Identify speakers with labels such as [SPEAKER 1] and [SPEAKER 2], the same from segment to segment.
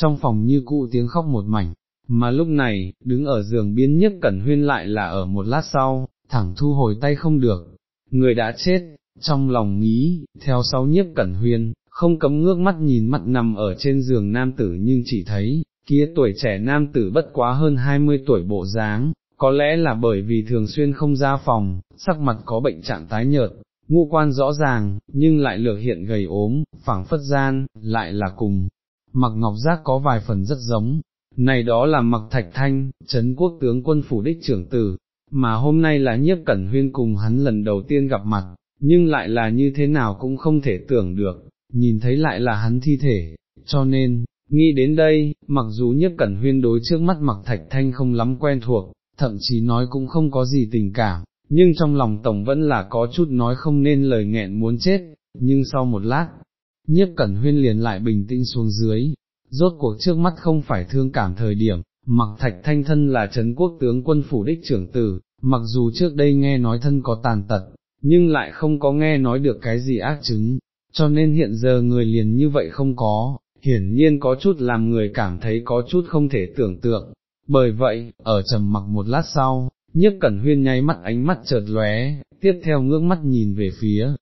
[SPEAKER 1] trong phòng như cụ tiếng khóc một mảnh, mà lúc này, đứng ở giường biến nhất cẩn huyên lại là ở một lát sau, thẳng thu hồi tay không được, người đã chết, trong lòng nghĩ, theo sau nhiếp cẩn huyên, không cấm ngước mắt nhìn mặt nằm ở trên giường nam tử nhưng chỉ thấy, kia tuổi trẻ nam tử bất quá hơn 20 tuổi bộ dáng, có lẽ là bởi vì thường xuyên không ra phòng, sắc mặt có bệnh trạng tái nhợt, ngũ quan rõ ràng, nhưng lại lược hiện gầy ốm, phẳng phất gian, lại là cùng, mặc ngọc giác có vài phần rất giống, này đó là mặc thạch thanh, Trấn quốc tướng quân phủ đích trưởng tử, mà hôm nay là nhiếp cẩn huyên cùng hắn lần đầu tiên gặp mặt, nhưng lại là như thế nào cũng không thể tưởng được, nhìn thấy lại là hắn thi thể, cho nên, nghĩ đến đây, mặc dù nhiếp cẩn huyên đối trước mắt mặc thạch thanh không lắm quen thuộc, thậm chí nói cũng không có gì tình cảm, nhưng trong lòng tổng vẫn là có chút nói không nên lời nghẹn muốn chết, nhưng sau một lát, nhiếp cẩn huyên liền lại bình tĩnh xuống dưới, rốt cuộc trước mắt không phải thương cảm thời điểm, mặc thạch thanh thân là Trấn quốc tướng quân phủ đích trưởng tử, mặc dù trước đây nghe nói thân có tàn tật, nhưng lại không có nghe nói được cái gì ác chứng, cho nên hiện giờ người liền như vậy không có, hiển nhiên có chút làm người cảm thấy có chút không thể tưởng tượng. Bởi vậy, ở trầm mặc một lát sau, nhiếp cẩn huyên nháy mắt ánh mắt chợt lóe, tiếp theo ngước mắt nhìn về phía,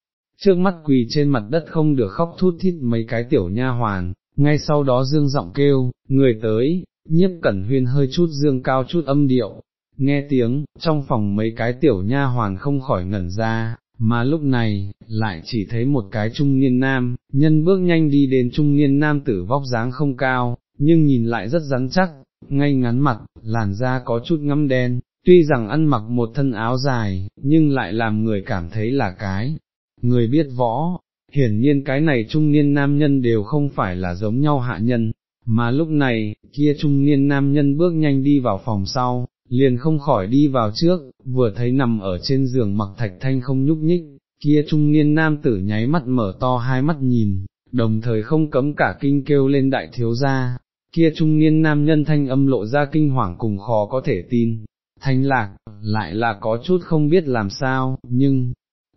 [SPEAKER 1] trước mắt quỳ trên mặt đất không được khóc thút thít mấy cái tiểu nha hoàn, ngay sau đó dương giọng kêu, người tới, nhiếp cẩn huyên hơi chút dương cao chút âm điệu, nghe tiếng, trong phòng mấy cái tiểu nha hoàn không khỏi ngẩn ra, mà lúc này, lại chỉ thấy một cái trung niên nam, nhân bước nhanh đi đến trung niên nam tử vóc dáng không cao, nhưng nhìn lại rất rắn chắc, ngay ngắn mặt, làn da có chút ngâm đen, tuy rằng ăn mặc một thân áo dài, nhưng lại làm người cảm thấy là cái, người biết võ, hiển nhiên cái này trung niên nam nhân đều không phải là giống nhau hạ nhân, mà lúc này, kia trung niên nam nhân bước nhanh đi vào phòng sau, liền không khỏi đi vào trước, vừa thấy nằm ở trên giường mặc thạch thanh không nhúc nhích, kia trung niên nam tử nháy mắt mở to hai mắt nhìn, đồng thời không cấm cả kinh kêu lên đại thiếu gia, kia trung niên nam nhân thanh âm lộ ra kinh hoàng cùng khó có thể tin, thanh lạc, lại là có chút không biết làm sao, nhưng,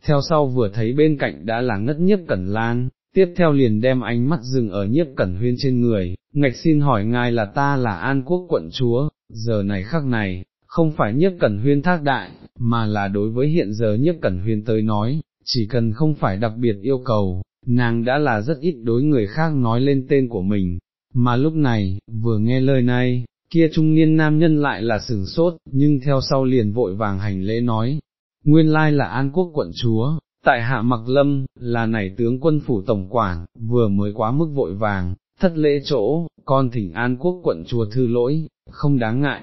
[SPEAKER 1] theo sau vừa thấy bên cạnh đã là ngất nhiếp cẩn lan, tiếp theo liền đem ánh mắt dừng ở nhiếp cẩn huyên trên người, ngạch xin hỏi ngài là ta là An Quốc quận chúa, giờ này khắc này, không phải nhiếp cẩn huyên thác đại, mà là đối với hiện giờ nhiếp cẩn huyên tới nói, chỉ cần không phải đặc biệt yêu cầu, nàng đã là rất ít đối người khác nói lên tên của mình, mà lúc này, vừa nghe lời này, kia trung niên nam nhân lại là sửng sốt, nhưng theo sau liền vội vàng hành lễ nói, nguyên lai là An Quốc quận chúa, tại hạ mặc lâm, là nảy tướng quân phủ tổng quản, vừa mới quá mức vội vàng, thất lễ chỗ, con thỉnh An Quốc quận chúa thư lỗi, không đáng ngại.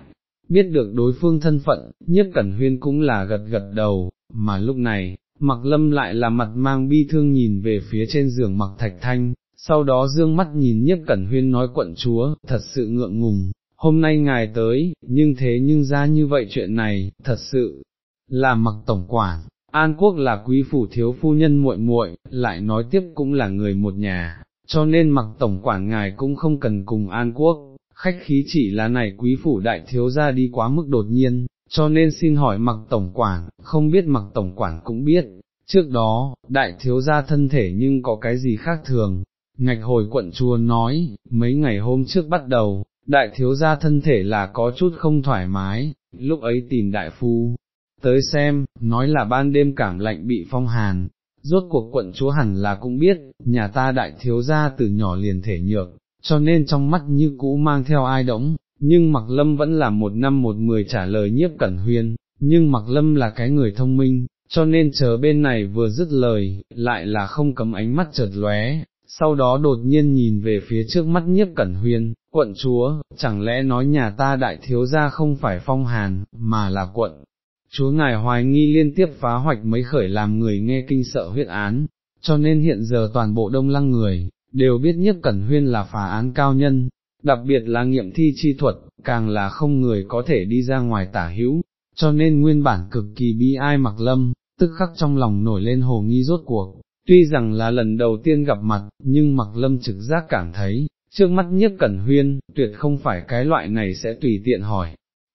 [SPEAKER 1] Biết được đối phương thân phận, nhất cẩn huyên cũng là gật gật đầu, mà lúc này, mặc lâm lại là mặt mang bi thương nhìn về phía trên giường mặc thạch thanh, sau đó dương mắt nhìn nhiếp cẩn huyên nói quận chúa, thật sự ngượng ngùng, hôm nay ngài tới, nhưng thế nhưng ra như vậy chuyện này, thật sự, là mặc tổng quản, An Quốc là quý phủ thiếu phu nhân muội muội, lại nói tiếp cũng là người một nhà, cho nên mặc tổng quản ngài cũng không cần cùng An Quốc, khách khí chỉ là này quý phủ đại thiếu ra đi quá mức đột nhiên, cho nên xin hỏi mặc tổng quản, không biết mặc tổng quản cũng biết, trước đó, đại thiếu gia thân thể nhưng có cái gì khác thường, ngạch hồi quận chùa nói, mấy ngày hôm trước bắt đầu, đại thiếu gia thân thể là có chút không thoải mái, lúc ấy tìm đại phu, tới xem, nói là ban đêm cảm lạnh bị phong hàn, rốt cuộc quận chúa hẳn là cũng biết, nhà ta đại thiếu gia từ nhỏ liền thể nhược, cho nên trong mắt như cũ mang theo ai đống, nhưng Mặc Lâm vẫn là một năm một mười trả lời nhiếp cẩn huyên, nhưng Mặc Lâm là cái người thông minh, cho nên chờ bên này vừa dứt lời, lại là không cấm ánh mắt chợt lóe, sau đó đột nhiên nhìn về phía trước mắt nhiếp cẩn huyên, quận chúa, chẳng lẽ nói nhà ta đại thiếu gia không phải phong hàn, mà là quận. Chúa ngài hoài nghi liên tiếp phá hoạch mấy khởi làm người nghe kinh sợ huyết án, cho nên hiện giờ toàn bộ đông lăng người, đều biết nhất cẩn huyên là phá án cao nhân, đặc biệt là nghiệm thi chi thuật, càng là không người có thể đi ra ngoài tả hữu, cho nên nguyên bản cực kỳ bi ai mặc lâm, tức khắc trong lòng nổi lên hồ nghi rốt cuộc, tuy rằng là lần đầu tiên gặp mặt, nhưng mặc lâm trực giác cảm thấy, trước mắt nhất cẩn huyên, tuyệt không phải cái loại này sẽ tùy tiện hỏi.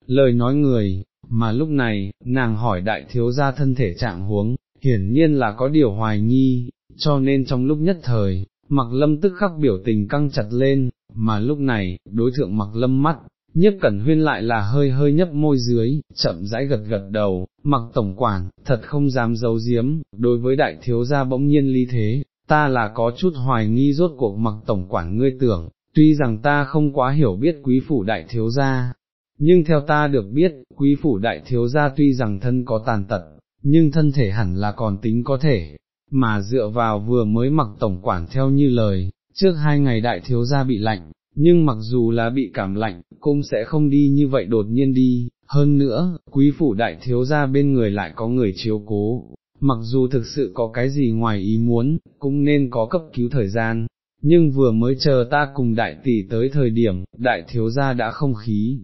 [SPEAKER 1] Lời nói người, mà lúc này, nàng hỏi đại thiếu gia thân thể trạng huống, hiển nhiên là có điều hoài nghi, cho nên trong lúc nhất thời, mặc lâm tức khắc biểu tình căng chặt lên, mà lúc này, đối thượng mặc lâm mắt, nhiếp cẩn huyên lại là hơi hơi nhấp môi dưới, chậm rãi gật gật đầu, mặc tổng quản, thật không dám giấu giếm, đối với đại thiếu gia bỗng nhiên ly thế, ta là có chút hoài nghi rốt cuộc mặc tổng quản ngươi tưởng, tuy rằng ta không quá hiểu biết quý phủ đại thiếu gia, nhưng theo ta được biết, quý phủ đại thiếu gia tuy rằng thân có tàn tật, nhưng thân thể hẳn là còn tính có thể, mà dựa vào vừa mới mặc tổng quản theo như lời, trước hai ngày đại thiếu gia bị lạnh, nhưng mặc dù là bị cảm lạnh, cũng sẽ không đi như vậy đột nhiên đi, hơn nữa, quý phủ đại thiếu gia bên người lại có người chiếu cố, mặc dù thực sự có cái gì ngoài ý muốn, cũng nên có cấp cứu thời gian, nhưng vừa mới chờ ta cùng đại tỷ tới thời điểm, đại thiếu gia đã không khí.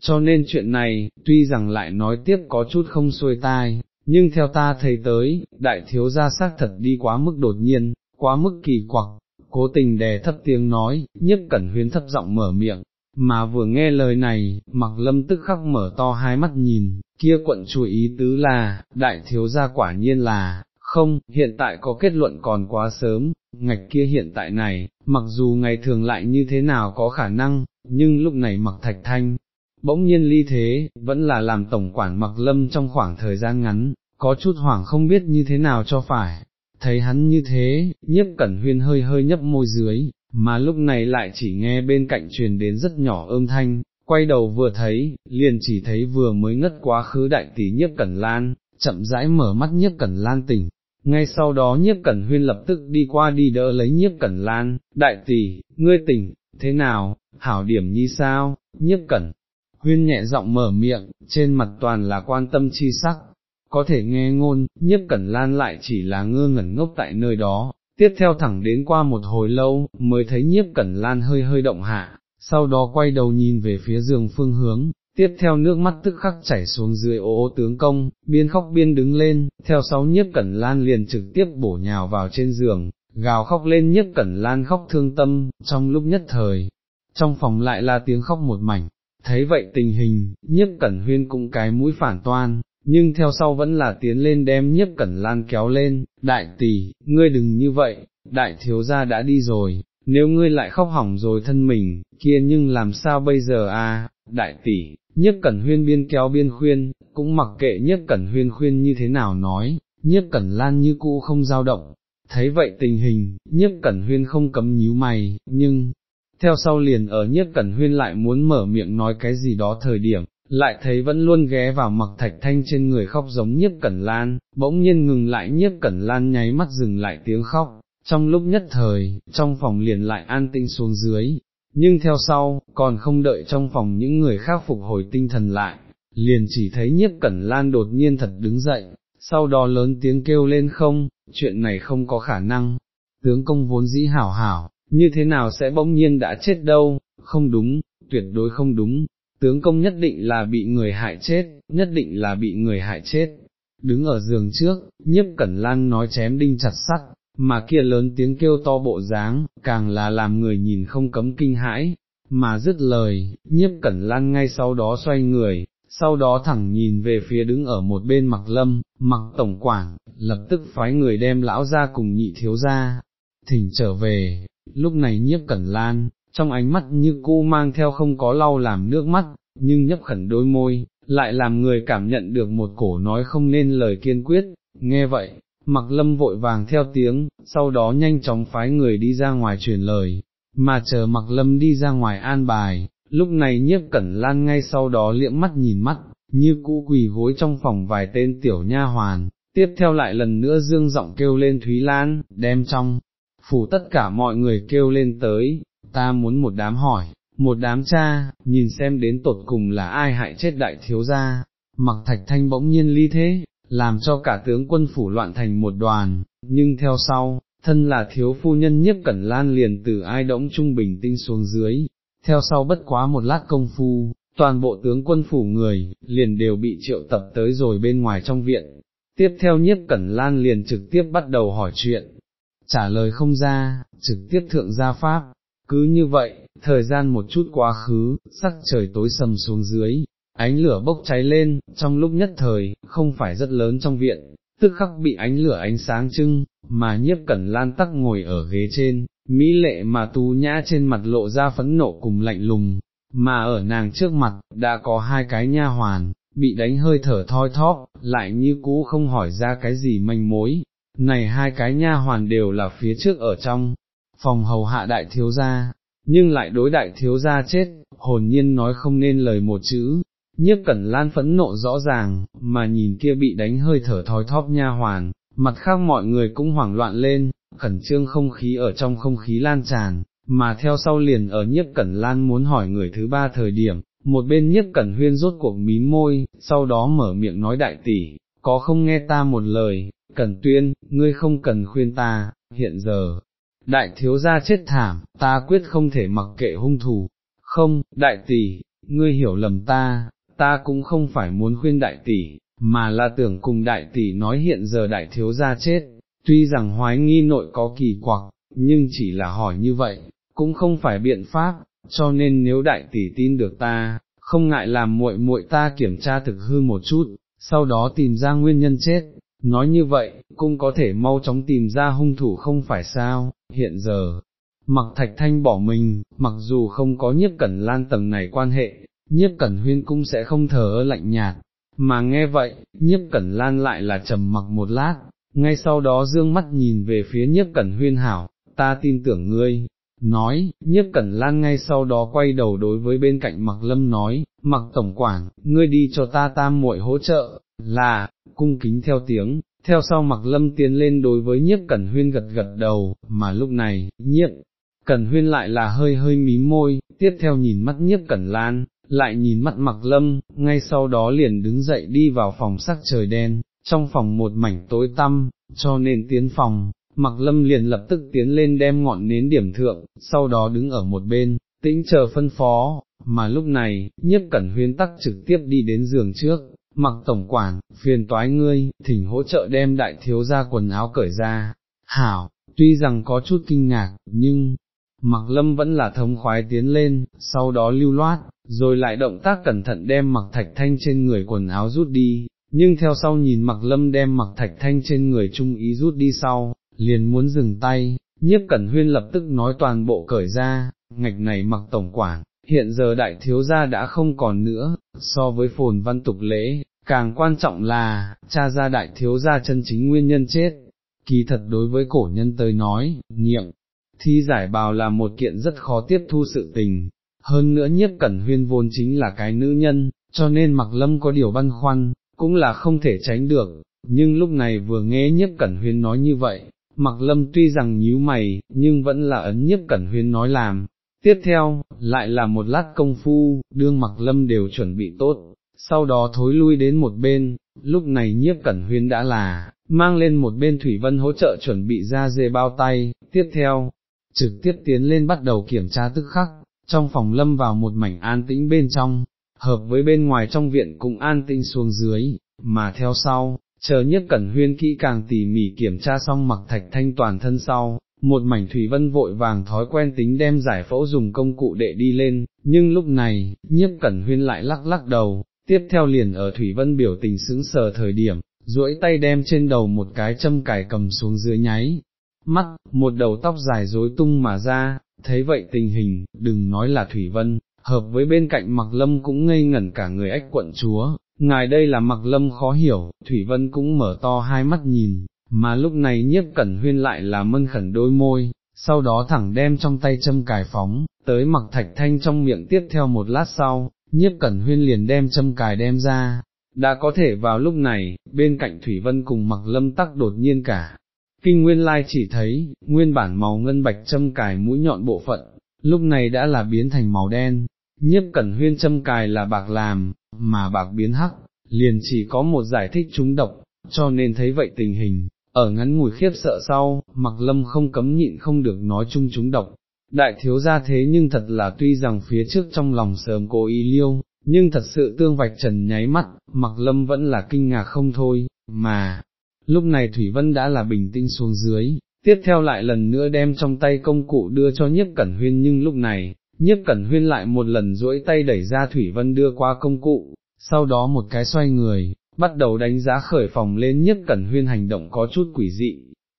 [SPEAKER 1] Cho nên chuyện này, tuy rằng lại nói tiếp có chút không xuôi tai, nhưng theo ta thấy tới, đại thiếu gia xác thật đi quá mức đột nhiên, quá mức kỳ quặc, cố tình đè thấp tiếng nói, nhất cẩn huyến thấp giọng mở miệng, mà vừa nghe lời này, mặc lâm tức khắc mở to hai mắt nhìn, kia quận chủ ý tứ là, đại thiếu gia quả nhiên là, không, hiện tại có kết luận còn quá sớm, ngạch kia hiện tại này, mặc dù ngày thường lại như thế nào có khả năng, nhưng lúc này mặc thạch thanh, bỗng nhiên ly thế, vẫn là làm tổng quản mặc lâm trong khoảng thời gian ngắn, có chút hoảng không biết như thế nào cho phải, thấy hắn như thế, nhiếp cẩn huyên hơi hơi nhấp môi dưới, mà lúc này lại chỉ nghe bên cạnh truyền đến rất nhỏ âm thanh, quay đầu vừa thấy, liền chỉ thấy vừa mới ngất quá khứ đại tỷ nhiếp cẩn lan, chậm rãi mở mắt nhiếp cẩn lan tỉnh. Ngay sau đó nhiếp cẩn huyên lập tức đi qua đi đỡ lấy nhiếp cẩn lan, đại tỷ, ngươi tỉnh, thế nào, hảo điểm như sao, nhiếp cẩn, huyên nhẹ giọng mở miệng, trên mặt toàn là quan tâm chi sắc, có thể nghe ngôn, nhiếp cẩn lan lại chỉ là ngơ ngẩn ngốc tại nơi đó, tiếp theo thẳng đến qua một hồi lâu, mới thấy nhiếp cẩn lan hơi hơi động hạ, sau đó quay đầu nhìn về phía giường phương hướng, tiếp theo nước mắt tức khắc chảy xuống dưới ô ô tướng công, biên khóc biên đứng lên, theo sau nhiếp cẩn lan liền trực tiếp bổ nhào vào trên giường, gào khóc lên nhiếp cẩn lan khóc thương tâm, trong lúc nhất thời, trong phòng lại là tiếng khóc một mảnh, thấy vậy tình hình, nhiếp cẩn huyên cũng cái mũi phản toan, nhưng theo sau vẫn là tiến lên đem nhiếp cẩn lan kéo lên, đại tỷ, ngươi đừng như vậy, đại thiếu gia đã đi rồi, nếu ngươi lại khóc hỏng rồi thân mình, kia nhưng làm sao bây giờ à, đại tỷ, nhiếp cẩn huyên biên kéo biên khuyên, cũng mặc kệ nhiếp cẩn huyên khuyên như thế nào nói, nhiếp cẩn lan như cũ không dao động, thấy vậy tình hình, nhiếp cẩn huyên không cấm nhíu mày, nhưng, theo sau liền ở nhất cẩn huyên lại muốn mở miệng nói cái gì đó thời điểm, lại thấy vẫn luôn ghé vào mặc thạch thanh trên người khóc giống nhiếp cẩn lan, bỗng nhiên ngừng lại nhiếp cẩn lan nháy mắt dừng lại tiếng khóc, trong lúc nhất thời, trong phòng liền lại an tinh xuống dưới, nhưng theo sau, còn không đợi trong phòng những người khác phục hồi tinh thần lại, liền chỉ thấy nhiếp cẩn lan đột nhiên thật đứng dậy, sau đó lớn tiếng kêu lên không, chuyện này không có khả năng, tướng công vốn dĩ hảo hảo, như thế nào sẽ bỗng nhiên đã chết đâu, không đúng, tuyệt đối không đúng, tướng công nhất định là bị người hại chết, nhất định là bị người hại chết. Đứng ở giường trước, nhiếp cẩn lan nói chém đinh chặt sắt, mà kia lớn tiếng kêu to bộ dáng, càng là làm người nhìn không cấm kinh hãi, mà dứt lời, nhiếp cẩn lan ngay sau đó xoay người, sau đó thẳng nhìn về phía đứng ở một bên mặc lâm, mặc tổng quản, lập tức phái người đem lão ra cùng nhị thiếu ra, thỉnh trở về, lúc này nhiếp cẩn lan, trong ánh mắt như cô mang theo không có lau làm nước mắt, nhưng nhấp khẩn đôi môi, lại làm người cảm nhận được một cổ nói không nên lời kiên quyết, nghe vậy, mặc lâm vội vàng theo tiếng, sau đó nhanh chóng phái người đi ra ngoài truyền lời, mà chờ mặc lâm đi ra ngoài an bài, lúc này nhiếp cẩn lan ngay sau đó liễm mắt nhìn mắt, như cũ quỳ gối trong phòng vài tên tiểu nha hoàn, tiếp theo lại lần nữa dương giọng kêu lên Thúy Lan, đem trong, phủ tất cả mọi người kêu lên tới, ta muốn một đám hỏi, một đám cha, nhìn xem đến tột cùng là ai hại chết đại thiếu gia, mặc thạch thanh bỗng nhiên ly thế, làm cho cả tướng quân phủ loạn thành một đoàn, nhưng theo sau, thân là thiếu phu nhân nhất cẩn lan liền từ ai đống trung bình tinh xuống dưới, theo sau bất quá một lát công phu, toàn bộ tướng quân phủ người, liền đều bị triệu tập tới rồi bên ngoài trong viện. Tiếp theo nhiếp cẩn lan liền trực tiếp bắt đầu hỏi chuyện, trả lời không ra, trực tiếp thượng gia pháp, cứ như vậy, thời gian một chút quá khứ, sắc trời tối sầm xuống dưới, ánh lửa bốc cháy lên, trong lúc nhất thời, không phải rất lớn trong viện, tức khắc bị ánh lửa ánh sáng trưng, mà nhiếp cẩn lan tắc ngồi ở ghế trên, mỹ lệ mà tú nhã trên mặt lộ ra phẫn nộ cùng lạnh lùng, mà ở nàng trước mặt, đã có hai cái nha hoàn, bị đánh hơi thở thoi thóp, lại như cũ không hỏi ra cái gì manh mối, này hai cái nha hoàn đều là phía trước ở trong, phòng hầu hạ đại thiếu gia, nhưng lại đối đại thiếu gia chết, hồn nhiên nói không nên lời một chữ, nhiếp cẩn lan phẫn nộ rõ ràng, mà nhìn kia bị đánh hơi thở thoi thóp nha hoàn, mặt khác mọi người cũng hoảng loạn lên, khẩn trương không khí ở trong không khí lan tràn, mà theo sau liền ở nhiếp cẩn lan muốn hỏi người thứ ba thời điểm, một bên nhiếp cẩn huyên rốt cuộc mí môi, sau đó mở miệng nói đại tỷ, có không nghe ta một lời, Cần tuyên, ngươi không cần khuyên ta, hiện giờ, đại thiếu gia chết thảm, ta quyết không thể mặc kệ hung thủ, không, đại tỷ, ngươi hiểu lầm ta, ta cũng không phải muốn khuyên đại tỷ, mà là tưởng cùng đại tỷ nói hiện giờ đại thiếu gia chết, tuy rằng hoái nghi nội có kỳ quặc, nhưng chỉ là hỏi như vậy, cũng không phải biện pháp, cho nên nếu đại tỷ tin được ta, không ngại làm muội muội ta kiểm tra thực hư một chút, sau đó tìm ra nguyên nhân chết, nói như vậy, cũng có thể mau chóng tìm ra hung thủ không phải sao, hiện giờ, mặc thạch thanh bỏ mình, mặc dù không có nhiếp cẩn lan tầng này quan hệ, nhiếp cẩn huyên cũng sẽ không thờ lạnh nhạt, mà nghe vậy, nhiếp cẩn lan lại là trầm mặc một lát, ngay sau đó dương mắt nhìn về phía nhiếp cẩn huyên hảo, ta tin tưởng ngươi, nói, nhiếp cẩn lan ngay sau đó quay đầu đối với bên cạnh mặc lâm nói, mặc tổng quản, ngươi đi cho ta tam muội hỗ trợ, là, cung kính theo tiếng, theo sau mặc lâm tiến lên đối với nhiếp cẩn huyên gật gật đầu, mà lúc này, nhiếp, cẩn huyên lại là hơi hơi mí môi, tiếp theo nhìn mắt nhiếp cẩn lan, lại nhìn mắt mặc lâm, ngay sau đó liền đứng dậy đi vào phòng sắc trời đen, trong phòng một mảnh tối tăm, cho nên tiến phòng, mặc lâm liền lập tức tiến lên đem ngọn nến điểm thượng, sau đó đứng ở một bên, tĩnh chờ phân phó, mà lúc này, nhiếp cẩn huyên tắc trực tiếp đi đến giường trước, mặc tổng quản, phiền toái ngươi, thỉnh hỗ trợ đem đại thiếu ra quần áo cởi ra, hảo, tuy rằng có chút kinh ngạc, nhưng, mặc lâm vẫn là thống khoái tiến lên, sau đó lưu loát, rồi lại động tác cẩn thận đem mặc thạch thanh trên người quần áo rút đi, nhưng theo sau nhìn mặc lâm đem mặc thạch thanh trên người trung ý rút đi sau, liền muốn dừng tay, nhiếp cẩn huyên lập tức nói toàn bộ cởi ra, ngạch này mặc tổng quản, hiện giờ đại thiếu gia đã không còn nữa, so với phồn văn tục lễ, càng quan trọng là, cha gia đại thiếu gia chân chính nguyên nhân chết, kỳ thật đối với cổ nhân tới nói, nghiệm, thi giải bào là một kiện rất khó tiếp thu sự tình, hơn nữa nhiếp cẩn huyên vốn chính là cái nữ nhân, cho nên mặc lâm có điều băn khoăn, cũng là không thể tránh được, nhưng lúc này vừa nghe nhiếp cẩn huyên nói như vậy, mặc lâm tuy rằng nhíu mày, nhưng vẫn là ấn nhiếp cẩn huyên nói làm. Tiếp theo, lại là một lát công phu, đương mặc lâm đều chuẩn bị tốt, sau đó thối lui đến một bên, lúc này nhiếp cẩn huyên đã là, mang lên một bên Thủy Vân hỗ trợ chuẩn bị ra dê bao tay, tiếp theo, trực tiếp tiến lên bắt đầu kiểm tra tức khắc, trong phòng lâm vào một mảnh an tĩnh bên trong, hợp với bên ngoài trong viện cũng an tĩnh xuống dưới, mà theo sau, chờ nhất cẩn huyên kỹ càng tỉ mỉ kiểm tra xong mặc thạch thanh toàn thân sau, một mảnh thủy vân vội vàng thói quen tính đem giải phẫu dùng công cụ đệ đi lên, nhưng lúc này, nhiếp cẩn huyên lại lắc lắc đầu, tiếp theo liền ở thủy vân biểu tình sững sờ thời điểm, duỗi tay đem trên đầu một cái châm cài cầm xuống dưới nháy, mắt, một đầu tóc dài rối tung mà ra, thấy vậy tình hình, đừng nói là thủy vân, hợp với bên cạnh mặc lâm cũng ngây ngẩn cả người ách quận chúa, ngài đây là mặc lâm khó hiểu, Thủy Vân cũng mở to hai mắt nhìn, mà lúc này nhiếp cẩn huyên lại là mân khẩn đôi môi, sau đó thẳng đem trong tay châm cài phóng, tới mặc thạch thanh trong miệng tiếp theo một lát sau, nhiếp cẩn huyên liền đem châm cài đem ra, đã có thể vào lúc này, bên cạnh Thủy Vân cùng mặc lâm tắc đột nhiên cả. Kinh Nguyên Lai chỉ thấy, nguyên bản màu ngân bạch châm cài mũi nhọn bộ phận, lúc này đã là biến thành màu đen, nhiếp cẩn huyên châm cài là bạc làm, mà bạc biến hắc, liền chỉ có một giải thích trúng độc, cho nên thấy vậy tình hình, ở ngắn ngủi khiếp sợ sau, mặc lâm không cấm nhịn không được nói chung trúng độc. Đại thiếu gia thế nhưng thật là tuy rằng phía trước trong lòng sớm cố ý liêu, nhưng thật sự tương vạch trần nháy mắt, mặc lâm vẫn là kinh ngạc không thôi, mà, lúc này Thủy Vân đã là bình tĩnh xuống dưới, tiếp theo lại lần nữa đem trong tay công cụ đưa cho nhiếp cẩn huyên nhưng lúc này, nhiếp cẩn huyên lại một lần duỗi tay đẩy ra Thủy Vân đưa qua công cụ, sau đó một cái xoay người, bắt đầu đánh giá khởi phòng lên nhiếp cẩn huyên hành động có chút quỷ dị.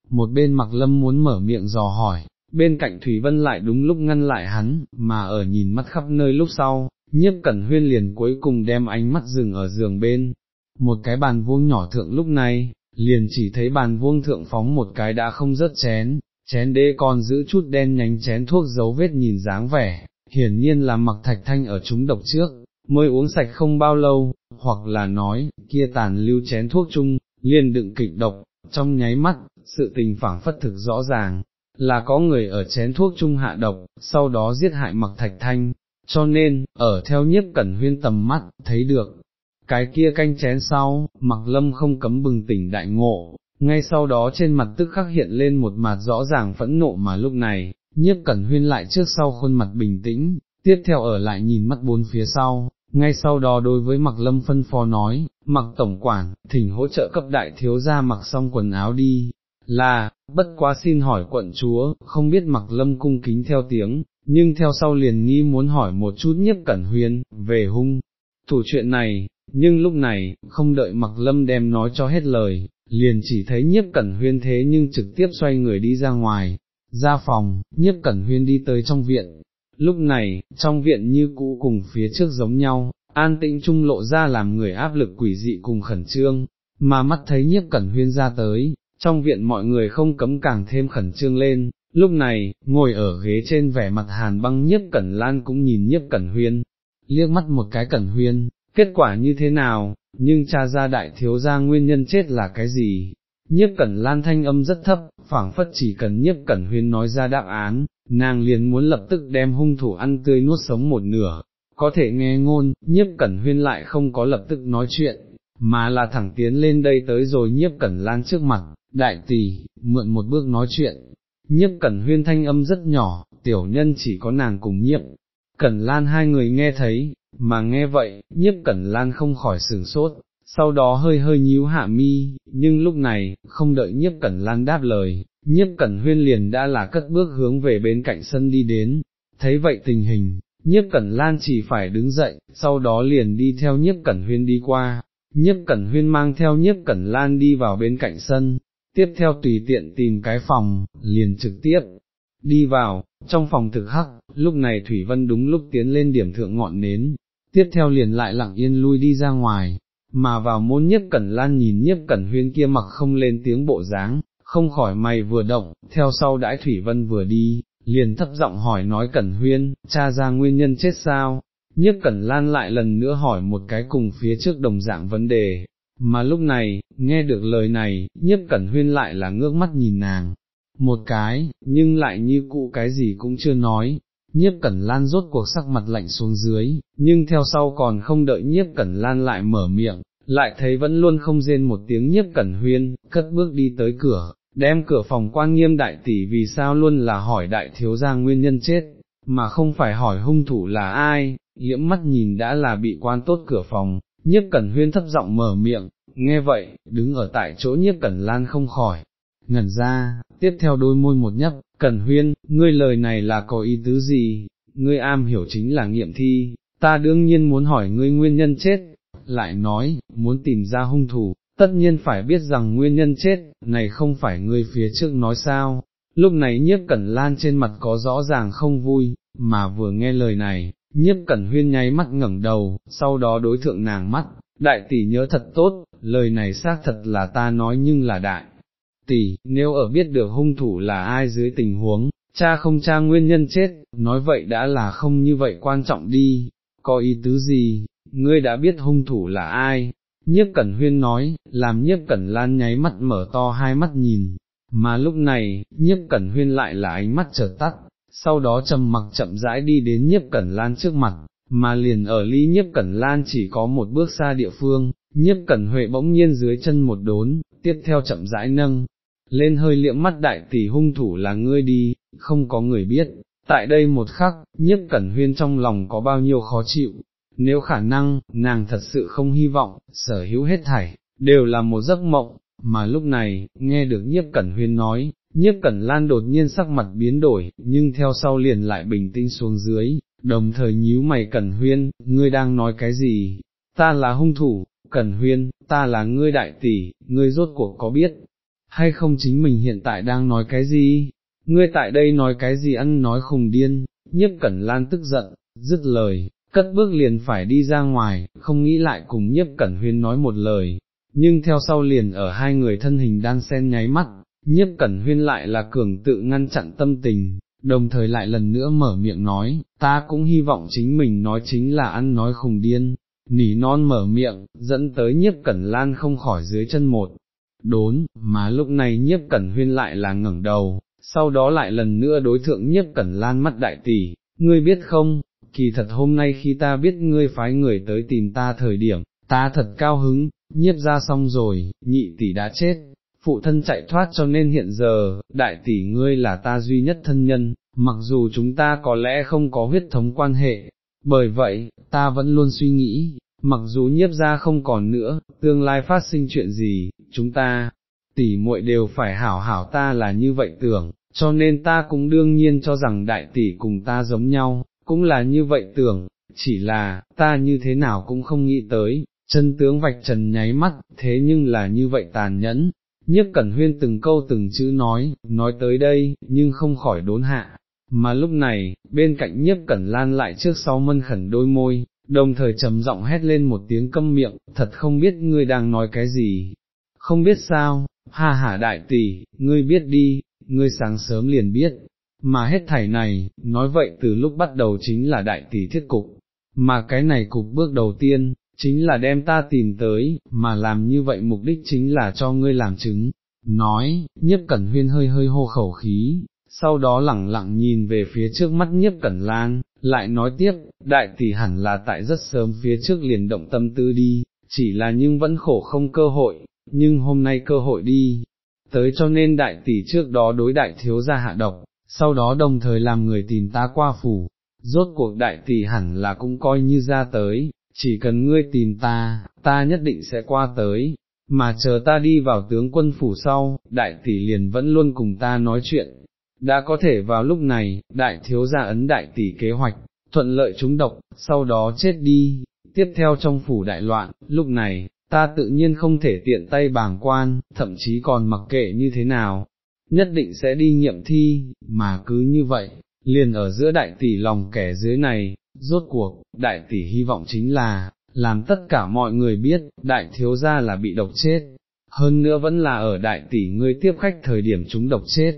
[SPEAKER 1] Một bên mặc lâm muốn mở miệng dò hỏi, bên cạnh Thủy Vân lại đúng lúc ngăn lại hắn, mà ở nhìn mắt khắp nơi lúc sau, nhiếp cẩn huyên liền cuối cùng đem ánh mắt dừng ở giường bên, một cái bàn vuông nhỏ thượng lúc này, liền chỉ thấy bàn vuông thượng phóng một cái đã không rớt chén, chén đế còn giữ chút đen nhánh chén thuốc dấu vết nhìn dáng vẻ, hiển nhiên là mặc thạch thanh ở chúng độc trước, mới uống sạch không bao lâu, hoặc là nói, kia tàn lưu chén thuốc chung, liền đựng kịch độc, trong nháy mắt, sự tình phảng phất thực rõ ràng, là có người ở chén thuốc chung hạ độc, sau đó giết hại mặc thạch thanh, cho nên, ở theo nhiếp cẩn huyên tầm mắt, thấy được, cái kia canh chén sau, mặc lâm không cấm bừng tỉnh đại ngộ, ngay sau đó trên mặt tức khắc hiện lên một mặt rõ ràng phẫn nộ mà lúc này, nhiếp cẩn huyên lại trước sau khuôn mặt bình tĩnh, tiếp theo ở lại nhìn mắt bốn phía sau, ngay sau đó đối với mặc lâm phân phó nói, mặc tổng quản, thỉnh hỗ trợ cấp đại thiếu gia mặc xong quần áo đi, là, bất quá xin hỏi quận chúa, không biết mặc lâm cung kính theo tiếng, nhưng theo sau liền nghi muốn hỏi một chút nhiếp cẩn huyên, về hung, thủ chuyện này, nhưng lúc này, không đợi mặc lâm đem nói cho hết lời, liền chỉ thấy nhiếp cẩn huyên thế nhưng trực tiếp xoay người đi ra ngoài, ra phòng, nhiếp cẩn huyên đi tới trong viện. Lúc này, trong viện như cũ cùng phía trước giống nhau, an tĩnh trung lộ ra làm người áp lực quỷ dị cùng khẩn trương, mà mắt thấy nhiếp cẩn huyên ra tới, trong viện mọi người không cấm càng thêm khẩn trương lên, lúc này, ngồi ở ghế trên vẻ mặt hàn băng nhiếp cẩn lan cũng nhìn nhiếp cẩn huyên, liếc mắt một cái cẩn huyên, kết quả như thế nào, nhưng cha ra đại thiếu ra nguyên nhân chết là cái gì? Nhiếp cẩn lan thanh âm rất thấp, phảng phất chỉ cần nhiếp cẩn huyên nói ra đáp án, nàng liền muốn lập tức đem hung thủ ăn tươi nuốt sống một nửa, có thể nghe ngôn, nhiếp cẩn huyên lại không có lập tức nói chuyện, mà là thẳng tiến lên đây tới rồi nhiếp cẩn lan trước mặt, đại tỷ, mượn một bước nói chuyện, nhiếp cẩn huyên thanh âm rất nhỏ, tiểu nhân chỉ có nàng cùng nhiếp, cẩn lan hai người nghe thấy, mà nghe vậy, nhiếp cẩn lan không khỏi sửng sốt, sau đó hơi hơi nhíu hạ mi, nhưng lúc này, không đợi nhiếp cẩn lan đáp lời, nhiếp cẩn huyên liền đã là cất bước hướng về bên cạnh sân đi đến, thấy vậy tình hình, nhiếp cẩn lan chỉ phải đứng dậy, sau đó liền đi theo nhiếp cẩn huyên đi qua, nhiếp cẩn huyên mang theo nhiếp cẩn lan đi vào bên cạnh sân, tiếp theo tùy tiện tìm cái phòng, liền trực tiếp, đi vào, trong phòng thực hắc, lúc này Thủy Vân đúng lúc tiến lên điểm thượng ngọn nến, tiếp theo liền lại lặng yên lui đi ra ngoài, mà vào môn nhiếp cẩn lan nhìn nhiếp cẩn huyên kia mặc không lên tiếng bộ dáng, không khỏi mày vừa động, theo sau đãi Thủy Vân vừa đi, liền thấp giọng hỏi nói cẩn huyên, cha ra nguyên nhân chết sao, nhiếp cẩn lan lại lần nữa hỏi một cái cùng phía trước đồng dạng vấn đề, mà lúc này, nghe được lời này, nhiếp cẩn huyên lại là ngước mắt nhìn nàng, một cái, nhưng lại như cụ cái gì cũng chưa nói, nhiếp cẩn lan rốt cuộc sắc mặt lạnh xuống dưới, nhưng theo sau còn không đợi nhiếp cẩn lan lại mở miệng, lại thấy vẫn luôn không rên một tiếng nhiếp cẩn huyên, cất bước đi tới cửa, đem cửa phòng quan nghiêm đại tỷ vì sao luôn là hỏi đại thiếu gia nguyên nhân chết, mà không phải hỏi hung thủ là ai, liễm mắt nhìn đã là bị quan tốt cửa phòng, nhiếp cẩn huyên thấp giọng mở miệng, nghe vậy, đứng ở tại chỗ nhiếp cẩn lan không khỏi, ngẩn ra, tiếp theo đôi môi một nhấp, cẩn huyên, ngươi lời này là có ý tứ gì, ngươi am hiểu chính là nghiệm thi, ta đương nhiên muốn hỏi ngươi nguyên nhân chết, lại nói, muốn tìm ra hung thủ, tất nhiên phải biết rằng nguyên nhân chết, này không phải ngươi phía trước nói sao, lúc này nhiếp cẩn lan trên mặt có rõ ràng không vui, mà vừa nghe lời này, nhiếp cẩn huyên nháy mắt ngẩng đầu, sau đó đối thượng nàng mắt, đại tỷ nhớ thật tốt, lời này xác thật là ta nói nhưng là đại. Tỷ, nếu ở biết được hung thủ là ai dưới tình huống, cha không cha nguyên nhân chết, nói vậy đã là không như vậy quan trọng đi, có ý tứ gì, ngươi đã biết hung thủ là ai, nhiếp cẩn huyên nói, làm nhiếp cẩn lan nháy mắt mở to hai mắt nhìn, mà lúc này, nhiếp cẩn huyên lại là ánh mắt chợt tắt, sau đó trầm mặc chậm rãi đi đến nhiếp cẩn lan trước mặt, mà liền ở ly nhiếp cẩn lan chỉ có một bước xa địa phương, nhiếp cẩn huệ bỗng nhiên dưới chân một đốn, tiếp theo chậm rãi nâng, lên hơi liệm mắt đại tỷ hung thủ là ngươi đi, không có người biết, tại đây một khắc, nhiếp cẩn huyên trong lòng có bao nhiêu khó chịu, nếu khả năng, nàng thật sự không hy vọng, sở hữu hết thảy, đều là một giấc mộng, mà lúc này, nghe được nhiếp cẩn huyên nói, nhiếp cẩn lan đột nhiên sắc mặt biến đổi, nhưng theo sau liền lại bình tĩnh xuống dưới, đồng thời nhíu mày cẩn huyên, ngươi đang nói cái gì, ta là hung thủ, cẩn huyên, ta là ngươi đại tỷ, ngươi rốt cuộc có biết, hay không chính mình hiện tại đang nói cái gì, ngươi tại đây nói cái gì ăn nói khùng điên, nhiếp cẩn lan tức giận, dứt lời, cất bước liền phải đi ra ngoài, không nghĩ lại cùng nhiếp cẩn huyên nói một lời, nhưng theo sau liền ở hai người thân hình đan sen nháy mắt, nhiếp cẩn huyên lại là cường tự ngăn chặn tâm tình, đồng thời lại lần nữa mở miệng nói, ta cũng hy vọng chính mình nói chính là ăn nói khùng điên, nỉ non mở miệng, dẫn tới nhiếp cẩn lan không khỏi dưới chân một, đốn, mà lúc này nhiếp cẩn huyên lại là ngẩng đầu, sau đó lại lần nữa đối thượng nhiếp cẩn lan mắt đại tỷ, ngươi biết không, kỳ thật hôm nay khi ta biết ngươi phái người tới tìm ta thời điểm, ta thật cao hứng, nhiếp ra xong rồi, nhị tỷ đã chết, phụ thân chạy thoát cho nên hiện giờ, đại tỷ ngươi là ta duy nhất thân nhân, mặc dù chúng ta có lẽ không có huyết thống quan hệ, bởi vậy, ta vẫn luôn suy nghĩ, mặc dù nhiếp ra không còn nữa, tương lai phát sinh chuyện gì, chúng ta, tỷ muội đều phải hảo hảo ta là như vậy tưởng, cho nên ta cũng đương nhiên cho rằng đại tỷ cùng ta giống nhau, cũng là như vậy tưởng, chỉ là, ta như thế nào cũng không nghĩ tới, chân tướng vạch trần nháy mắt, thế nhưng là như vậy tàn nhẫn. Nhất Cẩn Huyên từng câu từng chữ nói, nói tới đây, nhưng không khỏi đốn hạ, mà lúc này, bên cạnh Nhất Cẩn Lan lại trước sau mân khẩn đôi môi, đồng thời trầm giọng hét lên một tiếng câm miệng, thật không biết ngươi đang nói cái gì, không biết sao, ha ha đại tỷ, ngươi biết đi, ngươi sáng sớm liền biết, mà hết thảy này, nói vậy từ lúc bắt đầu chính là đại tỷ thiết cục, mà cái này cục bước đầu tiên, chính là đem ta tìm tới, mà làm như vậy mục đích chính là cho ngươi làm chứng. Nói, nhiếp cẩn huyên hơi hơi hô khẩu khí, sau đó lẳng lặng nhìn về phía trước mắt nhiếp cẩn lan, lại nói tiếp, đại tỷ hẳn là tại rất sớm phía trước liền động tâm tư đi, chỉ là nhưng vẫn khổ không cơ hội, nhưng hôm nay cơ hội đi, tới cho nên đại tỷ trước đó đối đại thiếu gia hạ độc, sau đó đồng thời làm người tìm ta qua phủ, rốt cuộc đại tỷ hẳn là cũng coi như ra tới, chỉ cần ngươi tìm ta, ta nhất định sẽ qua tới, mà chờ ta đi vào tướng quân phủ sau, đại tỷ liền vẫn luôn cùng ta nói chuyện. Đã có thể vào lúc này, đại thiếu gia ấn đại tỷ kế hoạch, thuận lợi chúng độc, sau đó chết đi, tiếp theo trong phủ đại loạn, lúc này, ta tự nhiên không thể tiện tay bàng quan, thậm chí còn mặc kệ như thế nào, nhất định sẽ đi nghiệm thi, mà cứ như vậy, liền ở giữa đại tỷ lòng kẻ dưới này, rốt cuộc, đại tỷ hy vọng chính là, làm tất cả mọi người biết, đại thiếu gia là bị độc chết, hơn nữa vẫn là ở đại tỷ ngươi tiếp khách thời điểm chúng độc chết.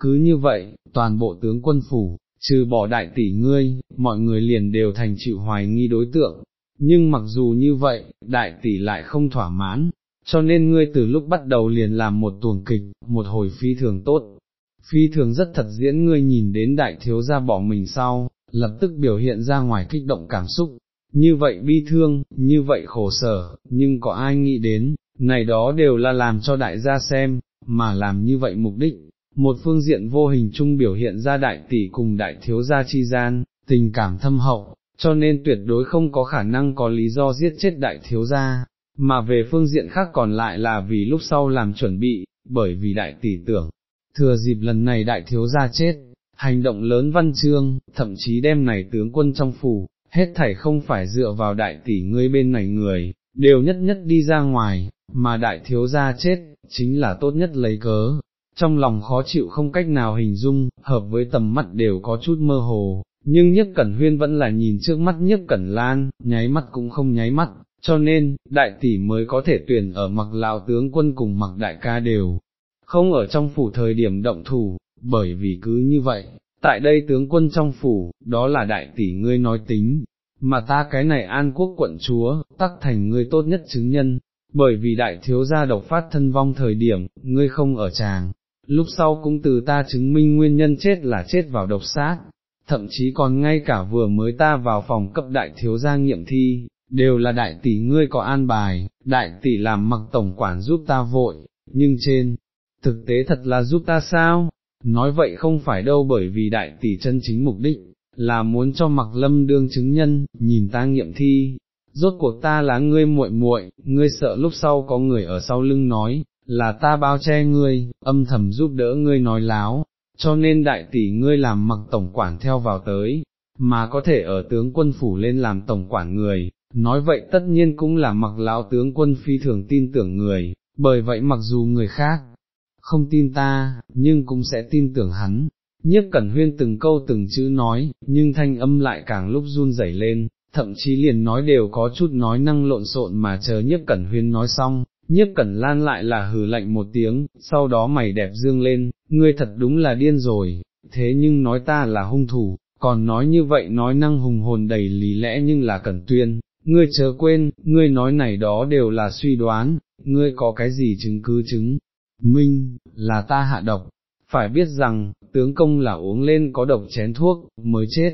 [SPEAKER 1] Cứ như vậy, toàn bộ tướng quân phủ, trừ bỏ đại tỷ ngươi, mọi người liền đều thành chịu hoài nghi đối tượng, nhưng mặc dù như vậy, đại tỷ lại không thỏa mãn, cho nên ngươi từ lúc bắt đầu liền làm một tuồng kịch, một hồi phi thường tốt. Phi thường rất thật diễn ngươi nhìn đến đại thiếu gia bỏ mình sau, lập tức biểu hiện ra ngoài kích động cảm xúc, như vậy bi thương, như vậy khổ sở, nhưng có ai nghĩ đến, này đó đều là làm cho đại gia xem, mà làm như vậy mục đích, một phương diện vô hình chung biểu hiện ra đại tỷ cùng đại thiếu gia chi gian, tình cảm thâm hậu, cho nên tuyệt đối không có khả năng có lý do giết chết đại thiếu gia, mà về phương diện khác còn lại là vì lúc sau làm chuẩn bị, bởi vì đại tỷ tưởng, thừa dịp lần này đại thiếu gia chết, hành động lớn văn chương, thậm chí đem này tướng quân trong phủ, hết thảy không phải dựa vào đại tỷ ngươi bên này người, đều nhất nhất đi ra ngoài, mà đại thiếu gia chết, chính là tốt nhất lấy cớ. Trong lòng khó chịu không cách nào hình dung, hợp với tầm mắt đều có chút mơ hồ, nhưng nhất cẩn huyên vẫn là nhìn trước mắt nhất cẩn lan, nháy mắt cũng không nháy mắt, cho nên, đại tỷ mới có thể tuyển ở mặc lão tướng quân cùng mặc đại ca đều, không ở trong phủ thời điểm động thủ, bởi vì cứ như vậy, tại đây tướng quân trong phủ, đó là đại tỷ ngươi nói tính, mà ta cái này an quốc quận chúa, tắc thành ngươi tốt nhất chứng nhân, bởi vì đại thiếu gia độc phát thân vong thời điểm, ngươi không ở tràng, lúc sau cũng từ ta chứng minh nguyên nhân chết là chết vào độc sát, thậm chí còn ngay cả vừa mới ta vào phòng cấp đại thiếu gia nghiệm thi, đều là đại tỷ ngươi có an bài, đại tỷ làm mặc tổng quản giúp ta vội, nhưng trên, thực tế thật là giúp ta sao, nói vậy không phải đâu bởi vì đại tỷ chân chính mục đích, là muốn cho mặc lâm đương chứng nhân, nhìn ta nghiệm thi, rốt cuộc ta là ngươi muội muội, ngươi sợ lúc sau có người ở sau lưng nói, là ta bao che ngươi, âm thầm giúp đỡ ngươi nói láo, cho nên đại tỷ ngươi làm mặc tổng quản theo vào tới, mà có thể ở tướng quân phủ lên làm tổng quản người, nói vậy tất nhiên cũng là mặc lão tướng quân phi thường tin tưởng người, bởi vậy mặc dù người khác không tin ta, nhưng cũng sẽ tin tưởng hắn. Nhất Cẩn Huyên từng câu từng chữ nói, nhưng thanh âm lại càng lúc run rẩy lên, thậm chí liền nói đều có chút nói năng lộn xộn mà chờ Nhất Cẩn Huyên nói xong, Nhiếp Cẩn Lan lại là hừ lạnh một tiếng, sau đó mày đẹp dương lên, ngươi thật đúng là điên rồi, thế nhưng nói ta là hung thủ, còn nói như vậy nói năng hùng hồn đầy lý lẽ nhưng là Cẩn Tuyên, ngươi chớ quên, ngươi nói này đó đều là suy đoán, ngươi có cái gì chứng cứ chứng, minh, là ta hạ độc, phải biết rằng, tướng công là uống lên có độc chén thuốc, mới chết,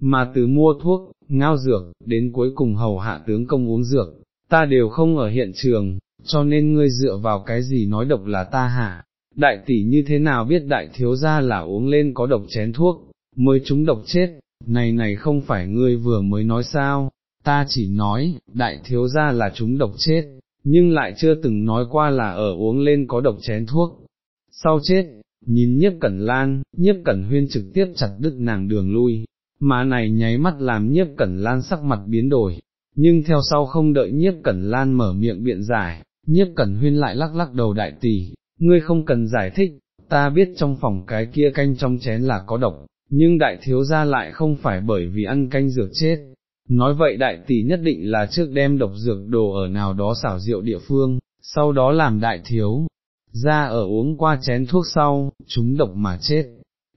[SPEAKER 1] mà từ mua thuốc, ngao dược, đến cuối cùng hầu hạ tướng công uống dược, ta đều không ở hiện trường, cho nên ngươi dựa vào cái gì nói độc là ta hạ, đại tỷ như thế nào biết đại thiếu gia là uống lên có độc chén thuốc, mới chúng độc chết, này này không phải ngươi vừa mới nói sao, ta chỉ nói, đại thiếu gia là chúng độc chết, nhưng lại chưa từng nói qua là ở uống lên có độc chén thuốc. Sau chết, nhìn nhiếp cẩn lan, nhiếp cẩn huyên trực tiếp chặt đứt nàng đường lui, mà này nháy mắt làm nhiếp cẩn lan sắc mặt biến đổi, nhưng theo sau không đợi nhiếp cẩn lan mở miệng biện giải, nhiếp cẩn huyên lại lắc lắc đầu đại tỷ, ngươi không cần giải thích, ta biết trong phòng cái kia canh trong chén là có độc, nhưng đại thiếu gia lại không phải bởi vì ăn canh dược chết, nói vậy đại tỷ nhất định là trước đem độc dược đồ ở nào đó xảo rượu địa phương, sau đó làm đại thiếu, ra ở uống qua chén thuốc sau, chúng độc mà chết.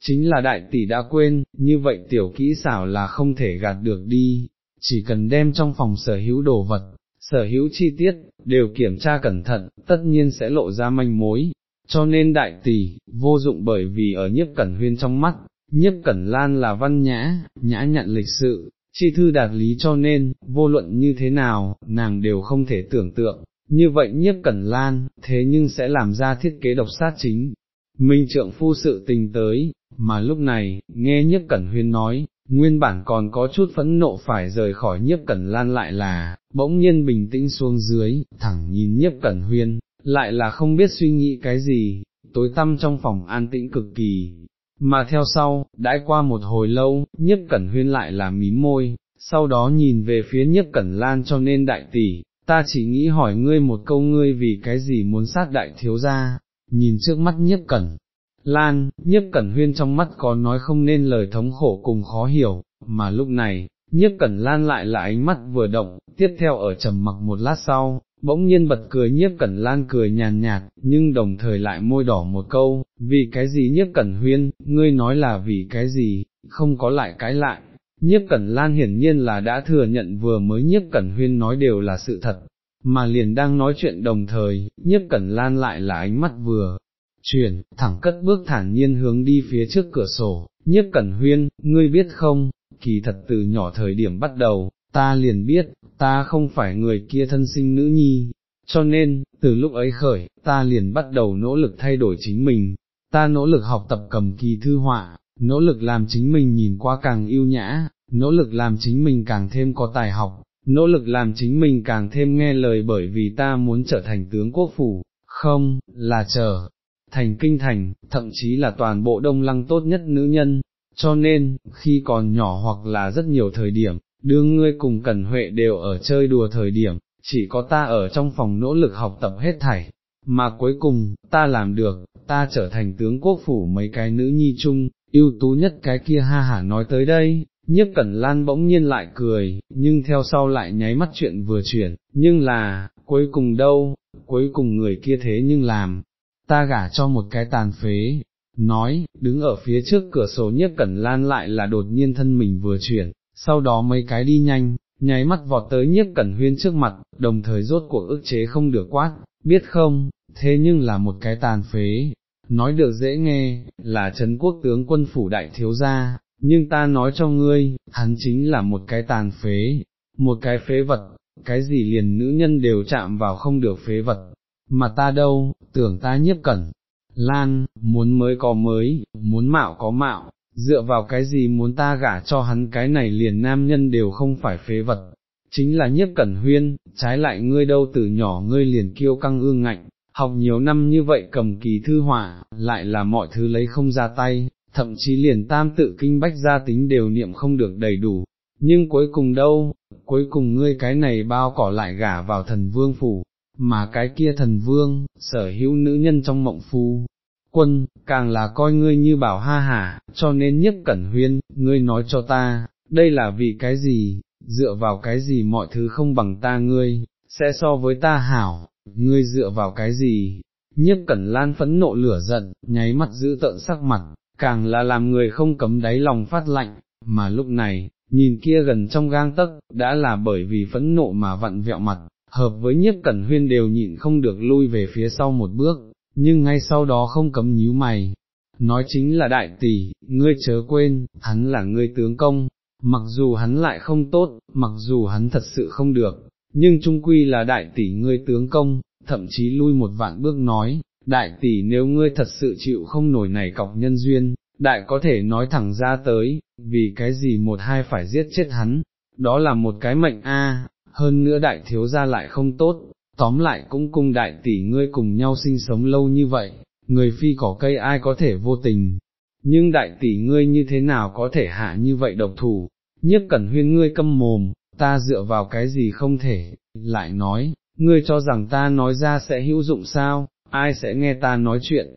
[SPEAKER 1] Chính là đại tỷ đã quên, như vậy tiểu kỹ xảo là không thể gạt được đi, chỉ cần đem trong phòng sở hữu đồ vật, sở hữu chi tiết, đều kiểm tra cẩn thận, tất nhiên sẽ lộ ra manh mối. Cho nên đại tỷ, vô dụng bởi vì ở nhiếp cẩn huyên trong mắt, nhiếp cẩn lan là văn nhã, nhã nhận lịch sự, chi thư đạt lý cho nên, vô luận như thế nào, nàng đều không thể tưởng tượng, như vậy nhiếp cẩn lan, thế nhưng sẽ làm ra thiết kế độc sát chính. Minh trượng phu sự tình tới, mà lúc này, nghe nhiếp cẩn huyên nói, nguyên bản còn có chút phẫn nộ phải rời khỏi nhiếp cẩn lan lại là, bỗng nhiên bình tĩnh xuống dưới, thẳng nhìn nhiếp cẩn huyên, lại là không biết suy nghĩ cái gì, tối tăm trong phòng an tĩnh cực kỳ, mà theo sau, đãi qua một hồi lâu, nhất cẩn huyên lại là mím môi, sau đó nhìn về phía nhất cẩn lan cho nên đại tỷ, ta chỉ nghĩ hỏi ngươi một câu ngươi vì cái gì muốn sát đại thiếu gia, nhìn trước mắt nhất cẩn. Lan, nhiếp cẩn huyên trong mắt có nói không nên lời thống khổ cùng khó hiểu, mà lúc này, nhiếp cẩn lan lại là ánh mắt vừa động, tiếp theo ở trầm mặc một lát sau, bỗng nhiên bật cười nhiếp cẩn lan cười nhàn nhạt, nhưng đồng thời lại môi đỏ một câu, vì cái gì nhiếp cẩn huyên, ngươi nói là vì cái gì, không có lại cái lại. Nhiếp Cẩn Lan hiển nhiên là đã thừa nhận vừa mới Nhiếp Cẩn Huyên nói đều là sự thật, mà liền đang nói chuyện đồng thời, Nhiếp Cẩn Lan lại là ánh mắt vừa, chuyển, thẳng cất bước thản nhiên hướng đi phía trước cửa sổ, Nhiếp Cẩn Huyên, ngươi biết không, kỳ thật từ nhỏ thời điểm bắt đầu, ta liền biết, ta không phải người kia thân sinh nữ nhi, cho nên, từ lúc ấy khởi, ta liền bắt đầu nỗ lực thay đổi chính mình, ta nỗ lực học tập cầm kỳ thư họa, nỗ lực làm chính mình nhìn qua càng yêu nhã, nỗ lực làm chính mình càng thêm có tài học, nỗ lực làm chính mình càng thêm nghe lời bởi vì ta muốn trở thành tướng quốc phủ, không, là trở thành kinh thành, thậm chí là toàn bộ đông lăng tốt nhất nữ nhân, cho nên, khi còn nhỏ hoặc là rất nhiều thời điểm, đương ngươi cùng Cần Huệ đều ở chơi đùa thời điểm, chỉ có ta ở trong phòng nỗ lực học tập hết thảy, mà cuối cùng, ta làm được, ta trở thành tướng quốc phủ mấy cái nữ nhi chung, ưu tú nhất cái kia ha hả nói tới đây, nhiếp cẩn lan bỗng nhiên lại cười, nhưng theo sau lại nháy mắt chuyện vừa chuyển, nhưng là, cuối cùng đâu, cuối cùng người kia thế nhưng làm, ta gả cho một cái tàn phế, nói, đứng ở phía trước cửa sổ nhiếp cẩn lan lại là đột nhiên thân mình vừa chuyển, sau đó mấy cái đi nhanh, nháy mắt vọt tới nhiếp cẩn huyên trước mặt, đồng thời rốt cuộc ức chế không được quát, biết không, thế nhưng là một cái tàn phế, nói được dễ nghe, là Trấn quốc tướng quân phủ đại thiếu gia, nhưng ta nói cho ngươi, hắn chính là một cái tàn phế, một cái phế vật, cái gì liền nữ nhân đều chạm vào không được phế vật, mà ta đâu, tưởng ta nhiếp cẩn, lan, muốn mới có mới, muốn mạo có mạo, dựa vào cái gì muốn ta gả cho hắn? Cái này liền nam nhân đều không phải phế vật, chính là nhiếp cẩn huyên, trái lại ngươi đâu từ nhỏ ngươi liền kiêu căng ương ngạnh, học nhiều năm như vậy cầm kỳ thư họa, lại là mọi thứ lấy không ra tay, thậm chí liền tam tự kinh bách gia tính đều niệm không được đầy đủ, nhưng cuối cùng đâu, cuối cùng ngươi cái này bao cỏ lại gả vào thần vương phủ, mà cái kia thần vương, sở hữu nữ nhân trong mộng phu, quân, càng là coi ngươi như bảo ha hả, cho nên nhất cẩn huyên, ngươi nói cho ta, đây là vì cái gì, dựa vào cái gì mọi thứ không bằng ta ngươi, sẽ so với ta hảo, ngươi dựa vào cái gì, Nhất cẩn lan phẫn nộ lửa giận, nháy mặt giữ tợn sắc mặt, càng là làm người không cấm đáy lòng phát lạnh, mà lúc này, nhìn kia gần trong gang tấc, đã là bởi vì phẫn nộ mà vặn vẹo mặt, hợp với nhiếp cẩn huyên đều nhịn không được lui về phía sau một bước, nhưng ngay sau đó không cấm nhíu mày. Nói chính là đại tỷ, ngươi chớ quên, hắn là ngươi tướng công, mặc dù hắn lại không tốt, mặc dù hắn thật sự không được, nhưng trung quy là đại tỷ ngươi tướng công, thậm chí lui một vạn bước nói, đại tỷ nếu ngươi thật sự chịu không nổi này cọc nhân duyên, đại có thể nói thẳng ra tới, vì cái gì một hai phải giết chết hắn, đó là một cái mệnh a. hơn nữa đại thiếu gia lại không tốt, tóm lại cũng cùng đại tỷ ngươi cùng nhau sinh sống lâu như vậy, người phi cỏ cây ai có thể vô tình, nhưng đại tỷ ngươi như thế nào có thể hạ như vậy độc thủ, nhất cẩn huyên ngươi câm mồm, ta dựa vào cái gì không thể, lại nói, ngươi cho rằng ta nói ra sẽ hữu dụng sao, ai sẽ nghe ta nói chuyện,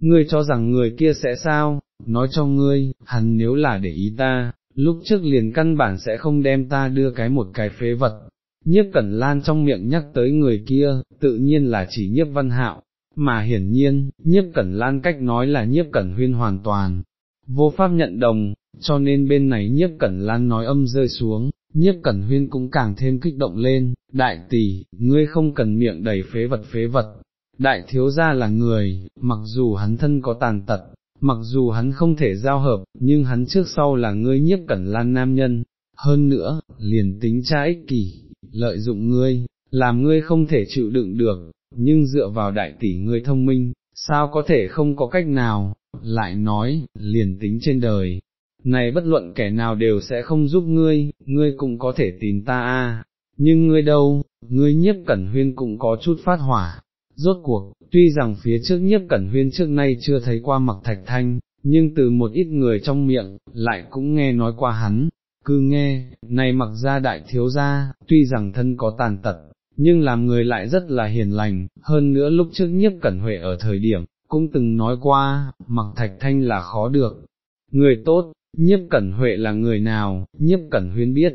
[SPEAKER 1] ngươi cho rằng người kia sẽ sao, nói cho ngươi, hắn nếu là để ý ta, lúc trước liền căn bản sẽ không đem ta đưa cái một cái phế vật. Nhiếp Cẩn Lan trong miệng nhắc tới người kia, tự nhiên là chỉ nhiếp văn hạo, mà hiển nhiên, nhiếp Cẩn Lan cách nói là nhiếp Cẩn Huyên hoàn toàn, vô pháp nhận đồng, cho nên bên này nhiếp Cẩn Lan nói âm rơi xuống, nhiếp Cẩn Huyên cũng càng thêm kích động lên, đại tỷ, ngươi không cần miệng đầy phế vật phế vật, đại thiếu gia là người, mặc dù hắn thân có tàn tật, mặc dù hắn không thể giao hợp, nhưng hắn trước sau là ngươi nhiếp cẩn lan nam nhân, hơn nữa, liền tính cha ích kỷ, lợi dụng ngươi, làm ngươi không thể chịu đựng được, nhưng dựa vào đại tỷ ngươi thông minh, sao có thể không có cách nào, lại nói, liền tính trên đời. Này bất luận kẻ nào đều sẽ không giúp ngươi, ngươi cũng có thể tìm ta a. nhưng ngươi đâu, ngươi nhiếp cẩn huyên cũng có chút phát hỏa, Rốt cuộc, tuy rằng phía trước nhiếp cẩn huyên trước nay chưa thấy qua mặc thạch thanh, nhưng từ một ít người trong miệng, lại cũng nghe nói qua hắn, cứ nghe, này mặc ra đại thiếu gia, tuy rằng thân có tàn tật, nhưng làm người lại rất là hiền lành, hơn nữa lúc trước nhiếp cẩn huệ ở thời điểm, cũng từng nói qua, mặc thạch thanh là khó được. Người tốt, nhiếp cẩn huệ là người nào, nhiếp cẩn huyên biết,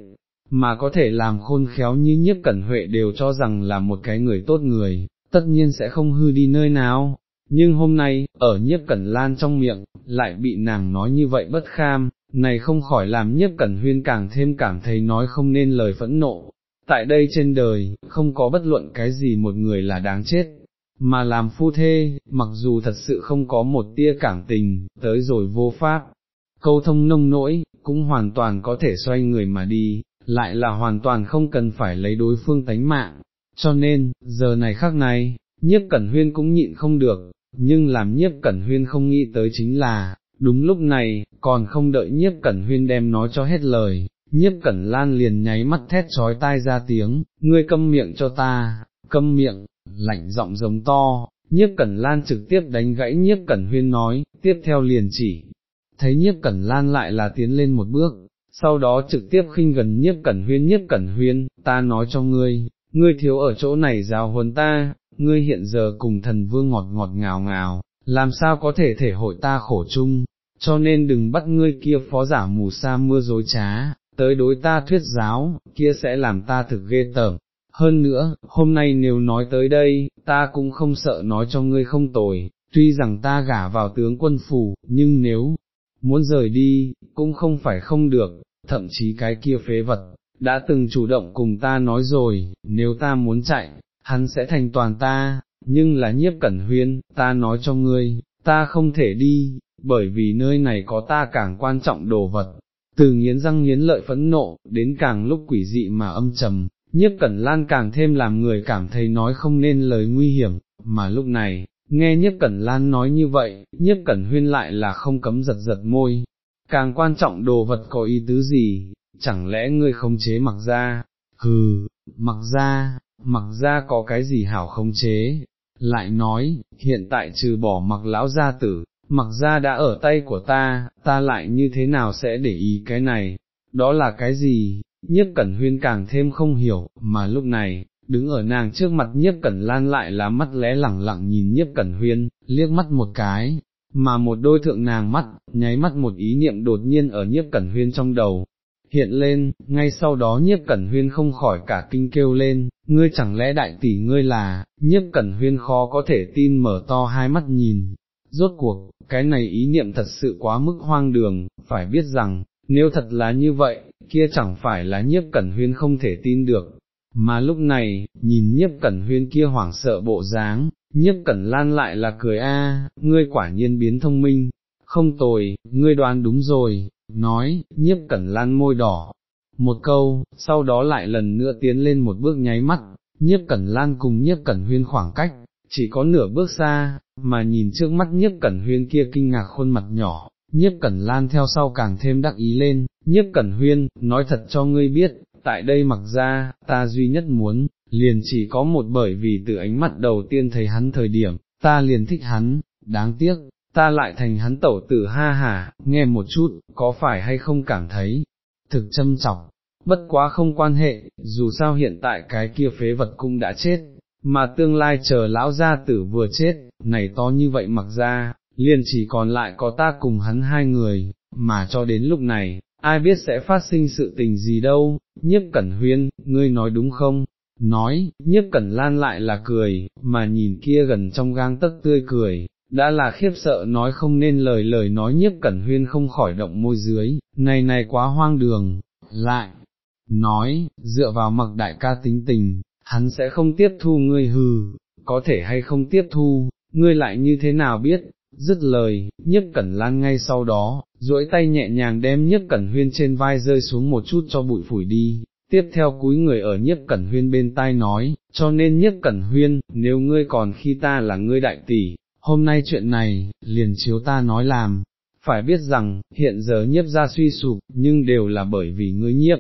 [SPEAKER 1] mà có thể làm khôn khéo như nhiếp cẩn huệ đều cho rằng là một cái người tốt người, tất nhiên sẽ không hư đi nơi nào, nhưng hôm nay, ở nhiếp cẩn lan trong miệng, lại bị nàng nói như vậy bất kham, này không khỏi làm nhiếp cẩn huyên càng thêm cảm thấy nói không nên lời phẫn nộ. Tại đây trên đời, không có bất luận cái gì một người là đáng chết, mà làm phu thê, mặc dù thật sự không có một tia cảm tình, tới rồi vô pháp, câu thông nông nỗi, cũng hoàn toàn có thể xoay người mà đi, lại là hoàn toàn không cần phải lấy đối phương tánh mạng, cho nên, giờ này khác này, nhiếp cẩn huyên cũng nhịn không được, nhưng làm nhiếp cẩn huyên không nghĩ tới chính là, đúng lúc này, còn không đợi nhiếp cẩn huyên đem nói cho hết lời, nhiếp cẩn lan liền nháy mắt thét trói tai ra tiếng, ngươi câm miệng cho ta, câm miệng, lạnh giọng giống to, nhiếp cẩn lan trực tiếp đánh gãy nhiếp cẩn huyên nói, tiếp theo liền chỉ, thấy nhiếp cẩn lan lại là tiến lên một bước, sau đó trực tiếp khinh gần nhiếp cẩn huyên nhiếp cẩn huyên, ta nói cho ngươi, ngươi thiếu ở chỗ này rào huấn ta, ngươi hiện giờ cùng thần vương ngọt ngọt ngào ngào, làm sao có thể thể hội ta khổ chung, cho nên đừng bắt ngươi kia phó giả mù sa mưa dối trá, tới đối ta thuyết giáo, kia sẽ làm ta thực ghê tởm. Hơn nữa, hôm nay nếu nói tới đây, ta cũng không sợ nói cho ngươi không tồi, tuy rằng ta gả vào tướng quân phủ, nhưng nếu muốn rời đi, cũng không phải không được, thậm chí cái kia phế vật, đã từng chủ động cùng ta nói rồi, nếu ta muốn chạy, hắn sẽ thành toàn ta, nhưng là nhiếp cẩn huyên, ta nói cho ngươi, ta không thể đi, bởi vì nơi này có ta càng quan trọng đồ vật. Từ nghiến răng nghiến lợi phẫn nộ, đến càng lúc quỷ dị mà âm trầm, nhiếp cẩn lan càng thêm làm người cảm thấy nói không nên lời nguy hiểm, mà lúc này, nghe nhiếp cẩn lan nói như vậy, nhiếp cẩn huyên lại là không cấm giật giật môi, càng quan trọng đồ vật có ý tứ gì, chẳng lẽ ngươi không chế mặc ra, hừ, mặc ra, mặc ra có cái gì hảo không chế, lại nói, hiện tại trừ bỏ mặc lão gia tử, mặc ra đã ở tay của ta, ta lại như thế nào sẽ để ý cái này, đó là cái gì, nhiếp cẩn huyên càng thêm không hiểu, mà lúc này, đứng ở nàng trước mặt nhiếp cẩn lan lại là mắt lẽ lẳng lặng nhìn nhiếp cẩn huyên, liếc mắt một cái, mà một đôi thượng nàng mắt, nháy mắt một ý niệm đột nhiên ở nhiếp cẩn huyên trong đầu, hiện lên, ngay sau đó nhiếp cẩn huyên không khỏi cả kinh kêu lên, ngươi chẳng lẽ đại tỷ ngươi là, nhiếp cẩn huyên khó có thể tin mở to hai mắt nhìn, rốt cuộc, cái này ý niệm thật sự quá mức hoang đường, phải biết rằng, nếu thật là như vậy, kia chẳng phải là nhiếp cẩn huyên không thể tin được, mà lúc này, nhìn nhiếp cẩn huyên kia hoảng sợ bộ dáng, nhiếp cẩn lan lại là cười a, ngươi quả nhiên biến thông minh, không tồi, ngươi đoán đúng rồi, nói, nhiếp cẩn lan môi đỏ, một câu, sau đó lại lần nữa tiến lên một bước nháy mắt, nhiếp cẩn lan cùng nhiếp cẩn huyên khoảng cách, chỉ có nửa bước xa, mà nhìn trước mắt nhiếp cẩn huyên kia kinh ngạc khuôn mặt nhỏ, nhiếp cẩn lan theo sau càng thêm đắc ý lên, nhiếp cẩn huyên, nói thật cho ngươi biết, tại đây mặc ra, ta duy nhất muốn, liền chỉ có một bởi vì từ ánh mắt đầu tiên thấy hắn thời điểm, ta liền thích hắn, đáng tiếc, ta lại thành hắn tẩu tử ha hà, nghe một chút, có phải hay không cảm thấy, thực châm chọc, bất quá không quan hệ, dù sao hiện tại cái kia phế vật cũng đã chết, mà tương lai chờ lão gia tử vừa chết, này to như vậy mặc ra, liền chỉ còn lại có ta cùng hắn hai người, mà cho đến lúc này, ai biết sẽ phát sinh sự tình gì đâu, nhiếp cẩn huyên, ngươi nói đúng không? Nói, nhiếp cẩn lan lại là cười, mà nhìn kia gần trong gang tấc tươi cười, đã là khiếp sợ nói không nên lời lời nói nhiếp cẩn huyên không khỏi động môi dưới, này này quá hoang đường, lại, nói, dựa vào mặc đại ca tính tình, hắn sẽ không tiếp thu ngươi hừ, có thể hay không tiếp thu, ngươi lại như thế nào biết, dứt lời, nhiếp cẩn lan ngay sau đó, duỗi tay nhẹ nhàng đem nhiếp cẩn huyên trên vai rơi xuống một chút cho bụi phủi đi, tiếp theo cúi người ở nhiếp cẩn huyên bên tai nói, cho nên nhiếp cẩn huyên, nếu ngươi còn khi ta là ngươi đại tỷ, hôm nay chuyện này, liền chiếu ta nói làm, phải biết rằng, hiện giờ nhiếp ra suy sụp, nhưng đều là bởi vì ngươi nhiếp,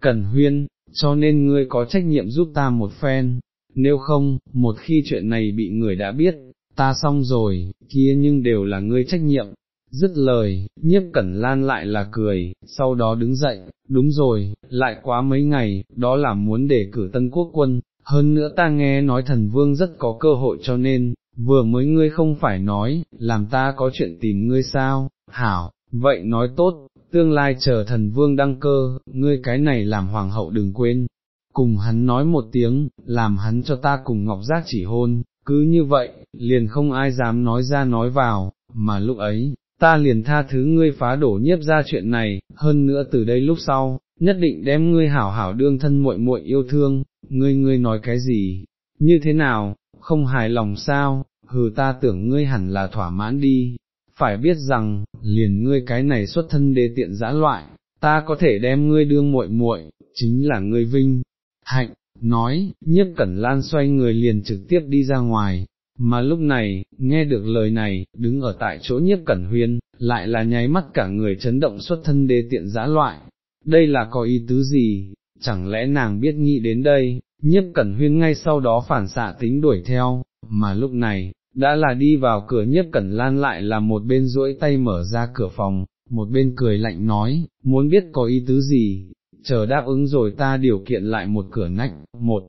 [SPEAKER 1] cẩn huyên, cho nên ngươi có trách nhiệm giúp ta một phen, nếu không, một khi chuyện này bị người đã biết, ta xong rồi, kia nhưng đều là ngươi trách nhiệm. Dứt lời, nhiếp cẩn lan lại là cười, sau đó đứng dậy, đúng rồi, lại quá mấy ngày, đó là muốn để cử tân quốc quân, hơn nữa ta nghe nói thần vương rất có cơ hội cho nên, vừa mới ngươi không phải nói, làm ta có chuyện tìm ngươi sao, hảo, vậy nói tốt, tương lai chờ thần vương đăng cơ, ngươi cái này làm hoàng hậu đừng quên, cùng hắn nói một tiếng, làm hắn cho ta cùng Ngọc Giác chỉ hôn, cứ như vậy, liền không ai dám nói ra nói vào, mà lúc ấy, ta liền tha thứ ngươi phá đổ nhiếp ra chuyện này, hơn nữa từ đây lúc sau, nhất định đem ngươi hảo hảo đương thân muội muội yêu thương, ngươi ngươi nói cái gì, như thế nào, không hài lòng sao, hừ ta tưởng ngươi hẳn là thỏa mãn đi, phải biết rằng, liền ngươi cái này xuất thân đê tiện dã loại, ta có thể đem ngươi đương muội muội, chính là ngươi vinh, hạnh, nói, nhiếp cẩn lan xoay người liền trực tiếp đi ra ngoài, mà lúc này, nghe được lời này, đứng ở tại chỗ nhiếp cẩn huyên, lại là nháy mắt cả người chấn động xuất thân đê tiện dã loại, đây là có ý tứ gì, chẳng lẽ nàng biết nghĩ đến đây, nhiếp cẩn huyên ngay sau đó phản xạ tính đuổi theo, mà lúc này, đã là đi vào cửa nhiếp cẩn lan lại là một bên duỗi tay mở ra cửa phòng, một bên cười lạnh nói, muốn biết có ý tứ gì, chờ đáp ứng rồi ta điều kiện lại một cửa nách, một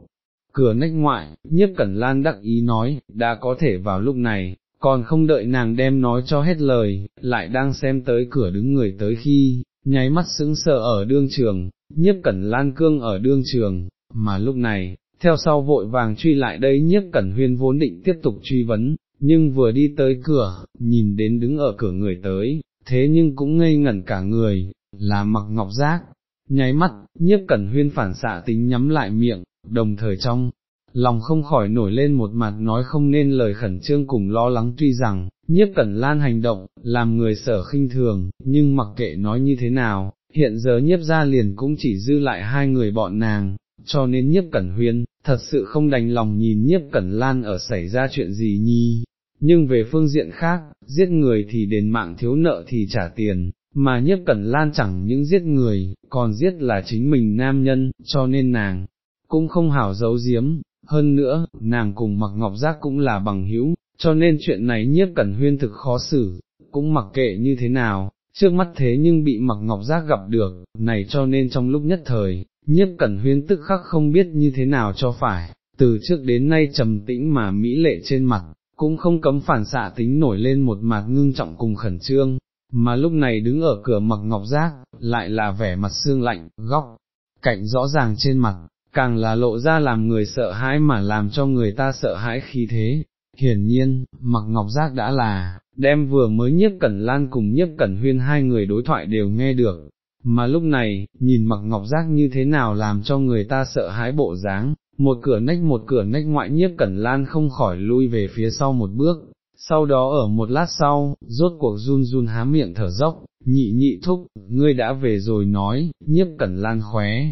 [SPEAKER 1] cửa nách ngoại, nhiếp cẩn lan đắc ý nói, đã có thể vào lúc này, còn không đợi nàng đem nói cho hết lời, lại đang xem tới cửa đứng người tới khi, nháy mắt sững sờ ở đương trường, nhiếp cẩn lan cương ở đương trường, mà lúc này, theo sau vội vàng truy lại đây nhiếp cẩn huyên vốn định tiếp tục truy vấn, nhưng vừa đi tới cửa, nhìn đến đứng ở cửa người tới, thế nhưng cũng ngây ngẩn cả người, là mặc ngọc giác, nháy mắt, nhiếp cẩn huyên phản xạ tính nhắm lại miệng, đồng thời trong, lòng không khỏi nổi lên một mặt nói không nên lời khẩn trương cùng lo lắng tuy rằng, nhiếp cẩn lan hành động, làm người sở khinh thường, nhưng mặc kệ nói như thế nào, hiện giờ nhiếp ra liền cũng chỉ dư lại hai người bọn nàng, cho nên nhiếp cẩn huyên, thật sự không đành lòng nhìn nhiếp cẩn lan ở xảy ra chuyện gì nhi. Nhưng về phương diện khác, giết người thì đền mạng thiếu nợ thì trả tiền, mà nhiếp cẩn lan chẳng những giết người, còn giết là chính mình nam nhân, cho nên nàng, cũng không hảo giấu giếm, hơn nữa, nàng cùng mặc ngọc giác cũng là bằng hữu, cho nên chuyện này nhiếp cẩn huyên thực khó xử, cũng mặc kệ như thế nào, trước mắt thế nhưng bị mặc ngọc giác gặp được, này cho nên trong lúc nhất thời, nhiếp cẩn huyên tức khắc không biết như thế nào cho phải, từ trước đến nay trầm tĩnh mà mỹ lệ trên mặt, cũng không cấm phản xạ tính nổi lên một mặt ngưng trọng cùng khẩn trương, mà lúc này đứng ở cửa mặc ngọc giác, lại là vẻ mặt xương lạnh, góc, cạnh rõ ràng trên mặt, càng là lộ ra làm người sợ hãi mà làm cho người ta sợ hãi khi thế. Hiển nhiên, mặc ngọc giác đã là, đem vừa mới nhiếp cẩn lan cùng nhiếp cẩn huyên hai người đối thoại đều nghe được, mà lúc này, nhìn mặc ngọc giác như thế nào làm cho người ta sợ hãi bộ dáng, một cửa nách một cửa nách ngoại nhiếp cẩn lan không khỏi lui về phía sau một bước, sau đó ở một lát sau, rốt cuộc run run há miệng thở dốc, nhị nhị thúc, ngươi đã về rồi nói, nhiếp cẩn lan khóe,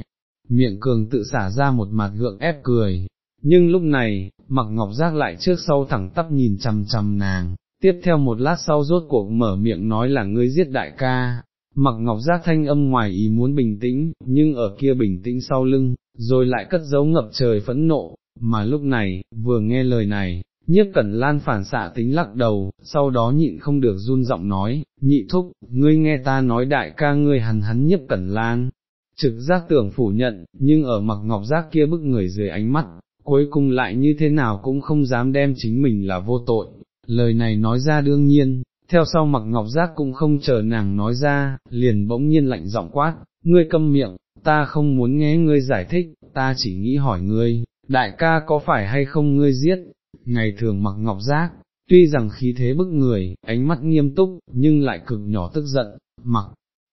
[SPEAKER 1] miệng cường tự xả ra một mặt gượng ép cười, nhưng lúc này, mặc ngọc giác lại trước sau thẳng tắp nhìn chằm chằm nàng, tiếp theo một lát sau rốt cuộc mở miệng nói là ngươi giết đại ca. Mặc ngọc giác thanh âm ngoài ý muốn bình tĩnh, nhưng ở kia bình tĩnh sau lưng, rồi lại cất giấu ngập trời phẫn nộ, mà lúc này, vừa nghe lời này, nhiếp cẩn lan phản xạ tính lắc đầu, sau đó nhịn không được run giọng nói, nhị thúc, ngươi nghe ta nói đại ca ngươi hằn hắn nhiếp cẩn lan, trực giác tưởng phủ nhận, nhưng ở mặc ngọc giác kia bức người dưới ánh mắt, cuối cùng lại như thế nào cũng không dám đem chính mình là vô tội, lời này nói ra đương nhiên, theo sau mặc ngọc giác cũng không chờ nàng nói ra, liền bỗng nhiên lạnh giọng quát, ngươi câm miệng, ta không muốn nghe ngươi giải thích, ta chỉ nghĩ hỏi ngươi, đại ca có phải hay không ngươi giết, ngày thường mặc ngọc giác, tuy rằng khí thế bức người, ánh mắt nghiêm túc, nhưng lại cực nhỏ tức giận, mặc,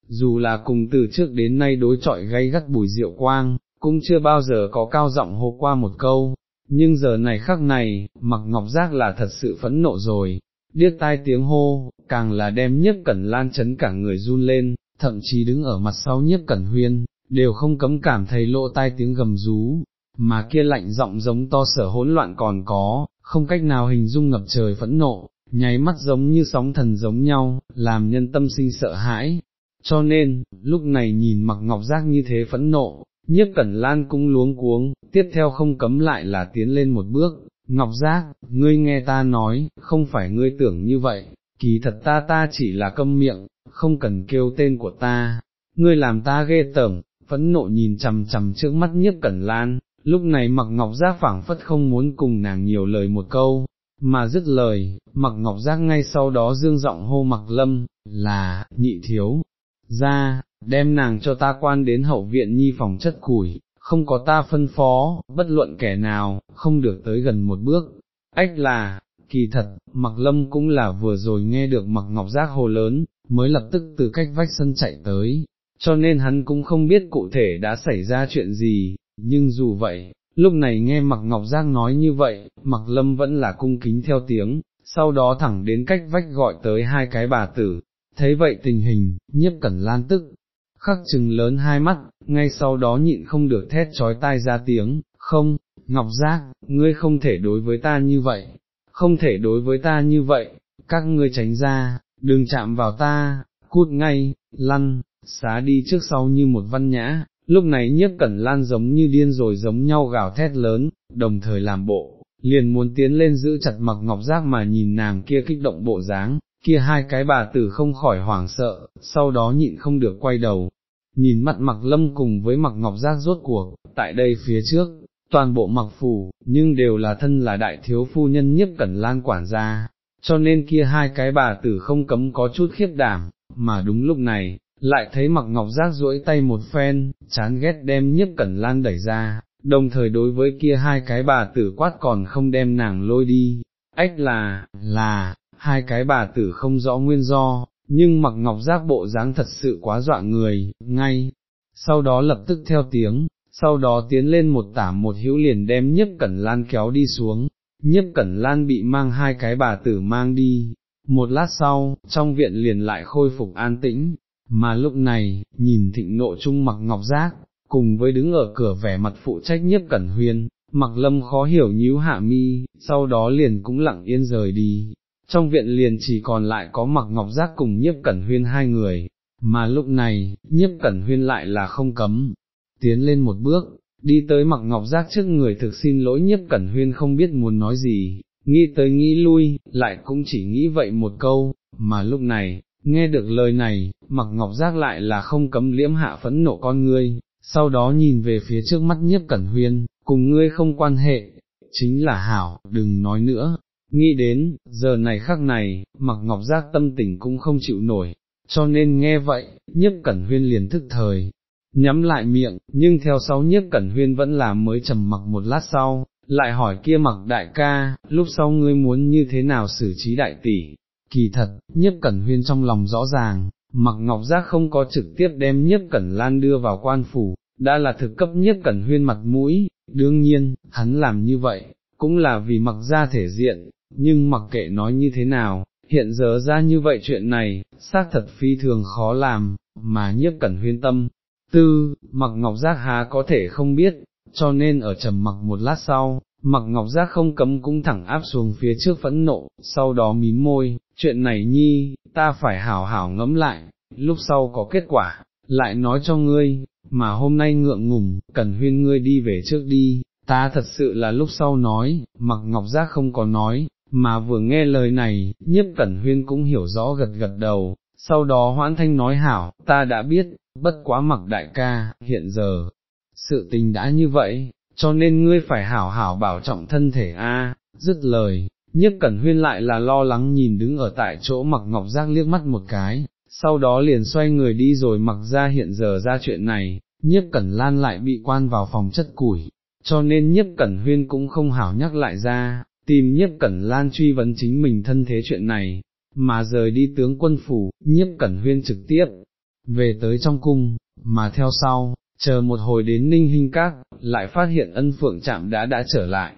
[SPEAKER 1] dù là cùng từ trước đến nay đối trọi gay gắt bùi rượu quang, cũng chưa bao giờ có cao giọng hô qua một câu, nhưng giờ này khắc này, mặc ngọc giác là thật sự phẫn nộ rồi, điếc tai tiếng hô, càng là đem nhất cẩn lan chấn cả người run lên, thậm chí đứng ở mặt sau nhất cẩn huyên, đều không cấm cảm thấy lộ tai tiếng gầm rú, mà kia lạnh giọng giống to sở hỗn loạn còn có, không cách nào hình dung ngập trời phẫn nộ, nháy mắt giống như sóng thần giống nhau, làm nhân tâm sinh sợ hãi. Cho nên, lúc này nhìn mặc ngọc giác như thế phẫn nộ, nhiếp cẩn lan cũng luống cuống, tiếp theo không cấm lại là tiến lên một bước, ngọc giác, ngươi nghe ta nói, không phải ngươi tưởng như vậy, kỳ thật ta ta chỉ là câm miệng, không cần kêu tên của ta, ngươi làm ta ghê tởm, phẫn nộ nhìn chằm chằm trước mắt nhiếp cẩn lan, lúc này mặc ngọc giác phảng phất không muốn cùng nàng nhiều lời một câu, mà dứt lời, mặc ngọc giác ngay sau đó dương giọng hô mặc lâm, là, nhị thiếu, ra, đem nàng cho ta quan đến hậu viện nhi phòng chất củi, không có ta phân phó, bất luận kẻ nào, không được tới gần một bước, ách là, kỳ thật, mặc lâm cũng là vừa rồi nghe được mặc ngọc giác hồ lớn, mới lập tức từ cách vách sân chạy tới, cho nên hắn cũng không biết cụ thể đã xảy ra chuyện gì, nhưng dù vậy, lúc này nghe mặc ngọc giác nói như vậy, mặc lâm vẫn là cung kính theo tiếng, sau đó thẳng đến cách vách gọi tới hai cái bà tử, thấy vậy tình hình, nhiếp cẩn lan tức, khắc chừng lớn hai mắt, ngay sau đó nhịn không được thét trói tai ra tiếng, không, Ngọc Giác, ngươi không thể đối với ta như vậy, không thể đối với ta như vậy, các ngươi tránh ra, đừng chạm vào ta, cút ngay, lăn, xá đi trước sau như một văn nhã, lúc này nhiếp cẩn lan giống như điên rồi giống nhau gào thét lớn, đồng thời làm bộ, liền muốn tiến lên giữ chặt mặc ngọc giác mà nhìn nàng kia kích động bộ dáng, kia hai cái bà tử không khỏi hoảng sợ, sau đó nhịn không được quay đầu, nhìn mặt mặc lâm cùng với mặc ngọc giác rốt cuộc, tại đây phía trước, toàn bộ mặc phủ, nhưng đều là thân là đại thiếu phu nhân nhất cẩn lan quản gia, cho nên kia hai cái bà tử không cấm có chút khiếp đảm, mà đúng lúc này, lại thấy mặc ngọc giác duỗi tay một phen, chán ghét đem nhiếp cẩn lan đẩy ra, đồng thời đối với kia hai cái bà tử quát còn không đem nàng lôi đi, ách là, là, hai cái bà tử không rõ nguyên do, nhưng mặc ngọc giác bộ dáng thật sự quá dọa người, ngay, sau đó lập tức theo tiếng, sau đó tiến lên một tả một hữu liền đem nhiếp cẩn lan kéo đi xuống, nhiếp cẩn lan bị mang hai cái bà tử mang đi, một lát sau, trong viện liền lại khôi phục an tĩnh, mà lúc này, nhìn thịnh nộ chung mặc ngọc giác, cùng với đứng ở cửa vẻ mặt phụ trách nhiếp cẩn huyên, mặc lâm khó hiểu nhíu hạ mi, sau đó liền cũng lặng yên rời đi, trong viện liền chỉ còn lại có mặc ngọc giác cùng nhiếp cẩn huyên hai người, mà lúc này, nhiếp cẩn huyên lại là không cấm, tiến lên một bước, đi tới mặc ngọc giác trước người thực xin lỗi nhiếp cẩn huyên không biết muốn nói gì, nghĩ tới nghĩ lui, lại cũng chỉ nghĩ vậy một câu, mà lúc này, nghe được lời này, mặc ngọc giác lại là không cấm liễm hạ phẫn nộ con ngươi, sau đó nhìn về phía trước mắt nhiếp cẩn huyên, cùng ngươi không quan hệ, chính là hảo, đừng nói nữa, nghĩ đến, giờ này khắc này, mặc ngọc giác tâm tình cũng không chịu nổi, cho nên nghe vậy, nhiếp cẩn huyên liền thức thời, nhắm lại miệng, nhưng theo sau nhiếp cẩn huyên vẫn là mới trầm mặc một lát sau, lại hỏi kia mặc đại ca, lúc sau ngươi muốn như thế nào xử trí đại tỷ, kỳ thật, nhiếp cẩn huyên trong lòng rõ ràng, mặc ngọc giác không có trực tiếp đem nhiếp cẩn lan đưa vào quan phủ, đã là thực cấp Nhất cẩn huyên mặt mũi, đương nhiên, hắn làm như vậy, cũng là vì mặc ra thể diện, nhưng mặc kệ nói như thế nào, hiện giờ ra như vậy chuyện này, xác thật phi thường khó làm, mà nhiếp cẩn huyên tâm. Tư, mặc ngọc giác há có thể không biết, cho nên ở trầm mặc một lát sau, mặc ngọc giác không cấm cũng thẳng áp xuống phía trước phẫn nộ, sau đó mím môi, chuyện này nhi, ta phải hảo hảo ngẫm lại, lúc sau có kết quả, lại nói cho ngươi, mà hôm nay ngượng ngùng, cần huyên ngươi đi về trước đi, ta thật sự là lúc sau nói, mặc ngọc giác không có nói, mà vừa nghe lời này, nhiếp cẩn huyên cũng hiểu rõ gật gật đầu, sau đó hoãn thanh nói hảo, ta đã biết, bất quá mặc đại ca, hiện giờ, sự tình đã như vậy, cho nên ngươi phải hảo hảo bảo trọng thân thể a. dứt lời, nhiếp cẩn huyên lại là lo lắng nhìn đứng ở tại chỗ mặc ngọc giác liếc mắt một cái, sau đó liền xoay người đi rồi mặc ra hiện giờ ra chuyện này, nhiếp cẩn lan lại bị quan vào phòng chất củi, cho nên nhiếp cẩn huyên cũng không hảo nhắc lại ra, tìm nhiếp cẩn lan truy vấn chính mình thân thế chuyện này, mà rời đi tướng quân phủ, nhiếp cẩn huyên trực tiếp, về tới trong cung, mà theo sau, chờ một hồi đến ninh hình các, lại phát hiện ân phượng chạm đã đã trở lại.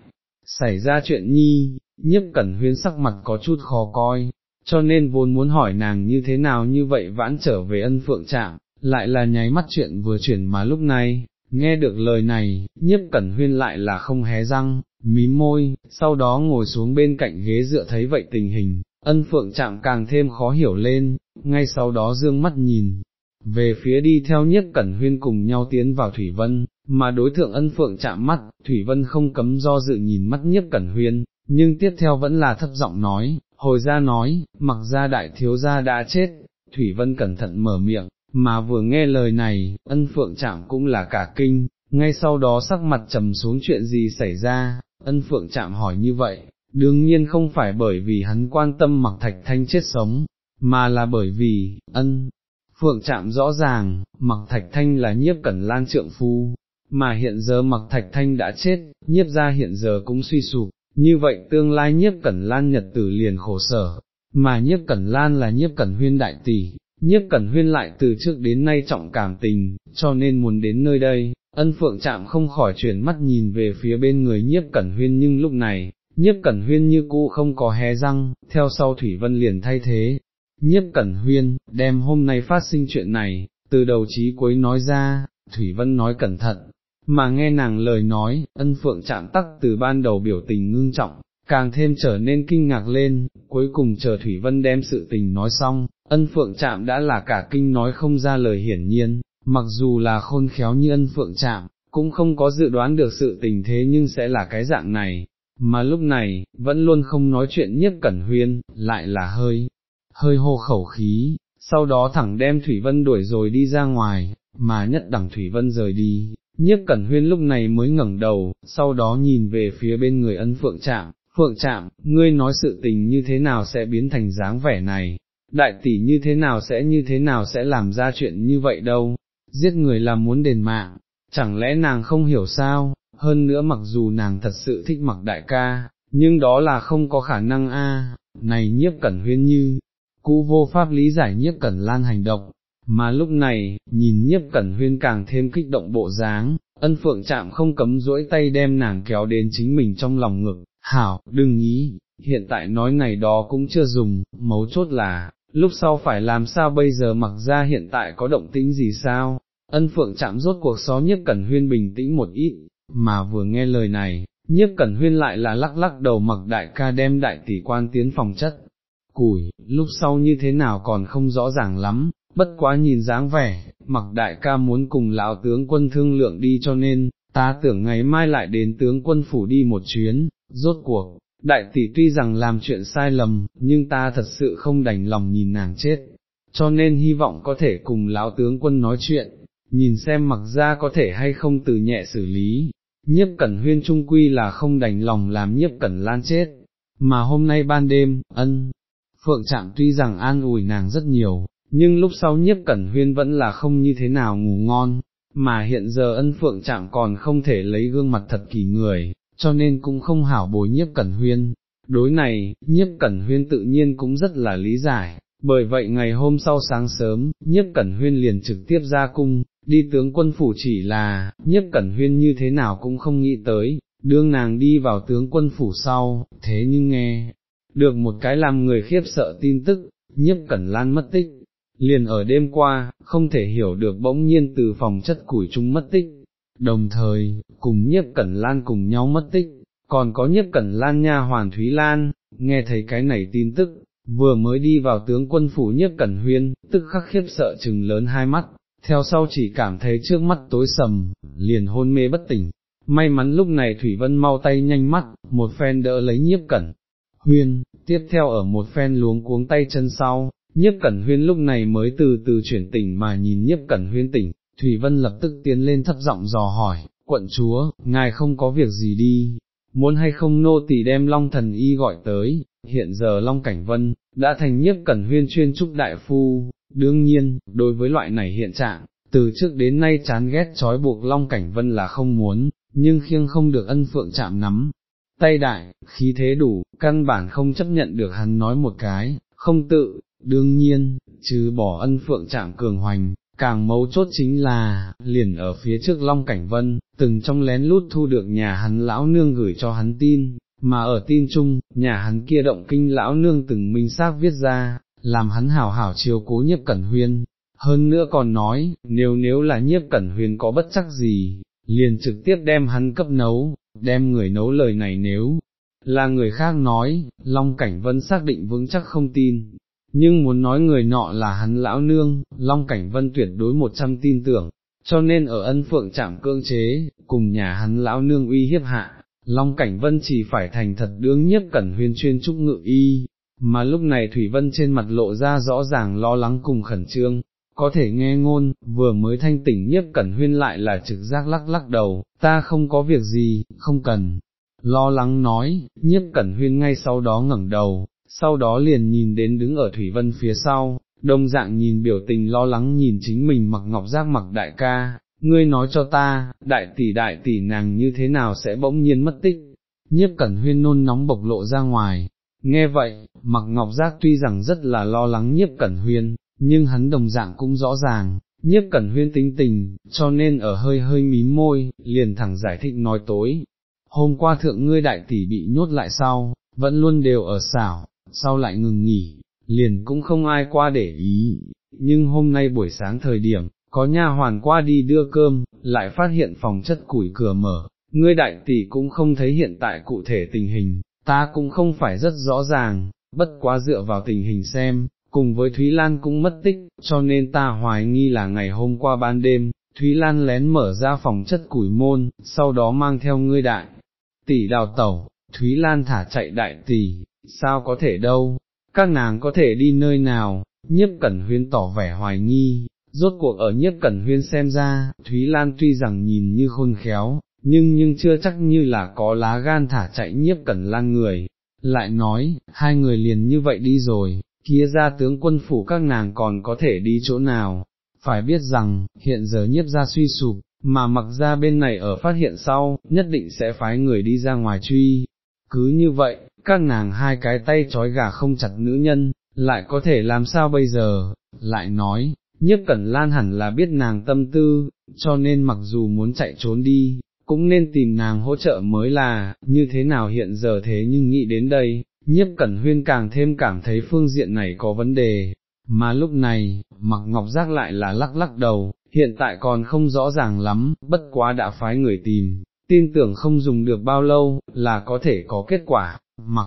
[SPEAKER 1] Xảy ra chuyện nhi, nhiếp cẩn huyên sắc mặt có chút khó coi, cho nên vốn muốn hỏi nàng như thế nào như vậy vãn trở về ân phượng chạm, lại là nháy mắt chuyện vừa chuyển mà lúc này, nghe được lời này, nhiếp cẩn huyên lại là không hé răng, mí môi, sau đó ngồi xuống bên cạnh ghế dựa thấy vậy tình hình, ân phượng chạm càng thêm khó hiểu lên, ngay sau đó dương mắt nhìn, về phía đi theo nhất cẩn huyên cùng nhau tiến vào Thủy Vân, mà đối thượng ân phượng chạm mắt, Thủy Vân không cấm do dự nhìn mắt nhất cẩn huyên, nhưng tiếp theo vẫn là thấp giọng nói, hồi ra nói, mặc ra đại thiếu gia đã chết, Thủy Vân cẩn thận mở miệng, mà vừa nghe lời này, ân phượng chạm cũng là cả kinh, ngay sau đó sắc mặt trầm xuống chuyện gì xảy ra, ân phượng chạm hỏi như vậy, đương nhiên không phải bởi vì hắn quan tâm mặc thạch thanh chết sống, mà là bởi vì, ân, phượng chạm rõ ràng, mặc thạch thanh là nhiếp cẩn lan trượng phu, mà hiện giờ mặc thạch thanh đã chết, nhiếp ra hiện giờ cũng suy sụp, như vậy tương lai nhiếp cẩn lan nhật tử liền khổ sở, mà nhiếp cẩn lan là nhiếp cẩn huyên đại tỷ, nhiếp cẩn huyên lại từ trước đến nay trọng cảm tình, cho nên muốn đến nơi đây, ân phượng chạm không khỏi chuyển mắt nhìn về phía bên người nhiếp cẩn huyên nhưng lúc này, nhiếp cẩn huyên như cũ không có hé răng, theo sau Thủy Vân liền thay thế, nhiếp cẩn huyên, đem hôm nay phát sinh chuyện này, từ đầu chí cuối nói ra, Thủy Vân nói cẩn thận, mà nghe nàng lời nói, ân phượng chạm tắc từ ban đầu biểu tình ngưng trọng, càng thêm trở nên kinh ngạc lên, cuối cùng chờ Thủy Vân đem sự tình nói xong, ân phượng chạm đã là cả kinh nói không ra lời hiển nhiên, mặc dù là khôn khéo như ân phượng chạm, cũng không có dự đoán được sự tình thế nhưng sẽ là cái dạng này, mà lúc này, vẫn luôn không nói chuyện nhiếp cẩn huyên, lại là hơi, hơi hô khẩu khí, sau đó thẳng đem Thủy Vân đuổi rồi đi ra ngoài, mà nhất đẳng Thủy Vân rời đi, nhiếp cẩn huyên lúc này mới ngẩng đầu, sau đó nhìn về phía bên người ân phượng trạm, phượng trạm, ngươi nói sự tình như thế nào sẽ biến thành dáng vẻ này, đại tỷ như thế nào sẽ như thế nào sẽ làm ra chuyện như vậy đâu, giết người là muốn đền mạng, chẳng lẽ nàng không hiểu sao, hơn nữa mặc dù nàng thật sự thích mặc đại ca, nhưng đó là không có khả năng a. này nhiếp cẩn huyên như, cũ vô pháp lý giải nhiếp cẩn lan hành động, mà lúc này, nhìn nhiếp cẩn huyên càng thêm kích động bộ dáng, ân phượng chạm không cấm duỗi tay đem nàng kéo đến chính mình trong lòng ngực, hảo, đừng nghĩ, hiện tại nói này đó cũng chưa dùng, mấu chốt là, lúc sau phải làm sao bây giờ mặc ra hiện tại có động tĩnh gì sao, ân phượng chạm rốt cuộc xó nhất cẩn huyên bình tĩnh một ít, mà vừa nghe lời này, nhất cẩn huyên lại là lắc lắc đầu mặc đại ca đem đại tỷ quan tiến phòng chất, củi, lúc sau như thế nào còn không rõ ràng lắm, bất quá nhìn dáng vẻ, mặc đại ca muốn cùng lão tướng quân thương lượng đi cho nên, ta tưởng ngày mai lại đến tướng quân phủ đi một chuyến, rốt cuộc, đại tỷ tuy rằng làm chuyện sai lầm, nhưng ta thật sự không đành lòng nhìn nàng chết, cho nên hy vọng có thể cùng lão tướng quân nói chuyện, nhìn xem mặc ra có thể hay không từ nhẹ xử lý, nhiếp cẩn huyên trung quy là không đành lòng làm nhiếp cẩn lan chết, mà hôm nay ban đêm, ân, phượng trạng tuy rằng an ủi nàng rất nhiều, nhưng lúc sau nhiếp cẩn huyên vẫn là không như thế nào ngủ ngon, mà hiện giờ ân phượng trạng còn không thể lấy gương mặt thật kỳ người, cho nên cũng không hảo bồi nhiếp cẩn huyên. Đối này, nhiếp cẩn huyên tự nhiên cũng rất là lý giải, bởi vậy ngày hôm sau sáng sớm, nhiếp cẩn huyên liền trực tiếp ra cung, đi tướng quân phủ chỉ là, nhiếp cẩn huyên như thế nào cũng không nghĩ tới, đương nàng đi vào tướng quân phủ sau, thế nhưng nghe, được một cái làm người khiếp sợ tin tức, nhiếp cẩn lan mất tích, liền ở đêm qua, không thể hiểu được bỗng nhiên từ phòng chất củi chúng mất tích, đồng thời, cùng nhiếp cẩn lan cùng nhau mất tích, còn có nhiếp cẩn lan nha hoàn Thúy Lan, nghe thấy cái này tin tức, vừa mới đi vào tướng quân phủ nhiếp cẩn huyên, tức khắc khiếp sợ chừng lớn hai mắt, theo sau chỉ cảm thấy trước mắt tối sầm, liền hôn mê bất tỉnh. May mắn lúc này Thủy Vân mau tay nhanh mắt, một phen đỡ lấy nhiếp cẩn, huyên, tiếp theo ở một phen luống cuống tay chân sau, nhiếp cẩn huyên lúc này mới từ từ chuyển tỉnh mà nhìn nhiếp cẩn huyên tỉnh, Thủy Vân lập tức tiến lên thấp giọng dò hỏi, quận chúa, ngài không có việc gì đi, muốn hay không nô tỳ đem Long Thần Y gọi tới, hiện giờ Long Cảnh Vân, đã thành nhiếp cẩn huyên chuyên trúc đại phu, đương nhiên, đối với loại này hiện trạng, từ trước đến nay chán ghét trói buộc Long Cảnh Vân là không muốn, nhưng khiêng không được ân phượng chạm nắm. Tay đại, khí thế đủ, căn bản không chấp nhận được hắn nói một cái, không tự, đương nhiên, chứ bỏ ân phượng chạm cường hoành, càng mấu chốt chính là, liền ở phía trước Long Cảnh Vân, từng trong lén lút thu được nhà hắn lão nương gửi cho hắn tin, mà ở tin chung, nhà hắn kia động kinh lão nương từng minh xác viết ra, làm hắn hảo hảo chiều cố nhiếp cẩn huyên, hơn nữa còn nói, nếu nếu là nhiếp cẩn huyên có bất chắc gì, liền trực tiếp đem hắn cấp nấu, đem người nấu lời này nếu là người khác nói, Long Cảnh Vân xác định vững chắc không tin, nhưng muốn nói người nọ là hắn lão nương, Long Cảnh Vân tuyệt đối một trăm tin tưởng, cho nên ở ân phượng chạm cương chế, cùng nhà hắn lão nương uy hiếp hạ, Long Cảnh Vân chỉ phải thành thật đương nhiếp cẩn huyên chuyên trúc ngự y, mà lúc này Thủy Vân trên mặt lộ ra rõ ràng lo lắng cùng khẩn trương, có thể nghe ngôn, vừa mới thanh tỉnh nhiếp cẩn huyên lại là trực giác lắc lắc đầu, ta không có việc gì, không cần. Lo lắng nói, nhiếp cẩn huyên ngay sau đó ngẩng đầu, sau đó liền nhìn đến đứng ở Thủy Vân phía sau, đông dạng nhìn biểu tình lo lắng nhìn chính mình mặc ngọc giác mặc đại ca, ngươi nói cho ta, đại tỷ đại tỷ nàng như thế nào sẽ bỗng nhiên mất tích, nhiếp cẩn huyên nôn nóng bộc lộ ra ngoài, nghe vậy, mặc ngọc giác tuy rằng rất là lo lắng nhiếp cẩn huyên, nhưng hắn đồng dạng cũng rõ ràng, nhiếp cẩn huyên tính tình, cho nên ở hơi hơi mím môi, liền thẳng giải thích nói tối. Hôm qua thượng ngươi đại tỷ bị nhốt lại sau, vẫn luôn đều ở xảo, sau lại ngừng nghỉ, liền cũng không ai qua để ý, nhưng hôm nay buổi sáng thời điểm, có nha hoàn qua đi đưa cơm, lại phát hiện phòng chất củi cửa mở, ngươi đại tỷ cũng không thấy hiện tại cụ thể tình hình, ta cũng không phải rất rõ ràng, bất quá dựa vào tình hình xem, cùng với Thúy Lan cũng mất tích, cho nên ta hoài nghi là ngày hôm qua ban đêm, Thúy Lan lén mở ra phòng chất củi môn, sau đó mang theo ngươi đại, tỷ đào tẩu, Thúy Lan thả chạy đại tỷ, sao có thể đâu, các nàng có thể đi nơi nào, nhiếp cẩn huyên tỏ vẻ hoài nghi, rốt cuộc ở nhiếp cẩn huyên xem ra, Thúy Lan tuy rằng nhìn như khôn khéo, nhưng nhưng chưa chắc như là có lá gan thả chạy nhiếp cẩn lan người, lại nói, hai người liền như vậy đi rồi, kia ra tướng quân phủ các nàng còn có thể đi chỗ nào, phải biết rằng, hiện giờ nhiếp ra suy sụp, mà mặc ra bên này ở phát hiện sau, nhất định sẽ phái người đi ra ngoài truy. Cứ như vậy, các nàng hai cái tay trói gà không chặt nữ nhân, lại có thể làm sao bây giờ, lại nói, nhất cẩn lan hẳn là biết nàng tâm tư, cho nên mặc dù muốn chạy trốn đi, cũng nên tìm nàng hỗ trợ mới là, như thế nào hiện giờ thế nhưng nghĩ đến đây, nhiếp cẩn huyên càng thêm cảm thấy phương diện này có vấn đề, mà lúc này, mặc ngọc giác lại là lắc lắc đầu, hiện tại còn không rõ ràng lắm, bất quá đã phái người tìm, tin tưởng không dùng được bao lâu, là có thể có kết quả, mặc.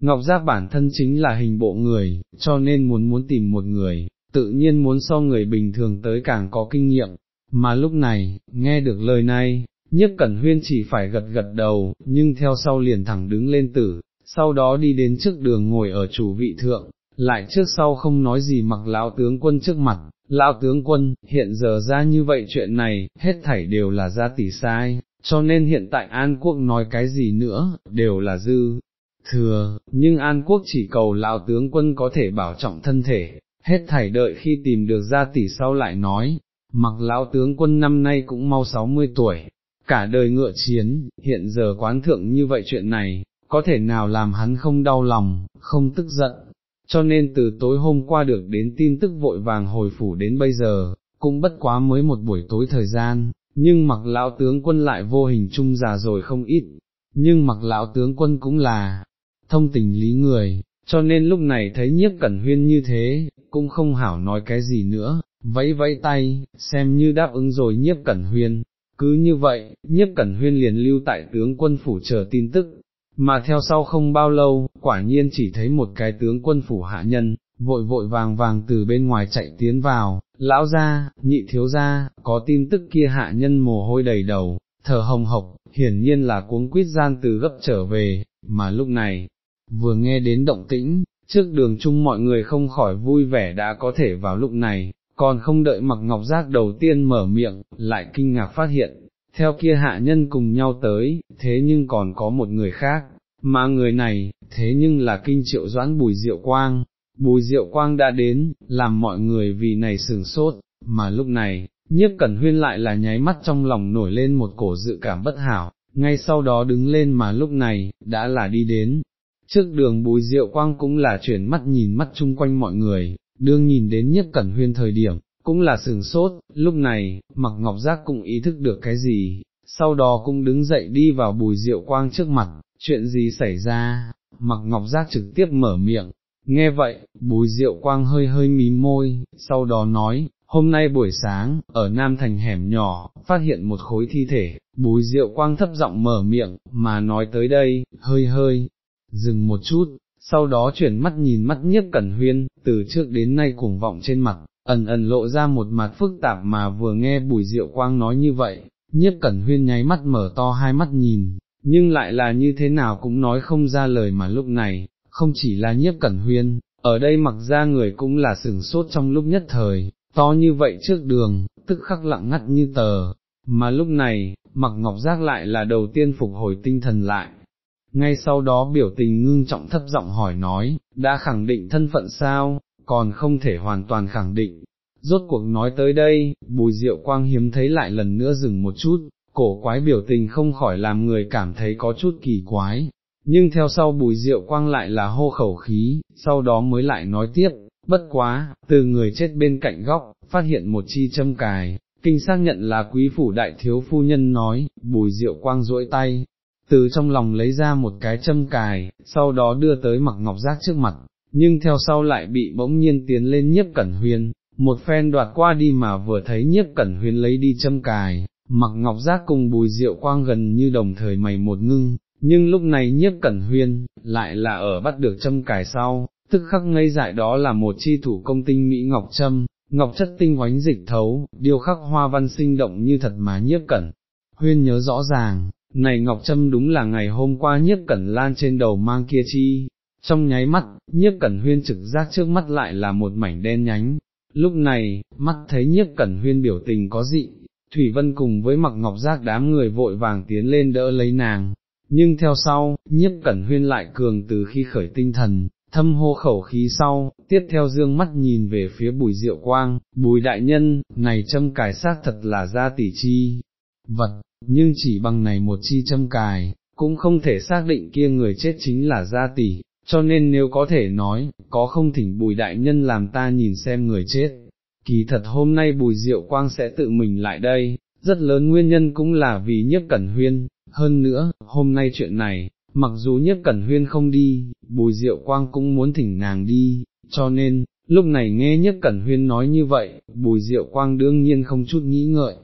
[SPEAKER 1] Ngọc Giác bản thân chính là hình bộ người, cho nên muốn muốn tìm một người, tự nhiên muốn so người bình thường tới càng có kinh nghiệm, mà lúc này, nghe được lời này, Nhất cẩn huyên chỉ phải gật gật đầu, nhưng theo sau liền thẳng đứng lên tử, sau đó đi đến trước đường ngồi ở chủ vị thượng, lại trước sau không nói gì mặc lão tướng quân trước mặt, lão tướng quân, hiện giờ ra như vậy chuyện này, hết thảy đều là ra tỷ sai, cho nên hiện tại An Quốc nói cái gì nữa, đều là dư, thừa, nhưng An Quốc chỉ cầu lão tướng quân có thể bảo trọng thân thể, hết thảy đợi khi tìm được ra tỷ sau lại nói, mặc lão tướng quân năm nay cũng mau 60 tuổi, cả đời ngựa chiến, hiện giờ quán thượng như vậy chuyện này, có thể nào làm hắn không đau lòng, không tức giận, cho nên từ tối hôm qua được đến tin tức vội vàng hồi phủ đến bây giờ, cũng bất quá mới một buổi tối thời gian, nhưng mặc lão tướng quân lại vô hình chung già rồi không ít, nhưng mặc lão tướng quân cũng là thông tình lý người, cho nên lúc này thấy nhiếp cẩn huyên như thế, cũng không hảo nói cái gì nữa, vẫy vẫy tay, xem như đáp ứng rồi nhiếp cẩn huyên. Cứ như vậy, nhiếp cẩn huyên liền lưu tại tướng quân phủ chờ tin tức, mà theo sau không bao lâu, quả nhiên chỉ thấy một cái tướng quân phủ hạ nhân, vội vội vàng vàng từ bên ngoài chạy tiến vào, lão ra, nhị thiếu ra, có tin tức kia hạ nhân mồ hôi đầy đầu, thở hồng hộc, hiển nhiên là cuống quýt gian từ gấp trở về, mà lúc này, vừa nghe đến động tĩnh, trước đường chung mọi người không khỏi vui vẻ đã có thể vào lúc này, còn không đợi mặc ngọc giác đầu tiên mở miệng, lại kinh ngạc phát hiện, theo kia hạ nhân cùng nhau tới, thế nhưng còn có một người khác, mà người này, thế nhưng là kinh triệu doãn bùi diệu quang, bùi diệu quang đã đến, làm mọi người vì này sừng sốt, mà lúc này, nhiếp cẩn huyên lại là nháy mắt trong lòng nổi lên một cổ dự cảm bất hảo, ngay sau đó đứng lên mà lúc này, đã là đi đến. Trước đường bùi diệu quang cũng là chuyển mắt nhìn mắt chung quanh mọi người, đương nhìn đến nhất cẩn huyên thời điểm, cũng là sừng sốt, lúc này, mặc ngọc giác cũng ý thức được cái gì, sau đó cũng đứng dậy đi vào bùi diệu quang trước mặt, chuyện gì xảy ra, mặc ngọc giác trực tiếp mở miệng, nghe vậy, bùi diệu quang hơi hơi mí môi, sau đó nói, hôm nay buổi sáng, ở Nam Thành hẻm nhỏ, phát hiện một khối thi thể, bùi diệu quang thấp giọng mở miệng, mà nói tới đây, hơi hơi, dừng một chút, sau đó chuyển mắt nhìn mắt nhiếp cẩn huyên, từ trước đến nay cuồng vọng trên mặt, ẩn ẩn lộ ra một mặt phức tạp mà vừa nghe bùi diệu quang nói như vậy, nhiếp cẩn huyên nháy mắt mở to hai mắt nhìn, nhưng lại là như thế nào cũng nói không ra lời mà lúc này, không chỉ là nhiếp cẩn huyên, ở đây mặc ra người cũng là sừng sốt trong lúc nhất thời, to như vậy trước đường, tức khắc lặng ngắt như tờ, mà lúc này, mặc ngọc giác lại là đầu tiên phục hồi tinh thần lại. Ngay sau đó biểu tình ngưng trọng thấp giọng hỏi nói, đã khẳng định thân phận sao, còn không thể hoàn toàn khẳng định. Rốt cuộc nói tới đây, bùi diệu quang hiếm thấy lại lần nữa dừng một chút, cổ quái biểu tình không khỏi làm người cảm thấy có chút kỳ quái, nhưng theo sau bùi diệu quang lại là hô khẩu khí, sau đó mới lại nói tiếp, bất quá, từ người chết bên cạnh góc, phát hiện một chi châm cài, kinh xác nhận là quý phủ đại thiếu phu nhân nói, bùi diệu quang duỗi tay, từ trong lòng lấy ra một cái châm cài, sau đó đưa tới mặc ngọc giác trước mặt, nhưng theo sau lại bị bỗng nhiên tiến lên nhiếp cẩn huyên, một phen đoạt qua đi mà vừa thấy nhiếp cẩn huyên lấy đi châm cài, mặc ngọc giác cùng bùi diệu quang gần như đồng thời mày một ngưng, nhưng lúc này nhiếp cẩn huyên, lại là ở bắt được châm cài sau, tức khắc ngây dại đó là một chi thủ công tinh Mỹ Ngọc Trâm, ngọc chất tinh hoánh dịch thấu, điêu khắc hoa văn sinh động như thật mà nhiếp cẩn. Huyên nhớ rõ ràng, này Ngọc Trâm đúng là ngày hôm qua nhiếp cẩn lan trên đầu mang kia chi, trong nháy mắt, nhiếp cẩn huyên trực giác trước mắt lại là một mảnh đen nhánh, lúc này, mắt thấy nhiếp cẩn huyên biểu tình có dị, Thủy Vân cùng với mặc ngọc giác đám người vội vàng tiến lên đỡ lấy nàng, nhưng theo sau, nhiếp cẩn huyên lại cường từ khi khởi tinh thần, thâm hô khẩu khí sau, tiếp theo dương mắt nhìn về phía bùi diệu quang, bùi đại nhân, này châm cài xác thật là ra tỷ chi, vật, nhưng chỉ bằng này một chi châm cài, cũng không thể xác định kia người chết chính là gia tỷ, cho nên nếu có thể nói, có không thỉnh bùi đại nhân làm ta nhìn xem người chết. Kỳ thật hôm nay bùi diệu quang sẽ tự mình lại đây, rất lớn nguyên nhân cũng là vì nhiếp cẩn huyên, hơn nữa, hôm nay chuyện này, mặc dù nhiếp cẩn huyên không đi, bùi diệu quang cũng muốn thỉnh nàng đi, cho nên, lúc này nghe nhiếp cẩn huyên nói như vậy, bùi diệu quang đương nhiên không chút nghĩ ngợi,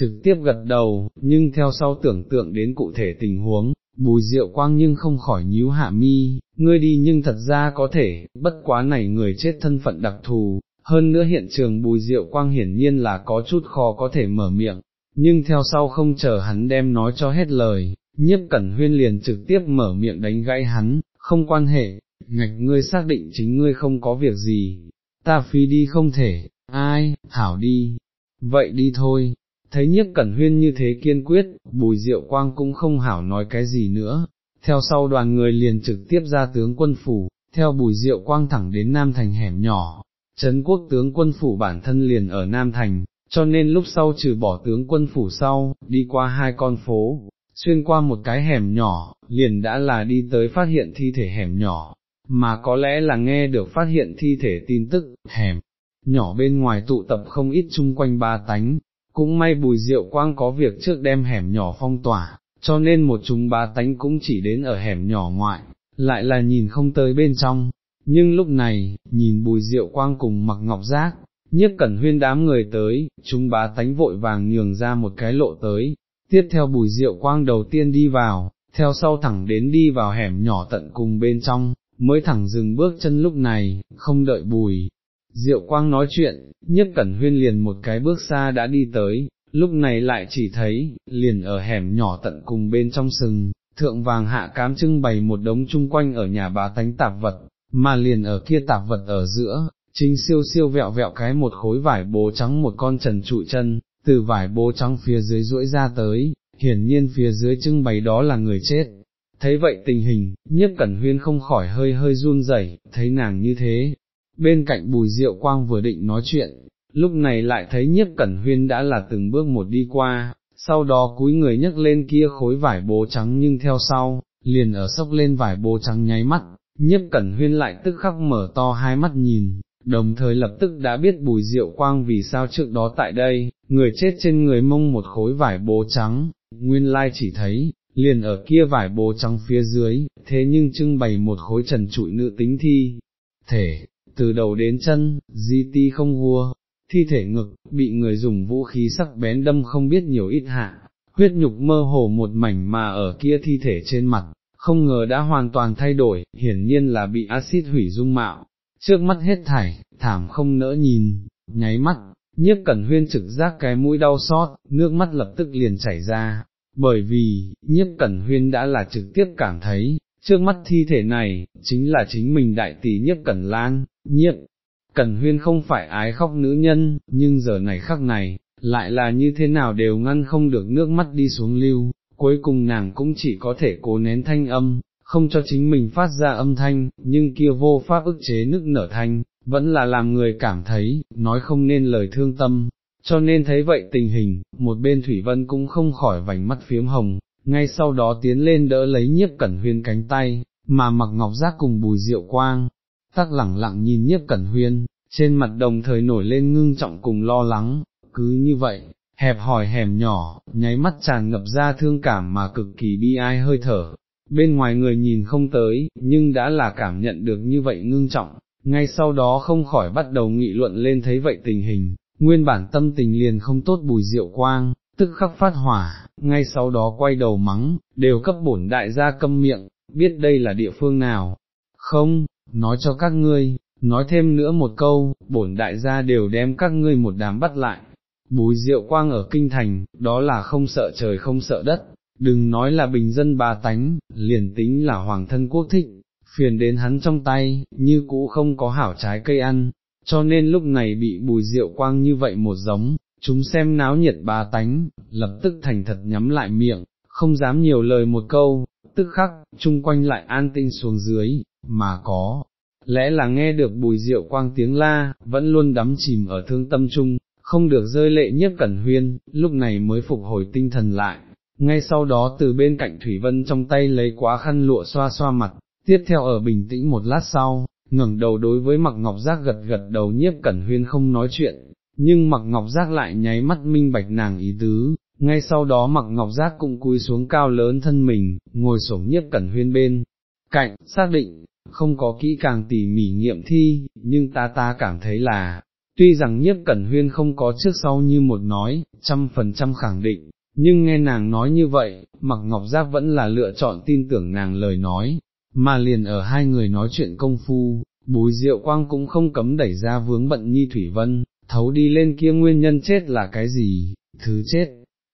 [SPEAKER 1] trực tiếp gật đầu, nhưng theo sau tưởng tượng đến cụ thể tình huống, bùi diệu quang nhưng không khỏi nhíu hạ mi, ngươi đi nhưng thật ra có thể, bất quá này người chết thân phận đặc thù, hơn nữa hiện trường bùi diệu quang hiển nhiên là có chút khó có thể mở miệng, nhưng theo sau không chờ hắn đem nói cho hết lời, nhiếp cẩn huyên liền trực tiếp mở miệng đánh gãy hắn, không quan hệ, ngạch ngươi xác định chính ngươi không có việc gì, ta phi đi không thể, ai, hảo đi, vậy đi thôi, thấy nhiếp cẩn huyên như thế kiên quyết, bùi diệu quang cũng không hảo nói cái gì nữa, theo sau đoàn người liền trực tiếp ra tướng quân phủ, theo bùi diệu quang thẳng đến Nam Thành hẻm nhỏ, Trấn quốc tướng quân phủ bản thân liền ở Nam Thành, cho nên lúc sau trừ bỏ tướng quân phủ sau, đi qua hai con phố, xuyên qua một cái hẻm nhỏ, liền đã là đi tới phát hiện thi thể hẻm nhỏ, mà có lẽ là nghe được phát hiện thi thể tin tức, hẻm, nhỏ bên ngoài tụ tập không ít chung quanh ba tánh, cũng may bùi diệu quang có việc trước đem hẻm nhỏ phong tỏa, cho nên một chúng ba tánh cũng chỉ đến ở hẻm nhỏ ngoại, lại là nhìn không tới bên trong, nhưng lúc này, nhìn bùi diệu quang cùng mặc ngọc giác, nhất cẩn huyên đám người tới, chúng bá tánh vội vàng nhường ra một cái lộ tới, tiếp theo bùi diệu quang đầu tiên đi vào, theo sau thẳng đến đi vào hẻm nhỏ tận cùng bên trong, mới thẳng dừng bước chân lúc này, không đợi bùi. Diệu quang nói chuyện, nhất cẩn huyên liền một cái bước xa đã đi tới, lúc này lại chỉ thấy, liền ở hẻm nhỏ tận cùng bên trong sừng, thượng vàng hạ cám trưng bày một đống chung quanh ở nhà bà tánh tạp vật, mà liền ở kia tạp vật ở giữa, chính siêu siêu vẹo vẹo cái một khối vải bố trắng một con trần trụi chân, từ vải bố trắng phía dưới duỗi ra tới, hiển nhiên phía dưới trưng bày đó là người chết. Thấy vậy tình hình, nhiếp cẩn huyên không khỏi hơi hơi run rẩy, thấy nàng như thế. Bên cạnh bùi diệu quang vừa định nói chuyện, lúc này lại thấy nhiếp cẩn huyên đã là từng bước một đi qua, sau đó cúi người nhấc lên kia khối vải bố trắng nhưng theo sau, liền ở sốc lên vải bố trắng nháy mắt, nhiếp cẩn huyên lại tức khắc mở to hai mắt nhìn, đồng thời lập tức đã biết bùi diệu quang vì sao trước đó tại đây, người chết trên người mông một khối vải bố trắng, nguyên lai chỉ thấy, liền ở kia vải bố trắng phía dưới, thế nhưng trưng bày một khối trần trụi nữ tính thi, thể, từ đầu đến chân, di ti không vua, thi thể ngực, bị người dùng vũ khí sắc bén đâm không biết nhiều ít hạ, huyết nhục mơ hồ một mảnh mà ở kia thi thể trên mặt, không ngờ đã hoàn toàn thay đổi, hiển nhiên là bị axit hủy dung mạo, trước mắt hết thảy, thảm không nỡ nhìn, nháy mắt, nhiếp cẩn huyên trực giác cái mũi đau xót, nước mắt lập tức liền chảy ra, bởi vì, nhiếp cẩn huyên đã là trực tiếp cảm thấy, trước mắt thi thể này, chính là chính mình đại tỷ nhiếp cẩn lan, nhiếp. Cẩn huyên không phải ái khóc nữ nhân, nhưng giờ này khắc này, lại là như thế nào đều ngăn không được nước mắt đi xuống lưu, cuối cùng nàng cũng chỉ có thể cố nén thanh âm, không cho chính mình phát ra âm thanh, nhưng kia vô pháp ức chế nức nở thanh, vẫn là làm người cảm thấy, nói không nên lời thương tâm, cho nên thấy vậy tình hình, một bên Thủy Vân cũng không khỏi vành mắt phiếm hồng, ngay sau đó tiến lên đỡ lấy nhiếp cẩn huyên cánh tay, mà mặc ngọc giác cùng bùi diệu quang, tắc lẳng lặng nhìn nhiếp cẩn huyên, trên mặt đồng thời nổi lên ngưng trọng cùng lo lắng, cứ như vậy, hẹp hỏi hẻm nhỏ, nháy mắt tràn ngập ra thương cảm mà cực kỳ bi ai hơi thở, bên ngoài người nhìn không tới, nhưng đã là cảm nhận được như vậy ngưng trọng, ngay sau đó không khỏi bắt đầu nghị luận lên thấy vậy tình hình, nguyên bản tâm tình liền không tốt bùi diệu quang, tức khắc phát hỏa, ngay sau đó quay đầu mắng, đều cấp bổn đại gia câm miệng, biết đây là địa phương nào, không, nói cho các ngươi, nói thêm nữa một câu, bổn đại gia đều đem các ngươi một đám bắt lại, bùi diệu quang ở kinh thành, đó là không sợ trời không sợ đất, đừng nói là bình dân bà tánh, liền tính là hoàng thân quốc thịnh, phiền đến hắn trong tay, như cũ không có hảo trái cây ăn, cho nên lúc này bị bùi diệu quang như vậy một giống, chúng xem náo nhiệt bà tánh, lập tức thành thật nhắm lại miệng, không dám nhiều lời một câu, tức khắc, chung quanh lại an tinh xuống dưới, mà có. Lẽ là nghe được bùi diệu quang tiếng la, vẫn luôn đắm chìm ở thương tâm chung, không được rơi lệ nhất cẩn huyên, lúc này mới phục hồi tinh thần lại, ngay sau đó từ bên cạnh Thủy Vân trong tay lấy quá khăn lụa xoa xoa mặt, tiếp theo ở bình tĩnh một lát sau, ngẩng đầu đối với mặc ngọc giác gật gật đầu nhiếp cẩn huyên không nói chuyện, nhưng mặc ngọc giác lại nháy mắt minh bạch nàng ý tứ, ngay sau đó mặc ngọc giác cũng cúi xuống cao lớn thân mình, ngồi sổng nhiếp cẩn huyên bên, cạnh, xác định, không có kỹ càng tỉ mỉ nghiệm thi, nhưng ta ta cảm thấy là, tuy rằng nhiếp cẩn huyên không có trước sau như một nói, trăm phần trăm khẳng định, nhưng nghe nàng nói như vậy, mặc ngọc giác vẫn là lựa chọn tin tưởng nàng lời nói, mà liền ở hai người nói chuyện công phu, bùi diệu quang cũng không cấm đẩy ra vướng bận nhi thủy vân, thấu đi lên kia nguyên nhân chết là cái gì, thứ chết.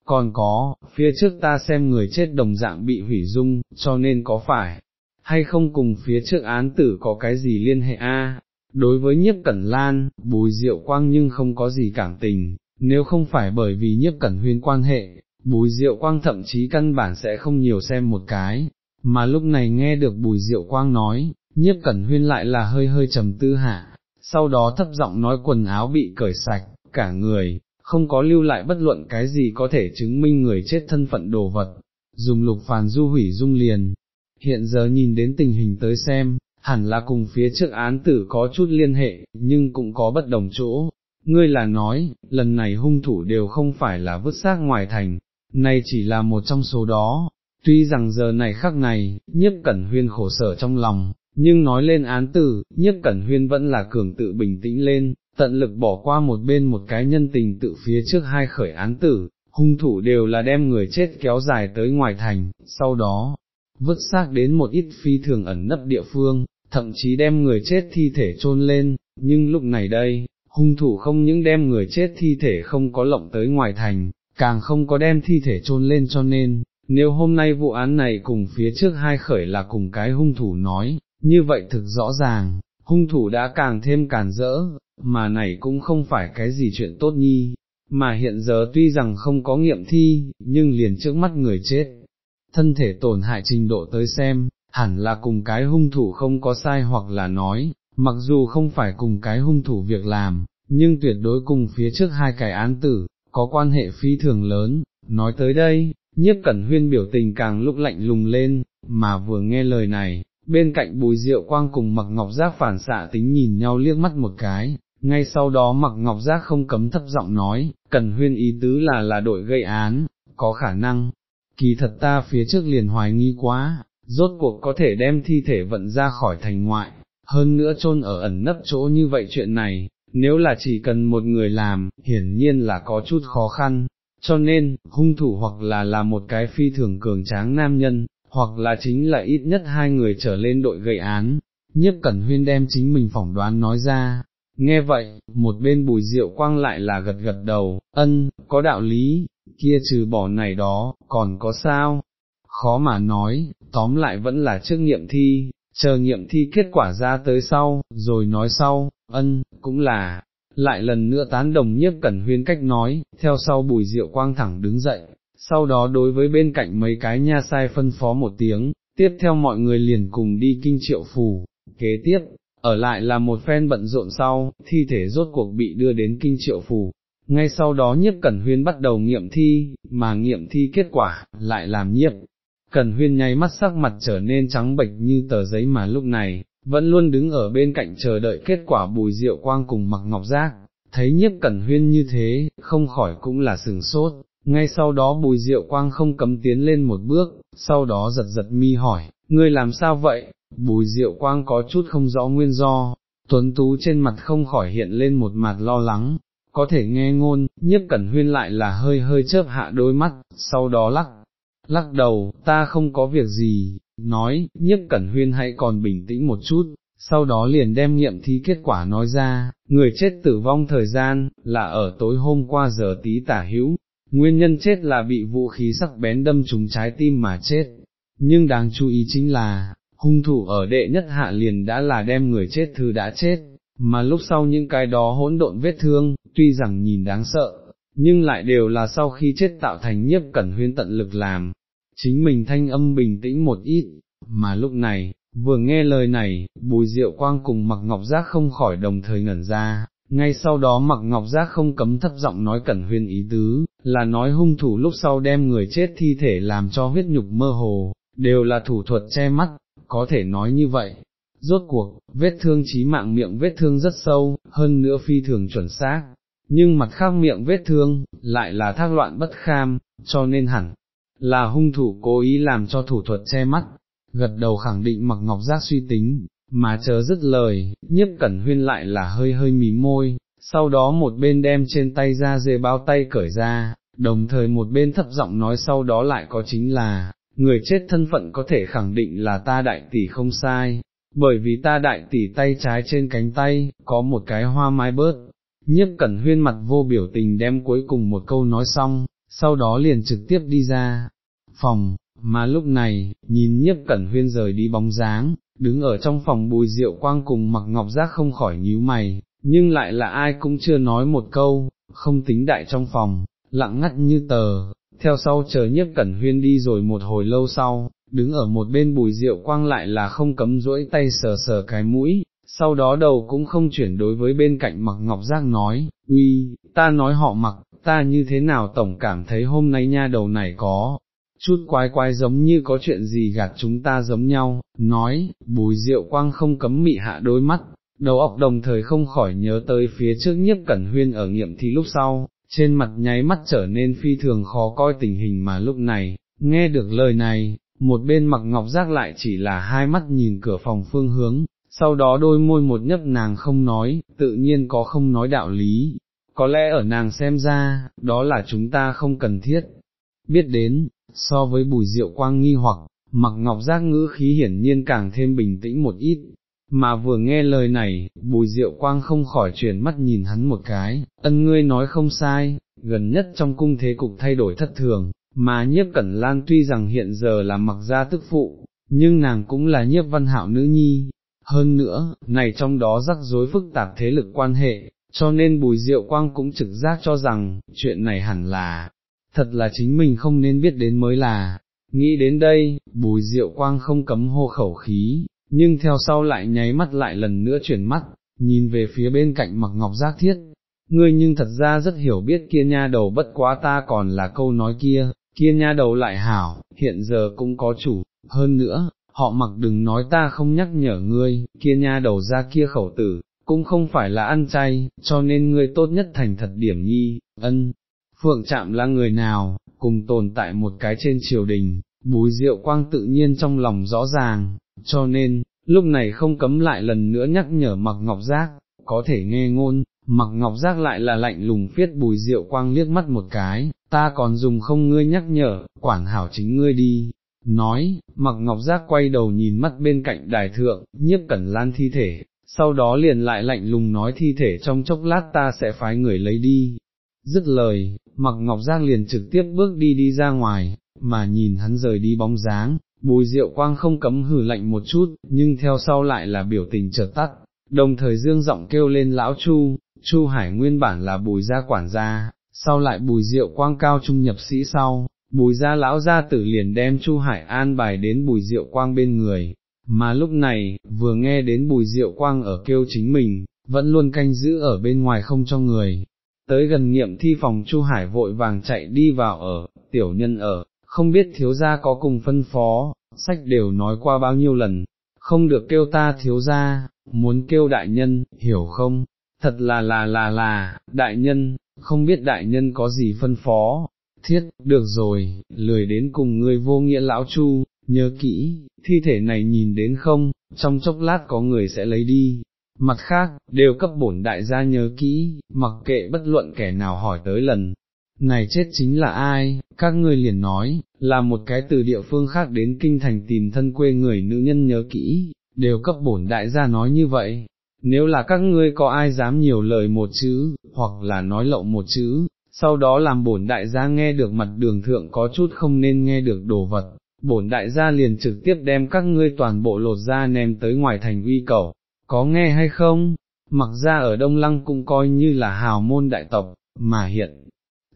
[SPEAKER 1] Còn có, phía trước ta xem người chết đồng dạng bị hủy dung, cho nên có phải, hay không cùng phía trước án tử có cái gì liên hệ a? Đối với nhiếp cẩn lan, bùi diệu quang nhưng không có gì cảm tình, nếu không phải bởi vì nhiếp cẩn huyên quan hệ, bùi diệu quang thậm chí căn bản sẽ không nhiều xem một cái, mà lúc này nghe được bùi diệu quang nói, nhiếp cẩn huyên lại là hơi hơi trầm tư hạ, sau đó thấp giọng nói quần áo bị cởi sạch, cả người, không có lưu lại bất luận cái gì có thể chứng minh người chết thân phận đồ vật, dùng lục phàn du hủy dung liền. Hiện giờ nhìn đến tình hình tới xem, hẳn là cùng phía trước án tử có chút liên hệ, nhưng cũng có bất đồng chỗ. Ngươi là nói, lần này hung thủ đều không phải là vứt xác ngoài thành, nay chỉ là một trong số đó. Tuy rằng giờ này khắc này, nhiếp cẩn huyên khổ sở trong lòng, nhưng nói lên án tử, nhất cẩn huyên vẫn là cường tự bình tĩnh lên, tận lực bỏ qua một bên một cái nhân tình tự phía trước hai khởi án tử, hung thủ đều là đem người chết kéo dài tới ngoài thành, sau đó, vứt xác đến một ít phi thường ẩn nấp địa phương, thậm chí đem người chết thi thể chôn lên, nhưng lúc này đây, hung thủ không những đem người chết thi thể không có lộng tới ngoài thành, càng không có đem thi thể chôn lên cho nên, nếu hôm nay vụ án này cùng phía trước hai khởi là cùng cái hung thủ nói, như vậy thực rõ ràng, hung thủ đã càng thêm càn rỡ, mà này cũng không phải cái gì chuyện tốt nhi, mà hiện giờ tuy rằng không có nghiệm thi, nhưng liền trước mắt người chết, thân thể tổn hại trình độ tới xem, hẳn là cùng cái hung thủ không có sai hoặc là nói, mặc dù không phải cùng cái hung thủ việc làm, nhưng tuyệt đối cùng phía trước hai cái án tử, có quan hệ phi thường lớn, nói tới đây, nhiếp cẩn huyên biểu tình càng lúc lạnh lùng lên, mà vừa nghe lời này, bên cạnh bùi rượu quang cùng mặc ngọc giác phản xạ tính nhìn nhau liếc mắt một cái, ngay sau đó mặc ngọc giác không cấm thấp giọng nói, cần huyên ý tứ là là đội gây án, có khả năng, kỳ thật ta phía trước liền hoài nghi quá, rốt cuộc có thể đem thi thể vận ra khỏi thành ngoại, hơn nữa chôn ở ẩn nấp chỗ như vậy chuyện này, nếu là chỉ cần một người làm, hiển nhiên là có chút khó khăn, cho nên, hung thủ hoặc là là một cái phi thường cường tráng nam nhân, hoặc là chính là ít nhất hai người trở lên đội gây án, nhiếp cẩn huyên đem chính mình phỏng đoán nói ra. Nghe vậy, một bên bùi rượu quang lại là gật gật đầu, ân, có đạo lý, kia trừ bỏ này đó, còn có sao? Khó mà nói, tóm lại vẫn là trước nghiệm thi, chờ nghiệm thi kết quả ra tới sau, rồi nói sau, ân, cũng là, lại lần nữa tán đồng nhiếp cẩn huyên cách nói, theo sau bùi rượu quang thẳng đứng dậy, sau đó đối với bên cạnh mấy cái nha sai phân phó một tiếng, tiếp theo mọi người liền cùng đi kinh triệu phủ, kế tiếp, ở lại là một phen bận rộn sau, thi thể rốt cuộc bị đưa đến kinh triệu phủ. Ngay sau đó nhiếp cẩn huyên bắt đầu nghiệm thi, mà nghiệm thi kết quả, lại làm nhiếp. Cẩn huyên nháy mắt sắc mặt trở nên trắng bệch như tờ giấy mà lúc này, vẫn luôn đứng ở bên cạnh chờ đợi kết quả bùi rượu quang cùng mặc ngọc giác, thấy nhiếp cẩn huyên như thế, không khỏi cũng là sừng sốt, ngay sau đó bùi rượu quang không cấm tiến lên một bước, sau đó giật giật mi hỏi, ngươi làm sao vậy, bùi rượu quang có chút không rõ nguyên do, tuấn tú trên mặt không khỏi hiện lên một mặt lo lắng, có thể nghe ngôn, nhiếp cẩn huyên lại là hơi hơi chớp hạ đôi mắt, sau đó lắc, lắc đầu, ta không có việc gì, nói, nhiếp cẩn huyên hãy còn bình tĩnh một chút, sau đó liền đem nghiệm thi kết quả nói ra, người chết tử vong thời gian, là ở tối hôm qua giờ tí tả hữu, nguyên nhân chết là bị vũ khí sắc bén đâm trúng trái tim mà chết, nhưng đáng chú ý chính là, hung thủ ở đệ nhất hạ liền đã là đem người chết thư đã chết, mà lúc sau những cái đó hỗn độn vết thương, tuy rằng nhìn đáng sợ, nhưng lại đều là sau khi chết tạo thành nhiếp cẩn huyên tận lực làm, chính mình thanh âm bình tĩnh một ít, mà lúc này, vừa nghe lời này, bùi diệu quang cùng mặc ngọc giác không khỏi đồng thời ngẩn ra, ngay sau đó mặc ngọc giác không cấm thấp giọng nói cẩn huyên ý tứ, là nói hung thủ lúc sau đem người chết thi thể làm cho huyết nhục mơ hồ, đều là thủ thuật che mắt, có thể nói như vậy. Rốt cuộc, vết thương chí mạng miệng vết thương rất sâu, hơn nữa phi thường chuẩn xác, nhưng mặt khác miệng vết thương, lại là thác loạn bất kham, cho nên hẳn, là hung thủ cố ý làm cho thủ thuật che mắt, gật đầu khẳng định mặc ngọc giác suy tính, mà chờ dứt lời, nhiếp cẩn huyên lại là hơi hơi mí môi, sau đó một bên đem trên tay ra dê bao tay cởi ra, đồng thời một bên thấp giọng nói sau đó lại có chính là, người chết thân phận có thể khẳng định là ta đại tỷ không sai, bởi vì ta đại tỷ tay trái trên cánh tay, có một cái hoa mai bớt. Nhiếp cẩn huyên mặt vô biểu tình đem cuối cùng một câu nói xong, sau đó liền trực tiếp đi ra, phòng, mà lúc này, nhìn nhiếp cẩn huyên rời đi bóng dáng, đứng ở trong phòng bùi rượu quang cùng mặc ngọc giác không khỏi nhíu mày, nhưng lại là ai cũng chưa nói một câu, không tính đại trong phòng, lặng ngắt như tờ, theo sau chờ nhiếp cẩn huyên đi rồi một hồi lâu sau, đứng ở một bên bùi rượu quang lại là không cấm duỗi tay sờ sờ cái mũi, sau đó đầu cũng không chuyển đối với bên cạnh mặc ngọc giác nói, uy, ta nói họ mặc, ta như thế nào tổng cảm thấy hôm nay nha đầu này có, chút quái quái giống như có chuyện gì gạt chúng ta giống nhau, nói, bùi rượu quang không cấm mị hạ đôi mắt, đầu óc đồng thời không khỏi nhớ tới phía trước nhất cẩn huyên ở nghiệm thì lúc sau, trên mặt nháy mắt trở nên phi thường khó coi tình hình mà lúc này, nghe được lời này, một bên mặc ngọc giác lại chỉ là hai mắt nhìn cửa phòng phương hướng, sau đó đôi môi một nhấp nàng không nói, tự nhiên có không nói đạo lý, có lẽ ở nàng xem ra, đó là chúng ta không cần thiết. Biết đến, so với bùi rượu quang nghi hoặc, mặc ngọc giác ngữ khí hiển nhiên càng thêm bình tĩnh một ít, mà vừa nghe lời này, bùi diệu quang không khỏi chuyển mắt nhìn hắn một cái, ân ngươi nói không sai, gần nhất trong cung thế cục thay đổi thất thường, mà nhiếp cẩn lan tuy rằng hiện giờ là mặc gia tức phụ, nhưng nàng cũng là nhiếp văn hạo nữ nhi, hơn nữa, này trong đó rắc rối phức tạp thế lực quan hệ, cho nên bùi diệu quang cũng trực giác cho rằng, chuyện này hẳn là, thật là chính mình không nên biết đến mới là, nghĩ đến đây, bùi diệu quang không cấm hô khẩu khí, nhưng theo sau lại nháy mắt lại lần nữa chuyển mắt, nhìn về phía bên cạnh mặc ngọc giác thiết, ngươi nhưng thật ra rất hiểu biết kia nha đầu bất quá ta còn là câu nói kia, kia nha đầu lại hảo, hiện giờ cũng có chủ, hơn nữa, họ mặc đừng nói ta không nhắc nhở ngươi, kia nha đầu ra kia khẩu tử, cũng không phải là ăn chay, cho nên ngươi tốt nhất thành thật điểm nhi, ân. Phượng chạm là người nào, cùng tồn tại một cái trên triều đình, bùi diệu quang tự nhiên trong lòng rõ ràng, cho nên, lúc này không cấm lại lần nữa nhắc nhở mặc ngọc giác, có thể nghe ngôn, mặc ngọc giác lại là lạnh lùng phiết bùi rượu quang liếc mắt một cái, ta còn dùng không ngươi nhắc nhở, quản hảo chính ngươi đi. Nói, mặc ngọc giác quay đầu nhìn mắt bên cạnh đài thượng, nhiếp cẩn lan thi thể, sau đó liền lại lạnh lùng nói thi thể trong chốc lát ta sẽ phái người lấy đi. Dứt lời, mặc ngọc Giang liền trực tiếp bước đi đi ra ngoài, mà nhìn hắn rời đi bóng dáng, Bùi diệu quang không cấm hử lạnh một chút, nhưng theo sau lại là biểu tình chợt tắt, đồng thời dương giọng kêu lên lão Chu, Chu Hải nguyên bản là bùi gia quản gia, sau lại bùi diệu quang cao trung nhập sĩ sau, bùi gia lão gia tử liền đem Chu Hải an bài đến bùi diệu quang bên người, mà lúc này, vừa nghe đến bùi diệu quang ở kêu chính mình, vẫn luôn canh giữ ở bên ngoài không cho người. Tới gần nghiệm thi phòng Chu Hải vội vàng chạy đi vào ở, tiểu nhân ở, không biết thiếu gia có cùng phân phó, sách đều nói qua bao nhiêu lần, không được kêu ta thiếu gia, muốn kêu đại nhân, hiểu không? Thật là là là là, đại nhân, không biết đại nhân có gì phân phó, thiết, được rồi, lười đến cùng người vô nghĩa lão chu, nhớ kỹ, thi thể này nhìn đến không, trong chốc lát có người sẽ lấy đi. Mặt khác, đều cấp bổn đại gia nhớ kỹ, mặc kệ bất luận kẻ nào hỏi tới lần, này chết chính là ai, các ngươi liền nói, là một cái từ địa phương khác đến kinh thành tìm thân quê người nữ nhân nhớ kỹ, đều cấp bổn đại gia nói như vậy. Nếu là các ngươi có ai dám nhiều lời một chữ, hoặc là nói lậu một chữ, sau đó làm bổn đại gia nghe được mặt đường thượng có chút không nên nghe được đồ vật, bổn đại gia liền trực tiếp đem các ngươi toàn bộ lột ra ném tới ngoài thành uy cầu, có nghe hay không? Mặc ra ở Đông Lăng cũng coi như là hào môn đại tộc, mà hiện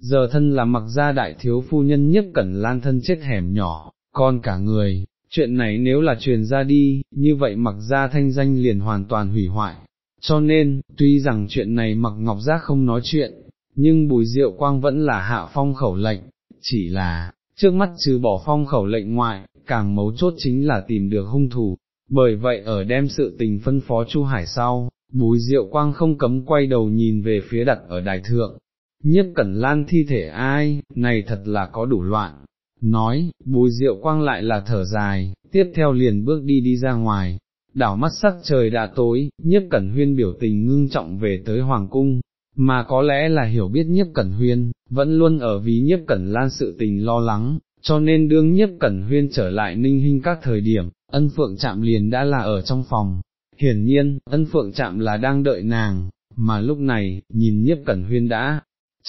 [SPEAKER 1] giờ thân là mặc gia đại thiếu phu nhân nhất cẩn lan thân chết hẻm nhỏ, còn cả người, chuyện này nếu là truyền ra đi, như vậy mặc gia thanh danh liền hoàn toàn hủy hoại. Cho nên, tuy rằng chuyện này mặc ngọc giác không nói chuyện, nhưng bùi diệu quang vẫn là hạ phong khẩu lệnh, chỉ là, trước mắt trừ bỏ phong khẩu lệnh ngoại, càng mấu chốt chính là tìm được hung thủ, bởi vậy ở đem sự tình phân phó Chu Hải sau, bùi diệu quang không cấm quay đầu nhìn về phía đặt ở đài thượng, Nhất cẩn lan thi thể ai, này thật là có đủ loạn. Nói, bùi diệu quang lại là thở dài, tiếp theo liền bước đi đi ra ngoài, đảo mắt sắc trời đã tối, nhiếp cẩn huyên biểu tình ngưng trọng về tới hoàng cung, mà có lẽ là hiểu biết nhiếp cẩn huyên, vẫn luôn ở vì nhiếp cẩn lan sự tình lo lắng, cho nên đương nhiếp cẩn huyên trở lại ninh hình các thời điểm, ân phượng chạm liền đã là ở trong phòng. Hiển nhiên, ân phượng chạm là đang đợi nàng, mà lúc này, nhìn nhiếp cẩn huyên đã,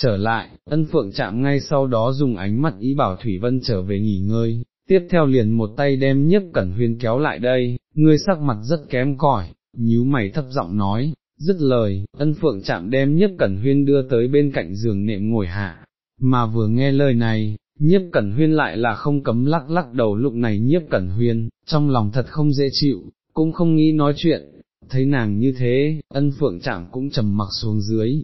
[SPEAKER 1] Trở lại, ân phượng chạm ngay sau đó dùng ánh mắt ý bảo Thủy Vân trở về nghỉ ngơi, tiếp theo liền một tay đem nhiếp cẩn huyên kéo lại đây, ngươi sắc mặt rất kém cỏi, nhíu mày thấp giọng nói, dứt lời, ân phượng chạm đem nhiếp cẩn huyên đưa tới bên cạnh giường nệm ngồi hạ, mà vừa nghe lời này, nhiếp cẩn huyên lại là không cấm lắc lắc đầu lúc này nhiếp cẩn huyên, trong lòng thật không dễ chịu, cũng không nghĩ nói chuyện, thấy nàng như thế, ân phượng chạm cũng trầm mặc xuống dưới,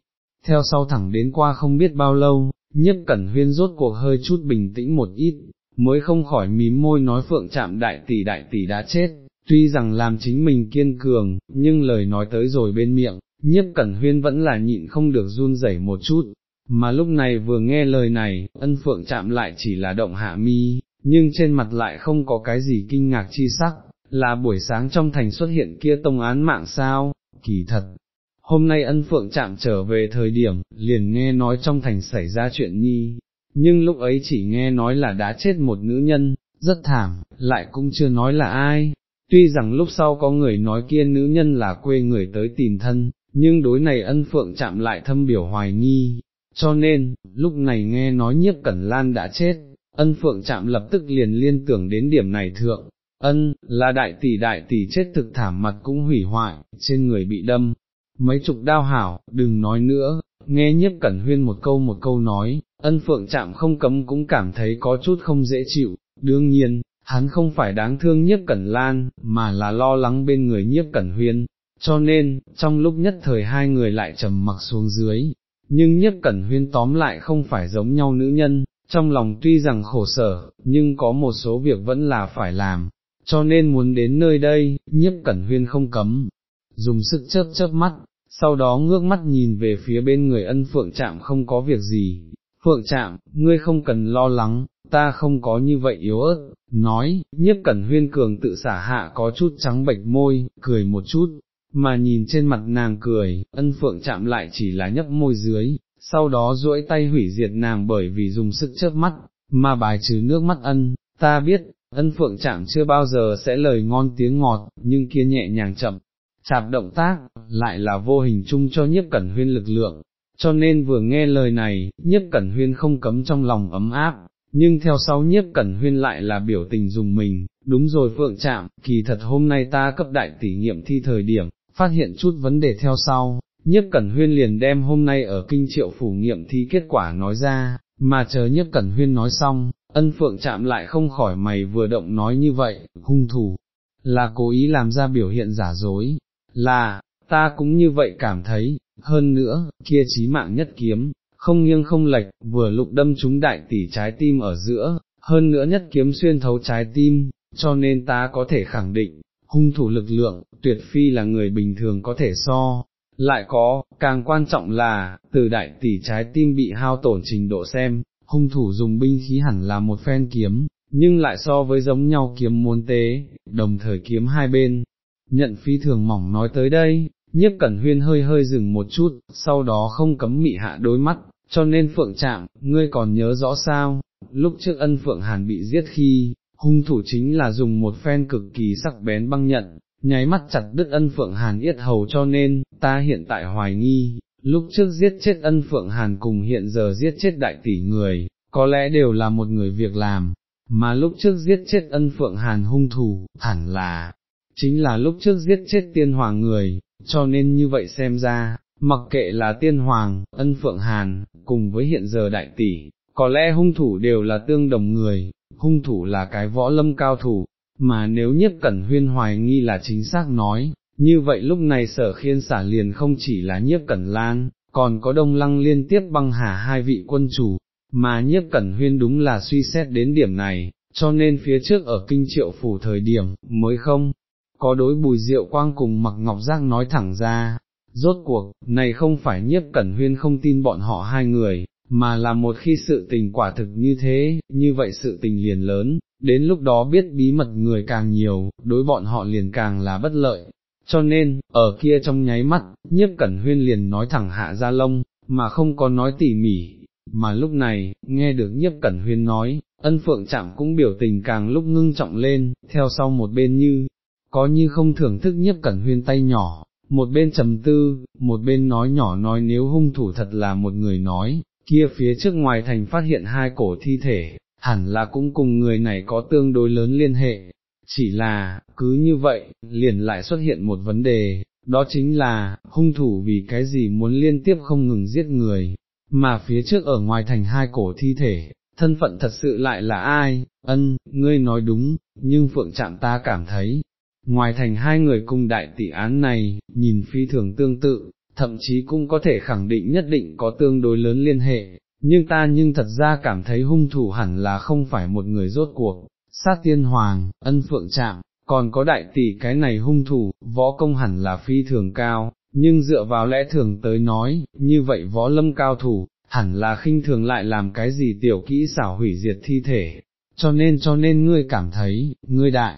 [SPEAKER 1] theo sau thẳng đến qua không biết bao lâu, nhiếp cẩn huyên rốt cuộc hơi chút bình tĩnh một ít, mới không khỏi mím môi nói phượng chạm đại tỷ đại tỷ đã chết, tuy rằng làm chính mình kiên cường, nhưng lời nói tới rồi bên miệng, nhiếp cẩn huyên vẫn là nhịn không được run rẩy một chút, mà lúc này vừa nghe lời này, ân phượng chạm lại chỉ là động hạ mi, nhưng trên mặt lại không có cái gì kinh ngạc chi sắc, là buổi sáng trong thành xuất hiện kia tông án mạng sao, kỳ thật. Hôm nay ân phượng chạm trở về thời điểm, liền nghe nói trong thành xảy ra chuyện nhi, nhưng lúc ấy chỉ nghe nói là đã chết một nữ nhân, rất thảm, lại cũng chưa nói là ai. Tuy rằng lúc sau có người nói kia nữ nhân là quê người tới tìm thân, nhưng đối này ân phượng chạm lại thâm biểu hoài nghi, cho nên, lúc này nghe nói nhiếp cẩn lan đã chết, ân phượng chạm lập tức liền liên tưởng đến điểm này thượng, ân, là đại tỷ đại tỷ chết thực thảm mặt cũng hủy hoại, trên người bị đâm, mấy chục đao hảo, đừng nói nữa, nghe nhiếp cẩn huyên một câu một câu nói, ân phượng chạm không cấm cũng cảm thấy có chút không dễ chịu, đương nhiên, hắn không phải đáng thương nhiếp cẩn lan, mà là lo lắng bên người nhiếp cẩn huyên, cho nên, trong lúc nhất thời hai người lại trầm mặc xuống dưới, nhưng nhất cẩn huyên tóm lại không phải giống nhau nữ nhân, trong lòng tuy rằng khổ sở, nhưng có một số việc vẫn là phải làm, cho nên muốn đến nơi đây, nhiếp cẩn huyên không cấm, dùng sức chớp chớp mắt, sau đó ngước mắt nhìn về phía bên người ân phượng chạm không có việc gì, phượng chạm, ngươi không cần lo lắng, ta không có như vậy yếu ớt, nói, nhiếp cẩn huyên cường tự xả hạ có chút trắng bệch môi, cười một chút, mà nhìn trên mặt nàng cười, ân phượng chạm lại chỉ là nhấp môi dưới, sau đó duỗi tay hủy diệt nàng bởi vì dùng sức chớp mắt, mà bài trừ nước mắt ân, ta biết, ân phượng chạm chưa bao giờ sẽ lời ngon tiếng ngọt, nhưng kia nhẹ nhàng chậm, chạp động tác, lại là vô hình chung cho nhiếp cẩn huyên lực lượng, cho nên vừa nghe lời này, nhiếp cẩn huyên không cấm trong lòng ấm áp, nhưng theo sau nhiếp cẩn huyên lại là biểu tình dùng mình, đúng rồi phượng chạm, kỳ thật hôm nay ta cấp đại tỷ nghiệm thi thời điểm, phát hiện chút vấn đề theo sau, nhất cẩn huyên liền đem hôm nay ở kinh triệu phủ nghiệm thi kết quả nói ra, mà chờ nhất cẩn huyên nói xong, ân phượng chạm lại không khỏi mày vừa động nói như vậy, hung thủ, là cố ý làm ra biểu hiện giả dối, là, ta cũng như vậy cảm thấy, hơn nữa, kia chí mạng nhất kiếm, không nghiêng không lệch, vừa lục đâm chúng đại tỷ trái tim ở giữa, hơn nữa nhất kiếm xuyên thấu trái tim, cho nên ta có thể khẳng định, hung thủ lực lượng, tuyệt phi là người bình thường có thể so. Lại có, càng quan trọng là, từ đại tỷ trái tim bị hao tổn trình độ xem, hung thủ dùng binh khí hẳn là một phen kiếm, nhưng lại so với giống nhau kiếm muôn tế, đồng thời kiếm hai bên. Nhận phi thường mỏng nói tới đây, nhiếp cẩn huyên hơi hơi dừng một chút, sau đó không cấm mị hạ đôi mắt, cho nên phượng trạng, ngươi còn nhớ rõ sao, lúc trước ân phượng hàn bị giết khi, hung thủ chính là dùng một phen cực kỳ sắc bén băng nhận, nháy mắt chặt đứt ân phượng hàn yết hầu cho nên, ta hiện tại hoài nghi, lúc trước giết chết ân phượng hàn cùng hiện giờ giết chết đại tỷ người, có lẽ đều là một người việc làm, mà lúc trước giết chết ân phượng hàn hung thủ, hẳn là, chính là lúc trước giết chết tiên hoàng người, cho nên như vậy xem ra, mặc kệ là tiên hoàng, ân phượng hàn, cùng với hiện giờ đại tỷ, có lẽ hung thủ đều là tương đồng người, hung thủ là cái võ lâm cao thủ, mà nếu nhất cẩn huyên hoài nghi là chính xác nói, như vậy lúc này sở khiên xả liền không chỉ là nhiếp cẩn lan, còn có đông lăng liên tiếp băng hà hai vị quân chủ, mà nhiếp cẩn huyên đúng là suy xét đến điểm này, cho nên phía trước ở kinh triệu phủ thời điểm, mới không, có đối bùi diệu quang cùng mặc ngọc giác nói thẳng ra, rốt cuộc, này không phải nhiếp cẩn huyên không tin bọn họ hai người, mà là một khi sự tình quả thực như thế, như vậy sự tình liền lớn, đến lúc đó biết bí mật người càng nhiều, đối bọn họ liền càng là bất lợi. Cho nên, ở kia trong nháy mắt, nhiếp cẩn huyên liền nói thẳng hạ ra lông, mà không có nói tỉ mỉ, mà lúc này, nghe được nhiếp cẩn huyên nói, ân phượng chạm cũng biểu tình càng lúc ngưng trọng lên, theo sau một bên như, có như không thưởng thức nhiếp cẩn huyên tay nhỏ, một bên trầm tư, một bên nói nhỏ nói nếu hung thủ thật là một người nói, kia phía trước ngoài thành phát hiện hai cổ thi thể, hẳn là cũng cùng người này có tương đối lớn liên hệ, chỉ là, cứ như vậy, liền lại xuất hiện một vấn đề, đó chính là, hung thủ vì cái gì muốn liên tiếp không ngừng giết người, mà phía trước ở ngoài thành hai cổ thi thể, thân phận thật sự lại là ai, ân, ngươi nói đúng, nhưng phượng chạm ta cảm thấy, ngoài thành hai người cùng đại tỷ án này, nhìn phi thường tương tự, thậm chí cũng có thể khẳng định nhất định có tương đối lớn liên hệ, nhưng ta nhưng thật ra cảm thấy hung thủ hẳn là không phải một người rốt cuộc, sát tiên hoàng, ân phượng trạng còn có đại tỷ cái này hung thủ, võ công hẳn là phi thường cao, nhưng dựa vào lẽ thường tới nói, như vậy võ lâm cao thủ, hẳn là khinh thường lại làm cái gì tiểu kỹ xảo hủy diệt thi thể, cho nên cho nên ngươi cảm thấy, ngươi đại,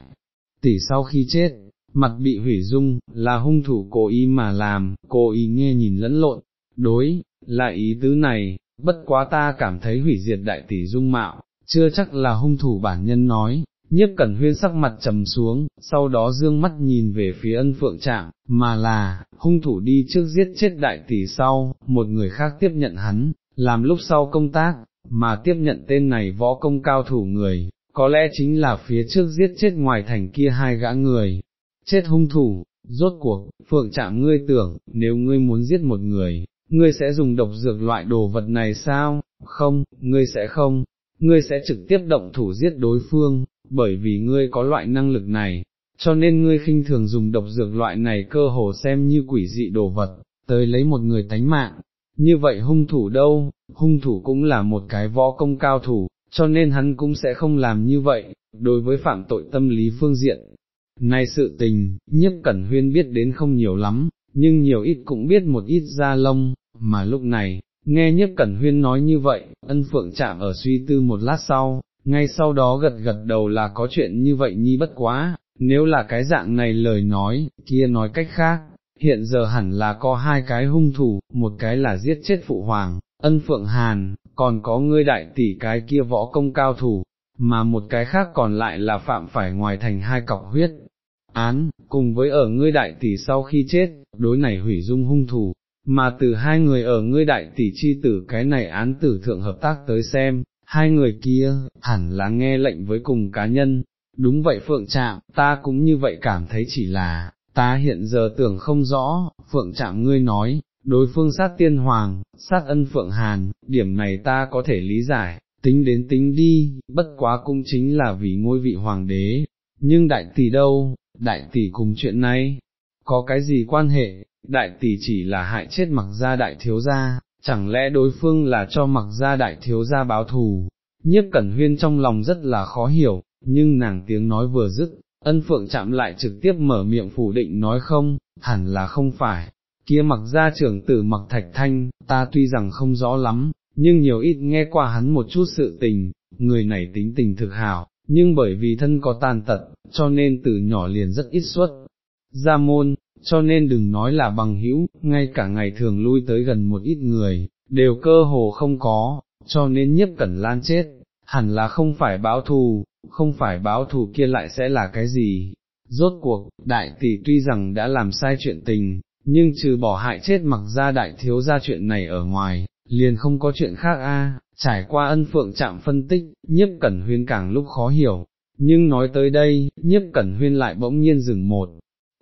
[SPEAKER 1] tỷ sau khi chết, mặt bị hủy dung, là hung thủ cố ý mà làm, cố ý nghe nhìn lẫn lộn, đối, là ý tứ này, bất quá ta cảm thấy hủy diệt đại tỷ dung mạo, chưa chắc là hung thủ bản nhân nói, nhiếp cẩn huyên sắc mặt trầm xuống, sau đó dương mắt nhìn về phía ân phượng trạng, mà là, hung thủ đi trước giết chết đại tỷ sau, một người khác tiếp nhận hắn, làm lúc sau công tác, mà tiếp nhận tên này võ công cao thủ người, có lẽ chính là phía trước giết chết ngoài thành kia hai gã người, chết hung thủ, rốt cuộc, phượng chạm ngươi tưởng, nếu ngươi muốn giết một người, ngươi sẽ dùng độc dược loại đồ vật này sao, không, ngươi sẽ không, ngươi sẽ trực tiếp động thủ giết đối phương, bởi vì ngươi có loại năng lực này, cho nên ngươi khinh thường dùng độc dược loại này cơ hồ xem như quỷ dị đồ vật, tới lấy một người tánh mạng. Như vậy hung thủ đâu, hung thủ cũng là một cái võ công cao thủ, cho nên hắn cũng sẽ không làm như vậy, đối với phạm tội tâm lý phương diện nay sự tình, nhiếp cẩn huyên biết đến không nhiều lắm, nhưng nhiều ít cũng biết một ít ra lông, mà lúc này, nghe nhiếp cẩn huyên nói như vậy, ân phượng chạm ở suy tư một lát sau, ngay sau đó gật gật đầu là có chuyện như vậy nhi bất quá, nếu là cái dạng này lời nói, kia nói cách khác, hiện giờ hẳn là có hai cái hung thủ, một cái là giết chết phụ hoàng, ân phượng hàn, còn có ngươi đại tỷ cái kia võ công cao thủ, mà một cái khác còn lại là phạm phải ngoài thành hai cọc huyết. Án, cùng với ở ngươi đại tỷ sau khi chết, đối này hủy dung hung thủ, mà từ hai người ở ngươi đại tỷ chi tử cái này án tử thượng hợp tác tới xem, hai người kia, hẳn là nghe lệnh với cùng cá nhân, đúng vậy Phượng Trạm, ta cũng như vậy cảm thấy chỉ là, ta hiện giờ tưởng không rõ, Phượng Trạm ngươi nói, đối phương sát tiên hoàng, sát ân Phượng Hàn, điểm này ta có thể lý giải, tính đến tính đi, bất quá cũng chính là vì ngôi vị hoàng đế, nhưng đại tỷ đâu, đại tỷ cùng chuyện này, có cái gì quan hệ, đại tỷ chỉ là hại chết mặc gia đại thiếu gia, chẳng lẽ đối phương là cho mặc gia đại thiếu gia báo thù, nhiếp cẩn huyên trong lòng rất là khó hiểu, nhưng nàng tiếng nói vừa dứt, ân phượng chạm lại trực tiếp mở miệng phủ định nói không, hẳn là không phải, kia mặc gia trưởng tử mặc thạch thanh, ta tuy rằng không rõ lắm, nhưng nhiều ít nghe qua hắn một chút sự tình, người này tính tình thực hảo, nhưng bởi vì thân có tàn tật, cho nên từ nhỏ liền rất ít xuất. Gia môn, cho nên đừng nói là bằng hữu, ngay cả ngày thường lui tới gần một ít người, đều cơ hồ không có, cho nên nhiếp cẩn lan chết, hẳn là không phải báo thù, không phải báo thù kia lại sẽ là cái gì. Rốt cuộc, đại tỷ tuy rằng đã làm sai chuyện tình, nhưng trừ bỏ hại chết mặc ra đại thiếu ra chuyện này ở ngoài, liền không có chuyện khác a. trải qua ân phượng chạm phân tích, nhiếp cẩn huyên càng lúc khó hiểu, nhưng nói tới đây, nhiếp cẩn huyên lại bỗng nhiên dừng một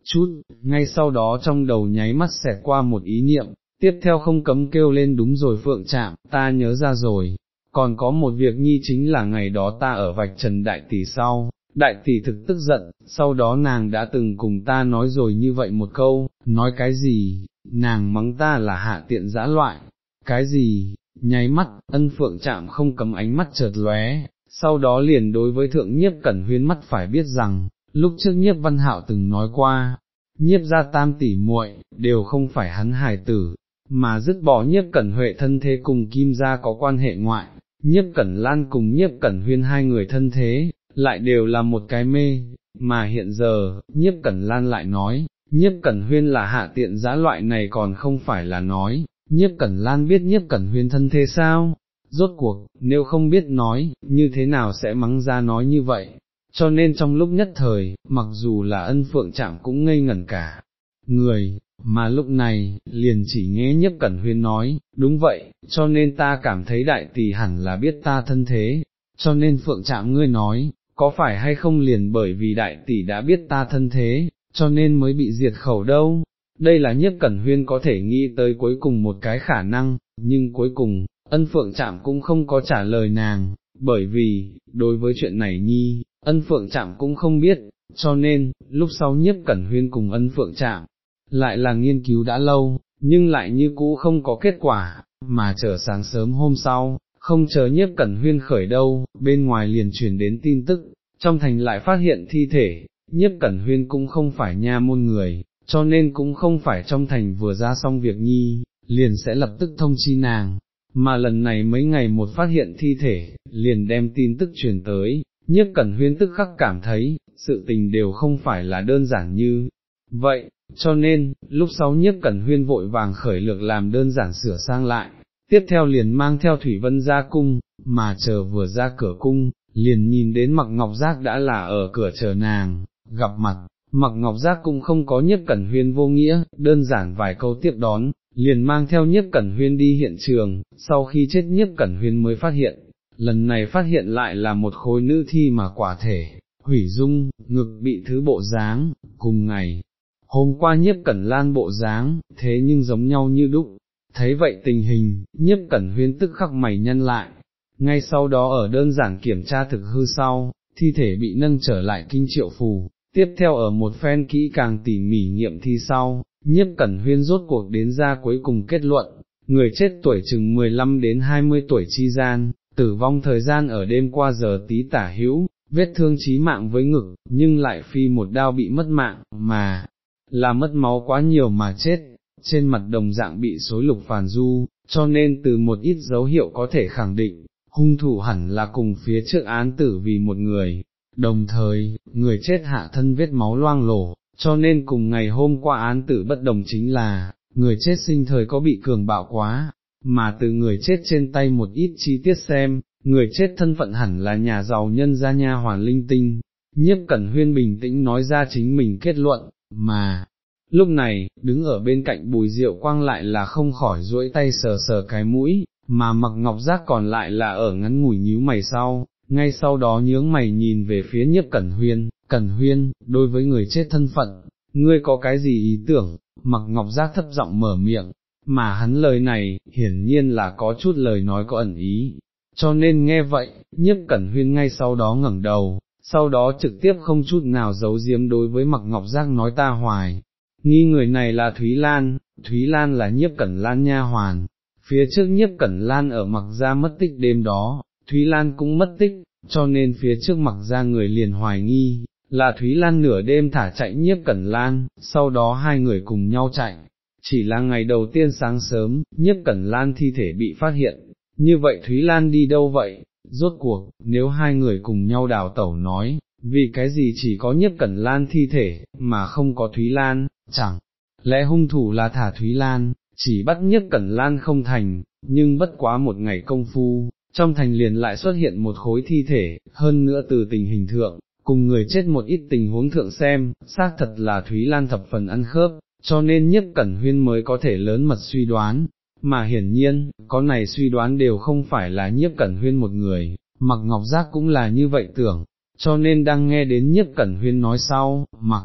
[SPEAKER 1] chút, ngay sau đó trong đầu nháy mắt xẹt qua một ý niệm, tiếp theo không cấm kêu lên đúng rồi phượng chạm, ta nhớ ra rồi, còn có một việc nhi chính là ngày đó ta ở vạch trần đại tỷ sau, đại tỷ thực tức giận, sau đó nàng đã từng cùng ta nói rồi như vậy một câu, nói cái gì, nàng mắng ta là hạ tiện dã loại, cái gì, nháy mắt, ân phượng chạm không cấm ánh mắt chợt lóe, sau đó liền đối với thượng nhiếp cẩn huyên mắt phải biết rằng, lúc trước nhiếp văn hạo từng nói qua, nhiếp ra tam tỷ muội đều không phải hắn hài tử, mà dứt bỏ nhiếp cẩn huệ thân thế cùng kim gia có quan hệ ngoại, nhiếp cẩn lan cùng nhiếp cẩn huyên hai người thân thế, lại đều là một cái mê, mà hiện giờ, nhiếp cẩn lan lại nói, nhiếp cẩn huyên là hạ tiện giá loại này còn không phải là nói, nhiếp cẩn lan biết nhiếp cẩn huyên thân thế sao, rốt cuộc, nếu không biết nói, như thế nào sẽ mắng ra nói như vậy, cho nên trong lúc nhất thời, mặc dù là ân phượng chạm cũng ngây ngẩn cả, người, mà lúc này, liền chỉ nghe nhiếp cẩn huyên nói, đúng vậy, cho nên ta cảm thấy đại tỷ hẳn là biết ta thân thế, cho nên phượng chạm ngươi nói, có phải hay không liền bởi vì đại tỷ đã biết ta thân thế, cho nên mới bị diệt khẩu đâu, đây là nhất cẩn huyên có thể nghĩ tới cuối cùng một cái khả năng, nhưng cuối cùng, ân phượng chạm cũng không có trả lời nàng, bởi vì, đối với chuyện này nhi, ân phượng chạm cũng không biết, cho nên, lúc sau nhiếp cẩn huyên cùng ân phượng chạm, lại là nghiên cứu đã lâu, nhưng lại như cũ không có kết quả, mà chờ sáng sớm hôm sau, không chờ nhiếp cẩn huyên khởi đâu, bên ngoài liền truyền đến tin tức, trong thành lại phát hiện thi thể, nhiếp cẩn huyên cũng không phải nha môn người, cho nên cũng không phải trong thành vừa ra xong việc nhi, liền sẽ lập tức thông chi nàng, mà lần này mấy ngày một phát hiện thi thể, liền đem tin tức truyền tới, nhất cẩn huyên tức khắc cảm thấy, sự tình đều không phải là đơn giản như vậy, cho nên, lúc sau nhiếp cẩn huyên vội vàng khởi lược làm đơn giản sửa sang lại, tiếp theo liền mang theo Thủy Vân ra cung, mà chờ vừa ra cửa cung, liền nhìn đến mặc ngọc giác đã là ở cửa chờ nàng, gặp mặt, mặc ngọc giác cũng không có nhiếp cẩn huyên vô nghĩa, đơn giản vài câu tiếp đón, liền mang theo nhiếp cẩn huyên đi hiện trường, sau khi chết nhiếp cẩn huyên mới phát hiện, lần này phát hiện lại là một khối nữ thi mà quả thể, hủy dung, ngực bị thứ bộ dáng, cùng ngày, hôm qua nhiếp cẩn lan bộ dáng, thế nhưng giống nhau như đúc, thấy vậy tình hình, nhiếp cẩn huyên tức khắc mày nhân lại, ngay sau đó ở đơn giản kiểm tra thực hư sau, thi thể bị nâng trở lại kinh triệu phù, tiếp theo ở một phen kỹ càng tỉ mỉ nghiệm thi sau, nhiếp cẩn huyên rốt cuộc đến ra cuối cùng kết luận, người chết tuổi chừng 15 đến 20 tuổi chi gian, tử vong thời gian ở đêm qua giờ tí tả hữu, vết thương chí mạng với ngực, nhưng lại phi một đao bị mất mạng, mà, là mất máu quá nhiều mà chết, trên mặt đồng dạng bị xối lục phàn du, cho nên từ một ít dấu hiệu có thể khẳng định, hung thủ hẳn là cùng phía trước án tử vì một người, đồng thời, người chết hạ thân vết máu loang lổ, cho nên cùng ngày hôm qua án tử bất đồng chính là, người chết sinh thời có bị cường bạo quá, mà từ người chết trên tay một ít chi tiết xem, người chết thân phận hẳn là nhà giàu nhân gia nha hoàn linh tinh, nhiếp cẩn huyên bình tĩnh nói ra chính mình kết luận, mà, lúc này, đứng ở bên cạnh bùi rượu quang lại là không khỏi duỗi tay sờ sờ cái mũi, mà mặc ngọc giác còn lại là ở ngắn ngủi nhíu mày sau, ngay sau đó nhướng mày nhìn về phía nhiếp cẩn huyên, cẩn huyên, đối với người chết thân phận, ngươi có cái gì ý tưởng, mặc ngọc giác thấp giọng mở miệng, mà hắn lời này, hiển nhiên là có chút lời nói có ẩn ý, cho nên nghe vậy, nhiếp cẩn huyên ngay sau đó ngẩng đầu, sau đó trực tiếp không chút nào giấu giếm đối với mặc ngọc giác nói ta hoài, nghi người này là Thúy Lan, Thúy Lan là nhiếp cẩn lan nha hoàn, phía trước nhiếp cẩn lan ở mặc ra mất tích đêm đó, Thúy Lan cũng mất tích, cho nên phía trước mặc ra người liền hoài nghi, là Thúy Lan nửa đêm thả chạy nhiếp cẩn lan, sau đó hai người cùng nhau chạy. Chỉ là ngày đầu tiên sáng sớm, nhiếp cẩn lan thi thể bị phát hiện, như vậy Thúy Lan đi đâu vậy, rốt cuộc, nếu hai người cùng nhau đào tẩu nói, vì cái gì chỉ có nhiếp cẩn lan thi thể, mà không có Thúy Lan, chẳng lẽ hung thủ là thả Thúy Lan, chỉ bắt nhiếp cẩn lan không thành, nhưng bất quá một ngày công phu, trong thành liền lại xuất hiện một khối thi thể, hơn nữa từ tình hình thượng, cùng người chết một ít tình huống thượng xem, xác thật là Thúy Lan thập phần ăn khớp, cho nên nhất cẩn huyên mới có thể lớn mật suy đoán, mà hiển nhiên, có này suy đoán đều không phải là nhiếp cẩn huyên một người, mặc ngọc giác cũng là như vậy tưởng, cho nên đang nghe đến nhiếp cẩn huyên nói sau, mặc.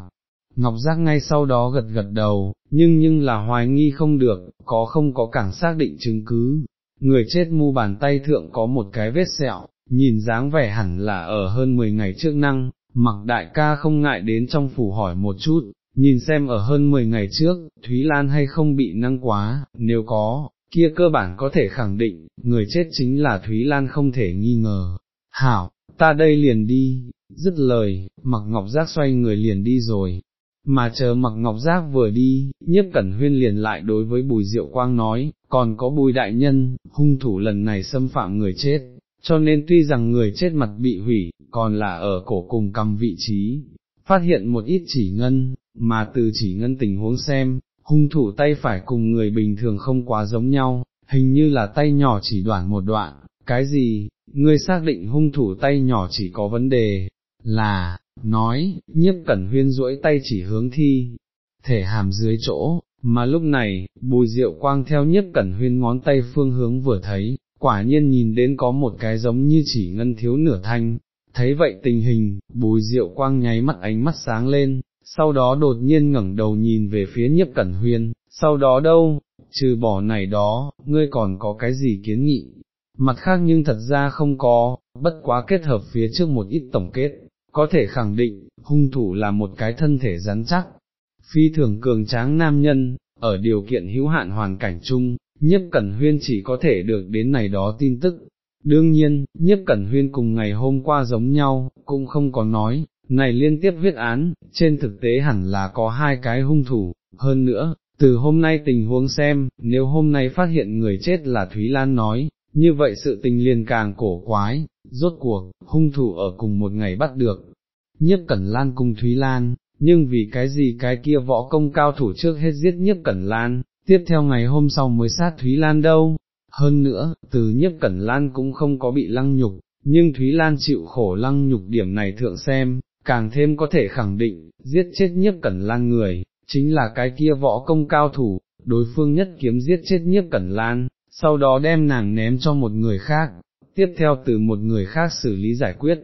[SPEAKER 1] Ngọc Giác ngay sau đó gật gật đầu, nhưng nhưng là hoài nghi không được, có không có cảng xác định chứng cứ, người chết mu bàn tay thượng có một cái vết sẹo, nhìn dáng vẻ hẳn là ở hơn 10 ngày trước năng, mặc đại ca không ngại đến trong phủ hỏi một chút, nhìn xem ở hơn 10 ngày trước, Thúy Lan hay không bị năng quá, nếu có, kia cơ bản có thể khẳng định, người chết chính là Thúy Lan không thể nghi ngờ. Hảo, ta đây liền đi, dứt lời, mặc ngọc giác xoay người liền đi rồi. Mà chờ mặc ngọc giác vừa đi, nhiếp cẩn huyên liền lại đối với bùi diệu quang nói, còn có bùi đại nhân, hung thủ lần này xâm phạm người chết, cho nên tuy rằng người chết mặt bị hủy, còn là ở cổ cùng cầm vị trí, phát hiện một ít chỉ ngân, mà từ chỉ ngân tình huống xem, hung thủ tay phải cùng người bình thường không quá giống nhau, hình như là tay nhỏ chỉ đoạn một đoạn, cái gì, ngươi xác định hung thủ tay nhỏ chỉ có vấn đề, là, nói, nhiếp cẩn huyên duỗi tay chỉ hướng thi, thể hàm dưới chỗ, mà lúc này, bùi diệu quang theo nhiếp cẩn huyên ngón tay phương hướng vừa thấy, quả nhiên nhìn đến có một cái giống như chỉ ngân thiếu nửa thanh, thấy vậy tình hình, bùi diệu quang nháy mắt ánh mắt sáng lên, sau đó đột nhiên ngẩng đầu nhìn về phía nhiếp cẩn huyên, sau đó đâu, trừ bỏ này đó, ngươi còn có cái gì kiến nghị, mặt khác nhưng thật ra không có, bất quá kết hợp phía trước một ít tổng kết, có thể khẳng định, hung thủ là một cái thân thể rắn chắc, phi thường cường tráng nam nhân, ở điều kiện hữu hạn hoàn cảnh chung, nhiếp cẩn huyên chỉ có thể được đến này đó tin tức. Đương nhiên, nhiếp cẩn huyên cùng ngày hôm qua giống nhau, cũng không có nói, này liên tiếp viết án, trên thực tế hẳn là có hai cái hung thủ, hơn nữa, từ hôm nay tình huống xem, nếu hôm nay phát hiện người chết là Thúy Lan nói, như vậy sự tình liền càng cổ quái, rốt cuộc, hung thủ ở cùng một ngày bắt được. Nhiếp Cẩn Lan cùng Thúy Lan, nhưng vì cái gì cái kia võ công cao thủ trước hết giết Nhiếp Cẩn Lan, tiếp theo ngày hôm sau mới sát Thúy Lan đâu. Hơn nữa, từ Nhiếp Cẩn Lan cũng không có bị lăng nhục, nhưng Thúy Lan chịu khổ lăng nhục điểm này thượng xem, càng thêm có thể khẳng định, giết chết Nhiếp Cẩn Lan người, chính là cái kia võ công cao thủ, đối phương nhất kiếm giết chết Nhiếp Cẩn Lan, sau đó đem nàng ném cho một người khác, tiếp theo từ một người khác xử lý giải quyết.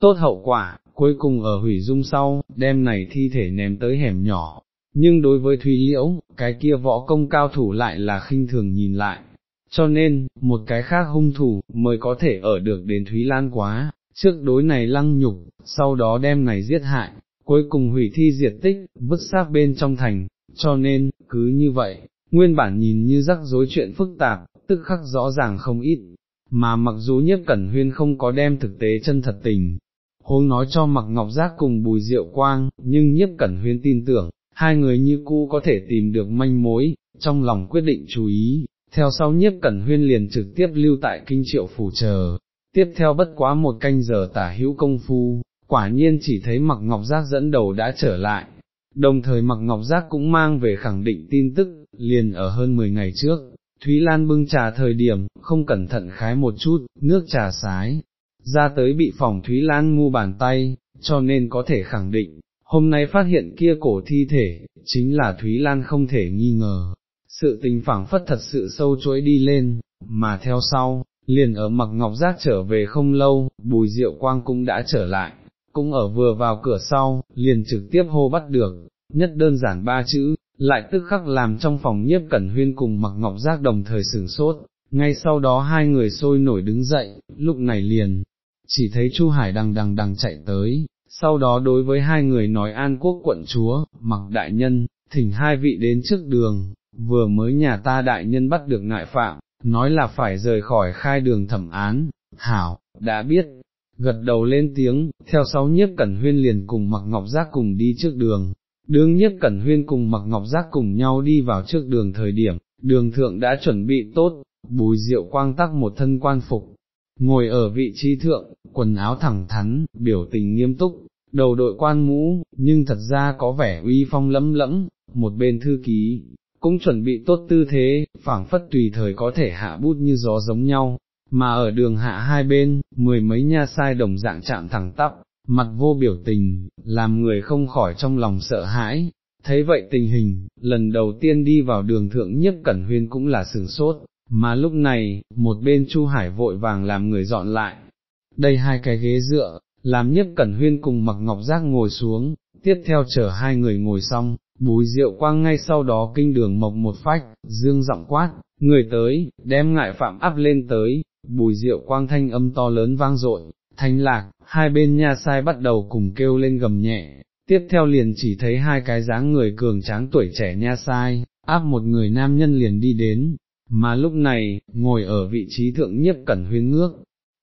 [SPEAKER 1] Tốt hậu quả, cuối cùng ở hủy dung sau, đem này thi thể ném tới hẻm nhỏ, nhưng đối với Thúy Liễu, cái kia võ công cao thủ lại là khinh thường nhìn lại, cho nên, một cái khác hung thủ, mới có thể ở được đến Thúy Lan quá, trước đối này lăng nhục, sau đó đem này giết hại, cuối cùng hủy thi diệt tích, vứt xác bên trong thành, cho nên, cứ như vậy, nguyên bản nhìn như rắc rối chuyện phức tạp, tức khắc rõ ràng không ít, mà mặc dù nhiếp cẩn huyên không có đem thực tế chân thật tình, hôn nói cho mặc ngọc giác cùng bùi diệu quang, nhưng nhiếp cẩn huyên tin tưởng, hai người như cũ có thể tìm được manh mối, trong lòng quyết định chú ý, theo sau nhiếp cẩn huyên liền trực tiếp lưu tại kinh triệu phủ chờ, tiếp theo bất quá một canh giờ tả hữu công phu, quả nhiên chỉ thấy mặc ngọc giác dẫn đầu đã trở lại, đồng thời mặc ngọc giác cũng mang về khẳng định tin tức, liền ở hơn 10 ngày trước, Thúy Lan bưng trà thời điểm, không cẩn thận khái một chút, nước trà sái, ra tới bị phòng Thúy Lan ngu bàn tay, cho nên có thể khẳng định, hôm nay phát hiện kia cổ thi thể, chính là Thúy Lan không thể nghi ngờ. Sự tình phảng phất thật sự sâu chuỗi đi lên, mà theo sau, liền ở mặc ngọc giác trở về không lâu, bùi diệu quang cũng đã trở lại, cũng ở vừa vào cửa sau, liền trực tiếp hô bắt được, nhất đơn giản ba chữ, lại tức khắc làm trong phòng nhiếp cẩn huyên cùng mặc ngọc giác đồng thời sửng sốt, ngay sau đó hai người sôi nổi đứng dậy, lúc này liền, chỉ thấy Chu Hải đằng đằng đằng chạy tới, sau đó đối với hai người nói an quốc quận chúa, mặc đại nhân, thỉnh hai vị đến trước đường, vừa mới nhà ta đại nhân bắt được ngại phạm, nói là phải rời khỏi khai đường thẩm án, hảo, đã biết, gật đầu lên tiếng, theo sau nhiếp cẩn huyên liền cùng mặc ngọc giác cùng đi trước đường, đương nhất cẩn huyên cùng mặc ngọc giác cùng nhau đi vào trước đường thời điểm, đường thượng đã chuẩn bị tốt, bùi rượu quang tắc một thân quan phục, ngồi ở vị trí thượng, quần áo thẳng thắn, biểu tình nghiêm túc, đầu đội quan mũ, nhưng thật ra có vẻ uy phong lẫm lẫm, một bên thư ký, cũng chuẩn bị tốt tư thế, phảng phất tùy thời có thể hạ bút như gió giống nhau, mà ở đường hạ hai bên, mười mấy nha sai đồng dạng chạm thẳng tắp, mặt vô biểu tình, làm người không khỏi trong lòng sợ hãi. Thấy vậy tình hình, lần đầu tiên đi vào đường thượng nhất cẩn huyên cũng là sửng sốt, mà lúc này, một bên Chu Hải vội vàng làm người dọn lại. Đây hai cái ghế dựa, làm nhất cẩn huyên cùng mặc ngọc giác ngồi xuống, tiếp theo chở hai người ngồi xong, bùi rượu quang ngay sau đó kinh đường mộc một phách, dương giọng quát, người tới, đem ngại phạm áp lên tới, bùi rượu quang thanh âm to lớn vang dội, thanh lạc, hai bên nha sai bắt đầu cùng kêu lên gầm nhẹ, tiếp theo liền chỉ thấy hai cái dáng người cường tráng tuổi trẻ nha sai, áp một người nam nhân liền đi đến, mà lúc này, ngồi ở vị trí thượng nhiếp cẩn huyên ngước,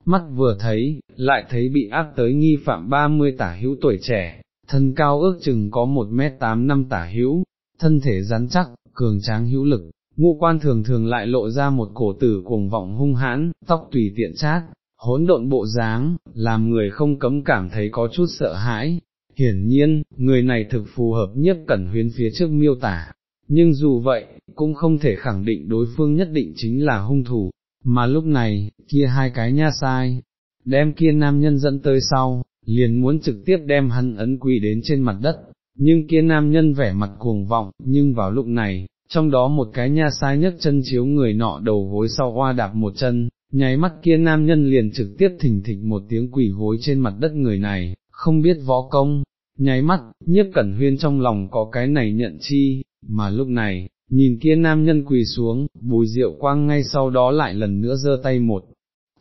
[SPEAKER 1] mắt vừa thấy, lại thấy bị áp tới nghi phạm 30 tả hữu tuổi trẻ, thân cao ước chừng có 1 mét 8 năm tả hữu, thân thể rắn chắc, cường tráng hữu lực, ngũ quan thường thường lại lộ ra một cổ tử cuồng vọng hung hãn, tóc tùy tiện chát, hỗn độn bộ dáng, làm người không cấm cảm thấy có chút sợ hãi. Hiển nhiên, người này thực phù hợp nhất cẩn huyến phía trước miêu tả, nhưng dù vậy, cũng không thể khẳng định đối phương nhất định chính là hung thủ, mà lúc này, kia hai cái nha sai, đem kia nam nhân dẫn tới sau, liền muốn trực tiếp đem hắn ấn quỳ đến trên mặt đất, nhưng kia nam nhân vẻ mặt cuồng vọng, nhưng vào lúc này, trong đó một cái nha sai nhấc chân chiếu người nọ đầu gối sau hoa đạp một chân, nháy mắt kia nam nhân liền trực tiếp thỉnh thịch một tiếng quỳ gối trên mặt đất người này, không biết võ công, nháy mắt, nhiếp cẩn huyên trong lòng có cái này nhận chi, mà lúc này, nhìn kia nam nhân quỳ xuống, bùi rượu quang ngay sau đó lại lần nữa giơ tay một,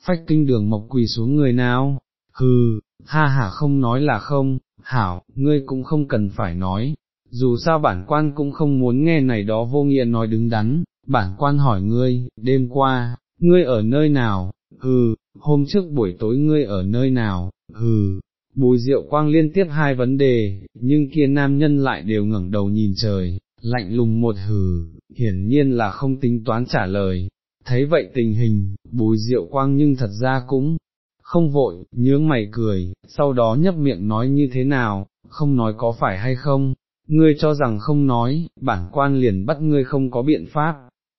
[SPEAKER 1] phách kinh đường mộc quỳ xuống người nào, hừ, ha hả không nói là không, hảo, ngươi cũng không cần phải nói, dù sao bản quan cũng không muốn nghe này đó vô nghĩa nói đứng đắn, bản quan hỏi ngươi, đêm qua, ngươi ở nơi nào, hừ, hôm trước buổi tối ngươi ở nơi nào, hừ, bùi diệu quang liên tiếp hai vấn đề, nhưng kia nam nhân lại đều ngẩng đầu nhìn trời, lạnh lùng một hừ, hiển nhiên là không tính toán trả lời. Thấy vậy tình hình, bùi diệu quang nhưng thật ra cũng không vội, nhướng mày cười, sau đó nhấp miệng nói như thế nào, không nói có phải hay không, ngươi cho rằng không nói, bản quan liền bắt ngươi không có biện pháp,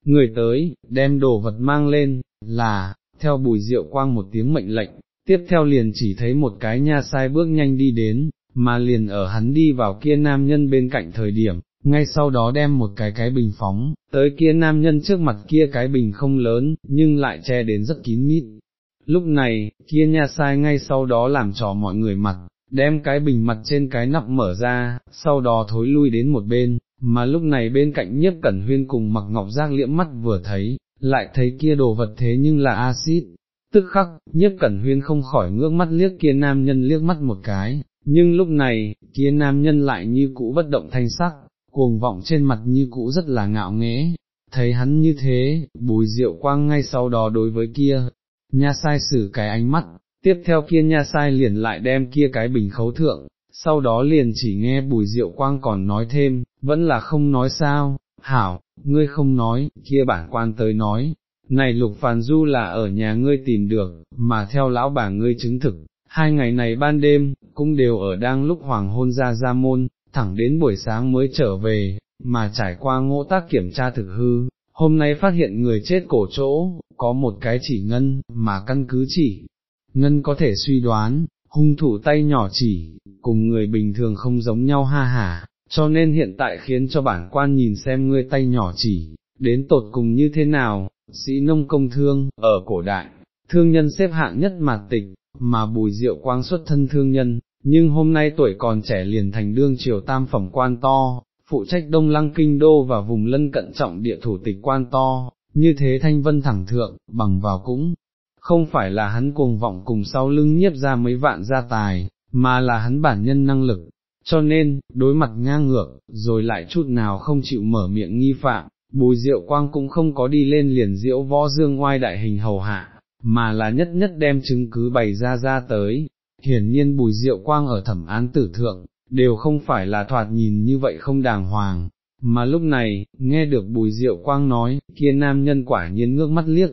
[SPEAKER 1] người tới, đem đồ vật mang lên, là, theo bùi diệu quang một tiếng mệnh lệnh, tiếp theo liền chỉ thấy một cái nha sai bước nhanh đi đến, mà liền ở hắn đi vào kia nam nhân bên cạnh thời điểm, ngay sau đó đem một cái cái bình phóng, tới kia nam nhân trước mặt kia cái bình không lớn, nhưng lại che đến rất kín mít. Lúc này, kia nha sai ngay sau đó làm trò mọi người mặt, đem cái bình mặt trên cái nắp mở ra, sau đó thối lui đến một bên, mà lúc này bên cạnh nhiếp cẩn huyên cùng mặc ngọc giác liễm mắt vừa thấy, lại thấy kia đồ vật thế nhưng là axit. Tức khắc, nhiếp cẩn huyên không khỏi ngước mắt liếc kia nam nhân liếc mắt một cái, nhưng lúc này, kia nam nhân lại như cũ bất động thanh sắc, cuồng vọng trên mặt như cũ rất là ngạo nghễ, thấy hắn như thế, bùi rượu quang ngay sau đó đối với kia, nha sai xử cái ánh mắt, tiếp theo kia nha sai liền lại đem kia cái bình khấu thượng, sau đó liền chỉ nghe bùi rượu quang còn nói thêm, vẫn là không nói sao, hảo, ngươi không nói, kia bản quan tới nói, này lục phàn du là ở nhà ngươi tìm được, mà theo lão bà ngươi chứng thực, hai ngày này ban đêm, cũng đều ở đang lúc hoàng hôn ra ra môn, thẳng đến buổi sáng mới trở về, mà trải qua ngỗ tác kiểm tra thực hư, hôm nay phát hiện người chết cổ chỗ, có một cái chỉ ngân, mà căn cứ chỉ, ngân có thể suy đoán, hung thủ tay nhỏ chỉ, cùng người bình thường không giống nhau ha hả, cho nên hiện tại khiến cho bản quan nhìn xem ngươi tay nhỏ chỉ, đến tột cùng như thế nào, sĩ nông công thương, ở cổ đại, thương nhân xếp hạng nhất mà tịch, mà bùi diệu quang xuất thân thương nhân, nhưng hôm nay tuổi còn trẻ liền thành đương triều tam phẩm quan to, phụ trách đông lăng kinh đô và vùng lân cận trọng địa thủ tịch quan to, như thế thanh vân thẳng thượng, bằng vào cũng, không phải là hắn cuồng vọng cùng sau lưng nhiếp ra mấy vạn gia tài, mà là hắn bản nhân năng lực, cho nên, đối mặt ngang ngược, rồi lại chút nào không chịu mở miệng nghi phạm, bùi diệu quang cũng không có đi lên liền diễu võ dương oai đại hình hầu hạ, mà là nhất nhất đem chứng cứ bày ra ra tới, hiển nhiên bùi diệu quang ở thẩm án tử thượng, đều không phải là thoạt nhìn như vậy không đàng hoàng, mà lúc này, nghe được bùi diệu quang nói, kia nam nhân quả nhiên ngước mắt liếc,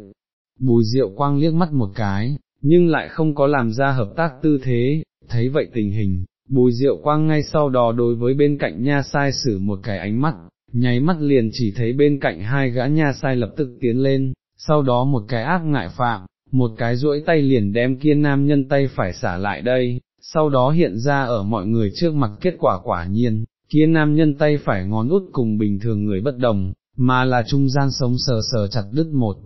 [SPEAKER 1] bùi diệu quang liếc mắt một cái, nhưng lại không có làm ra hợp tác tư thế, thấy vậy tình hình, bùi diệu quang ngay sau đó đối với bên cạnh nha sai sử một cái ánh mắt, nháy mắt liền chỉ thấy bên cạnh hai gã nha sai lập tức tiến lên, sau đó một cái ác ngại phạm, một cái duỗi tay liền đem kia nam nhân tay phải xả lại đây, sau đó hiện ra ở mọi người trước mặt kết quả quả nhiên, kia nam nhân tay phải ngón út cùng bình thường người bất đồng, mà là trung gian sống sờ sờ chặt đứt một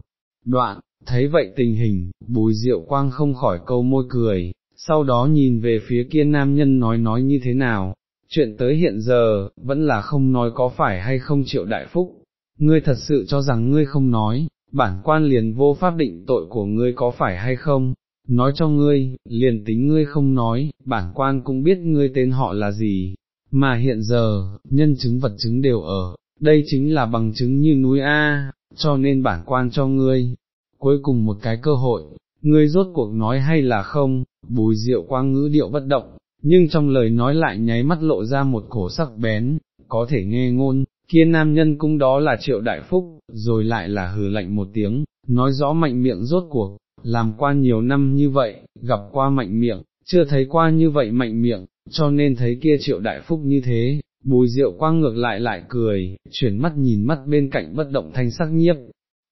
[SPEAKER 1] đoạn, thấy vậy tình hình, bùi diệu quang không khỏi câu môi cười, sau đó nhìn về phía kia nam nhân nói nói như thế nào, chuyện tới hiện giờ, vẫn là không nói có phải hay không triệu đại phúc, ngươi thật sự cho rằng ngươi không nói, bản quan liền vô pháp định tội của ngươi có phải hay không, nói cho ngươi, liền tính ngươi không nói, bản quan cũng biết ngươi tên họ là gì, mà hiện giờ, nhân chứng vật chứng đều ở, đây chính là bằng chứng như núi A, cho nên bản quan cho ngươi, cuối cùng một cái cơ hội, ngươi rốt cuộc nói hay là không, bùi diệu quang ngữ điệu bất động, nhưng trong lời nói lại nháy mắt lộ ra một cổ sắc bén, có thể nghe ngôn, kia nam nhân cũng đó là triệu đại phúc, rồi lại là hừ lạnh một tiếng, nói rõ mạnh miệng rốt cuộc, làm qua nhiều năm như vậy, gặp qua mạnh miệng, chưa thấy qua như vậy mạnh miệng, cho nên thấy kia triệu đại phúc như thế, bùi diệu quang ngược lại lại cười, chuyển mắt nhìn mắt bên cạnh bất động thanh sắc nhiếp,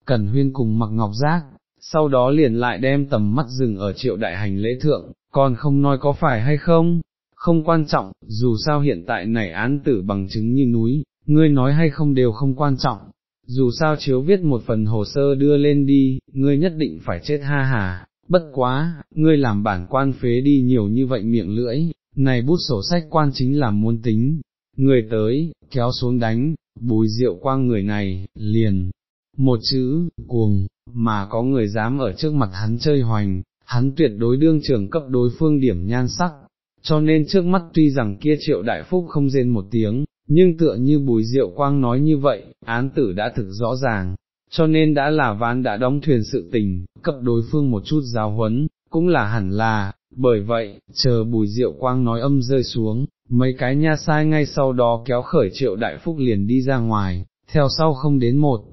[SPEAKER 1] cần huyên cùng mặc ngọc giác, sau đó liền lại đem tầm mắt dừng ở triệu đại hành lễ thượng, còn không nói có phải hay không, không quan trọng, dù sao hiện tại nảy án tử bằng chứng như núi, ngươi nói hay không đều không quan trọng, dù sao chiếu viết một phần hồ sơ đưa lên đi, ngươi nhất định phải chết ha hà, bất quá, ngươi làm bản quan phế đi nhiều như vậy miệng lưỡi, này bút sổ sách quan chính là muốn tính, người tới, kéo xuống đánh, bùi rượu quang người này, liền, một chữ, cuồng, mà có người dám ở trước mặt hắn chơi hoành, hắn tuyệt đối đương trường cấp đối phương điểm nhan sắc, cho nên trước mắt tuy rằng kia triệu đại phúc không rên một tiếng, nhưng tựa như bùi diệu quang nói như vậy, án tử đã thực rõ ràng, cho nên đã là ván đã đóng thuyền sự tình, cấp đối phương một chút giáo huấn, cũng là hẳn là, bởi vậy, chờ bùi diệu quang nói âm rơi xuống, mấy cái nha sai ngay sau đó kéo khởi triệu đại phúc liền đi ra ngoài, theo sau không đến một.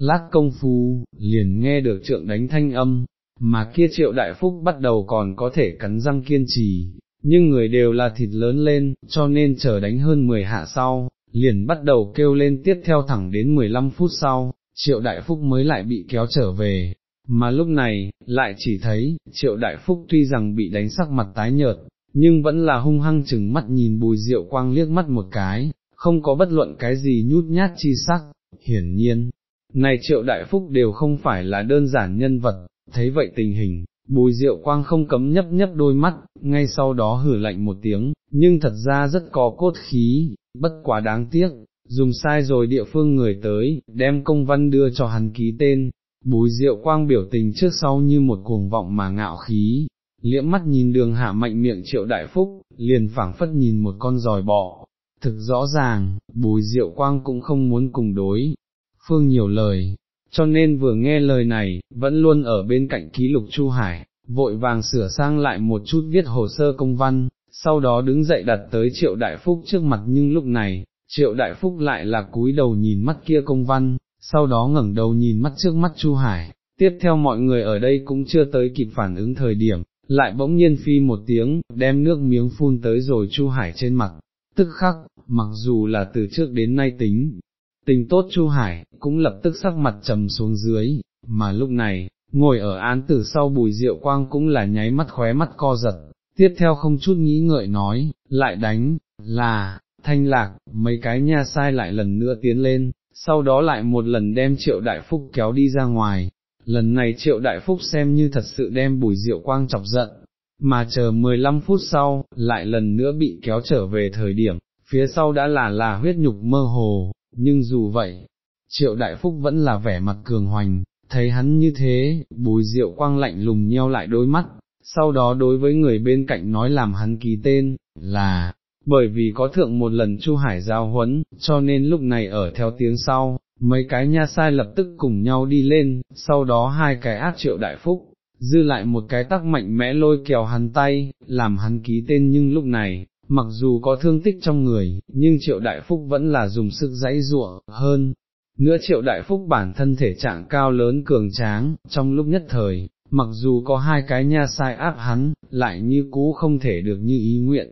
[SPEAKER 1] Lát công phu, liền nghe được trượng đánh thanh âm, mà kia triệu đại phúc bắt đầu còn có thể cắn răng kiên trì, nhưng người đều là thịt lớn lên, cho nên chờ đánh hơn 10 hạ sau, liền bắt đầu kêu lên tiếp theo thẳng đến 15 phút sau, triệu đại phúc mới lại bị kéo trở về, mà lúc này, lại chỉ thấy, triệu đại phúc tuy rằng bị đánh sắc mặt tái nhợt, nhưng vẫn là hung hăng chừng mắt nhìn bùi diệu quang liếc mắt một cái, không có bất luận cái gì nhút nhát chi sắc, hiển nhiên, này triệu đại phúc đều không phải là đơn giản nhân vật, thấy vậy tình hình, bùi diệu quang không cấm nhấp nhấp đôi mắt, ngay sau đó hử lạnh một tiếng, nhưng thật ra rất có cốt khí, bất quá đáng tiếc, dùng sai rồi địa phương người tới, đem công văn đưa cho hắn ký tên, bùi diệu quang biểu tình trước sau như một cuồng vọng mà ngạo khí, liễm mắt nhìn đường hạ mạnh miệng triệu đại phúc, liền phảng phất nhìn một con giòi bọ, thực rõ ràng, bùi diệu quang cũng không muốn cùng đối, phương nhiều lời, cho nên vừa nghe lời này, vẫn luôn ở bên cạnh ký lục Chu Hải, vội vàng sửa sang lại một chút viết hồ sơ công văn, sau đó đứng dậy đặt tới triệu đại phúc trước mặt. Nhưng lúc này, triệu đại phúc lại là cúi đầu nhìn mắt kia công văn, sau đó ngẩng đầu nhìn mắt trước mắt Chu Hải, tiếp theo mọi người ở đây cũng chưa tới kịp phản ứng thời điểm, lại bỗng nhiên phi một tiếng, đem nước miếng phun tới rồi Chu Hải trên mặt, tức khắc, mặc dù là từ trước đến nay tính, tình tốt Chu Hải, cũng lập tức sắc mặt trầm xuống dưới, mà lúc này, ngồi ở án tử sau bùi rượu quang cũng là nháy mắt khóe mắt co giật, tiếp theo không chút nghĩ ngợi nói, lại đánh, là, thanh lạc, mấy cái nha sai lại lần nữa tiến lên, sau đó lại một lần đem triệu đại phúc kéo đi ra ngoài, lần này triệu đại phúc xem như thật sự đem bùi rượu quang chọc giận, mà chờ 15 phút sau, lại lần nữa bị kéo trở về thời điểm, phía sau đã là là huyết nhục mơ hồ, nhưng dù vậy, triệu đại phúc vẫn là vẻ mặt cường hoành, thấy hắn như thế, bùi rượu quang lạnh lùng nheo lại đôi mắt, sau đó đối với người bên cạnh nói làm hắn ký tên, là, bởi vì có thượng một lần Chu Hải giao huấn, cho nên lúc này ở theo tiếng sau, mấy cái nha sai lập tức cùng nhau đi lên, sau đó hai cái ác triệu đại phúc, dư lại một cái tắc mạnh mẽ lôi kéo hắn tay, làm hắn ký tên nhưng lúc này, mặc dù có thương tích trong người, nhưng triệu đại phúc vẫn là dùng sức dãy ruộng hơn. Nữa triệu đại phúc bản thân thể trạng cao lớn cường tráng, trong lúc nhất thời, mặc dù có hai cái nha sai áp hắn, lại như cũ không thể được như ý nguyện.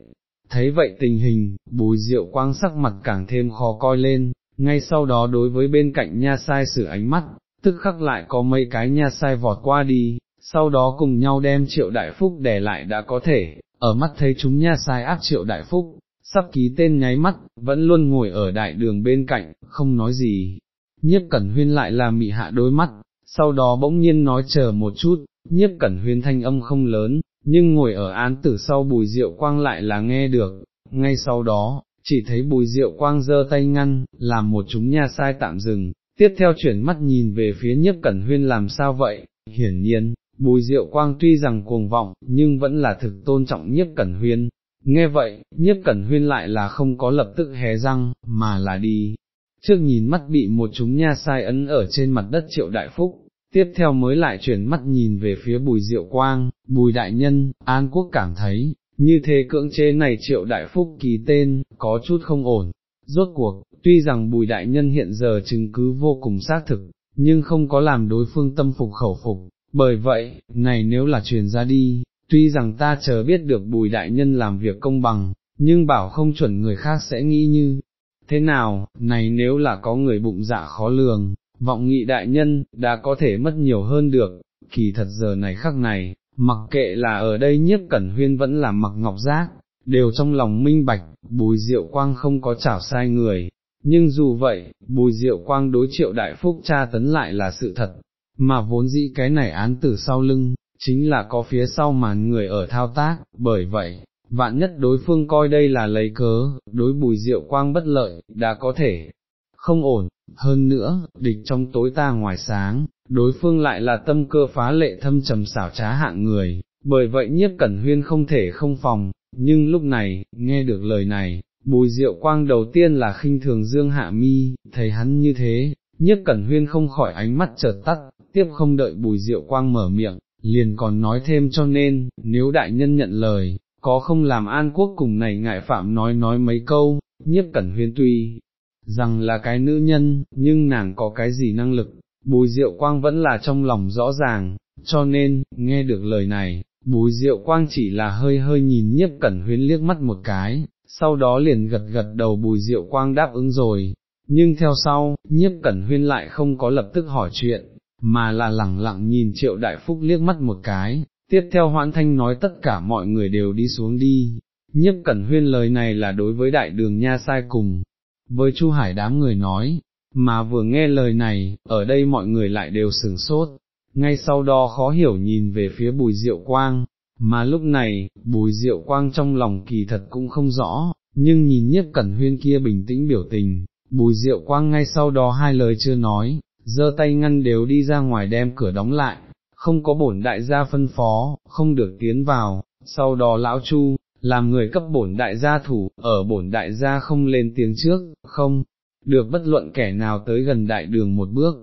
[SPEAKER 1] Thấy vậy tình hình, bùi diệu quang sắc mặt càng thêm khó coi lên, ngay sau đó đối với bên cạnh nha sai sử ánh mắt, tức khắc lại có mấy cái nha sai vọt qua đi, sau đó cùng nhau đem triệu đại phúc để lại đã có thể, ở mắt thấy chúng nha sai áp triệu đại phúc, sắp ký tên nháy mắt, vẫn luôn ngồi ở đại đường bên cạnh, không nói gì. Nhiếp cẩn huyên lại là mị hạ đôi mắt, sau đó bỗng nhiên nói chờ một chút, nhiếp cẩn huyên thanh âm không lớn, nhưng ngồi ở án tử sau bùi rượu quang lại là nghe được, ngay sau đó, chỉ thấy bùi rượu quang giơ tay ngăn, làm một chúng nha sai tạm dừng, tiếp theo chuyển mắt nhìn về phía nhiếp cẩn huyên làm sao vậy, hiển nhiên, bùi diệu quang tuy rằng cuồng vọng, nhưng vẫn là thực tôn trọng nhiếp cẩn huyên. Nghe vậy, nhiếp cẩn huyên lại là không có lập tức hé răng, mà là đi. Trước nhìn mắt bị một chúng nha sai ấn ở trên mặt đất triệu đại phúc, tiếp theo mới lại chuyển mắt nhìn về phía bùi diệu quang, bùi đại nhân, an quốc cảm thấy, như thế cưỡng chế này triệu đại phúc ký tên, có chút không ổn. Rốt cuộc, tuy rằng bùi đại nhân hiện giờ chứng cứ vô cùng xác thực, nhưng không có làm đối phương tâm phục khẩu phục, bởi vậy, này nếu là truyền ra đi, tuy rằng ta chờ biết được bùi đại nhân làm việc công bằng, nhưng bảo không chuẩn người khác sẽ nghĩ như, thế nào, này nếu là có người bụng dạ khó lường, vọng nghị đại nhân, đã có thể mất nhiều hơn được, kỳ thật giờ này khắc này, mặc kệ là ở đây nhiếp cẩn huyên vẫn là mặc ngọc giác, đều trong lòng minh bạch, bùi diệu quang không có chảo sai người, nhưng dù vậy, bùi diệu quang đối triệu đại phúc tra tấn lại là sự thật, mà vốn dĩ cái này án tử sau lưng, chính là có phía sau màn người ở thao tác, bởi vậy, vạn nhất đối phương coi đây là lấy cớ, đối bùi diệu quang bất lợi, đã có thể, không ổn, hơn nữa, địch trong tối ta ngoài sáng, đối phương lại là tâm cơ phá lệ thâm trầm xảo trá hạng người, bởi vậy nhiếp cẩn huyên không thể không phòng, nhưng lúc này, nghe được lời này, bùi diệu quang đầu tiên là khinh thường dương hạ mi, thấy hắn như thế, nhiếp cẩn huyên không khỏi ánh mắt chợt tắt, tiếp không đợi bùi diệu quang mở miệng, liền còn nói thêm cho nên, nếu đại nhân nhận lời, có không làm an quốc cùng này ngại phạm nói nói mấy câu, nhiếp cẩn huyên tuy rằng là cái nữ nhân, nhưng nàng có cái gì năng lực, bùi diệu quang vẫn là trong lòng rõ ràng, cho nên, nghe được lời này, bùi diệu quang chỉ là hơi hơi nhìn nhiếp cẩn huyên liếc mắt một cái, sau đó liền gật gật đầu bùi diệu quang đáp ứng rồi, nhưng theo sau, nhiếp cẩn huyên lại không có lập tức hỏi chuyện, mà là lẳng lặng nhìn triệu đại phúc liếc mắt một cái, tiếp theo hoãn thanh nói tất cả mọi người đều đi xuống đi, nhiếp cẩn huyên lời này là đối với đại đường nha sai cùng, với Chu Hải đám người nói, mà vừa nghe lời này, ở đây mọi người lại đều sừng sốt, ngay sau đó khó hiểu nhìn về phía bùi diệu quang, mà lúc này, bùi diệu quang trong lòng kỳ thật cũng không rõ, nhưng nhìn nhiếp cẩn huyên kia bình tĩnh biểu tình, bùi diệu quang ngay sau đó hai lời chưa nói, giơ tay ngăn đều đi ra ngoài đem cửa đóng lại, không có bổn đại gia phân phó, không được tiến vào, sau đó lão chu, làm người cấp bổn đại gia thủ, ở bổn đại gia không lên tiếng trước, không, được bất luận kẻ nào tới gần đại đường một bước.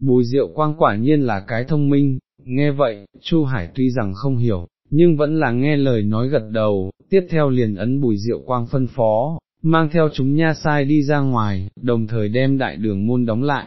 [SPEAKER 1] Bùi diệu quang quả nhiên là cái thông minh, nghe vậy, Chu Hải tuy rằng không hiểu, nhưng vẫn là nghe lời nói gật đầu, tiếp theo liền ấn bùi diệu quang phân phó, mang theo chúng nha sai đi ra ngoài, đồng thời đem đại đường môn đóng lại.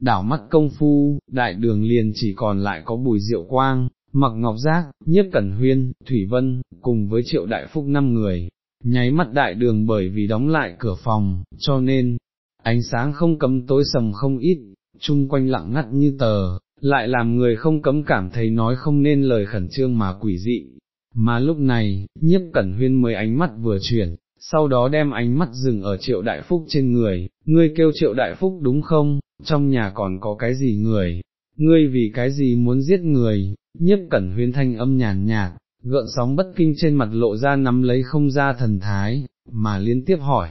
[SPEAKER 1] Đảo mắt công phu, đại đường liền chỉ còn lại có bùi diệu quang, mặc ngọc giác, nhiếp cẩn huyên, thủy vân, cùng với triệu đại phúc năm người, nháy mắt đại đường bởi vì đóng lại cửa phòng, cho nên, ánh sáng không cấm tối sầm không ít, chung quanh lặng ngắt như tờ, lại làm người không cấm cảm thấy nói không nên lời khẩn trương mà quỷ dị. Mà lúc này, nhiếp cẩn huyên mới ánh mắt vừa chuyển, sau đó đem ánh mắt dừng ở triệu đại phúc trên người, ngươi kêu triệu đại phúc đúng không, trong nhà còn có cái gì người, ngươi vì cái gì muốn giết người, nhiếp cẩn huyên thanh âm nhàn nhạt, gợn sóng bất kinh trên mặt lộ ra nắm lấy không ra thần thái, mà liên tiếp hỏi,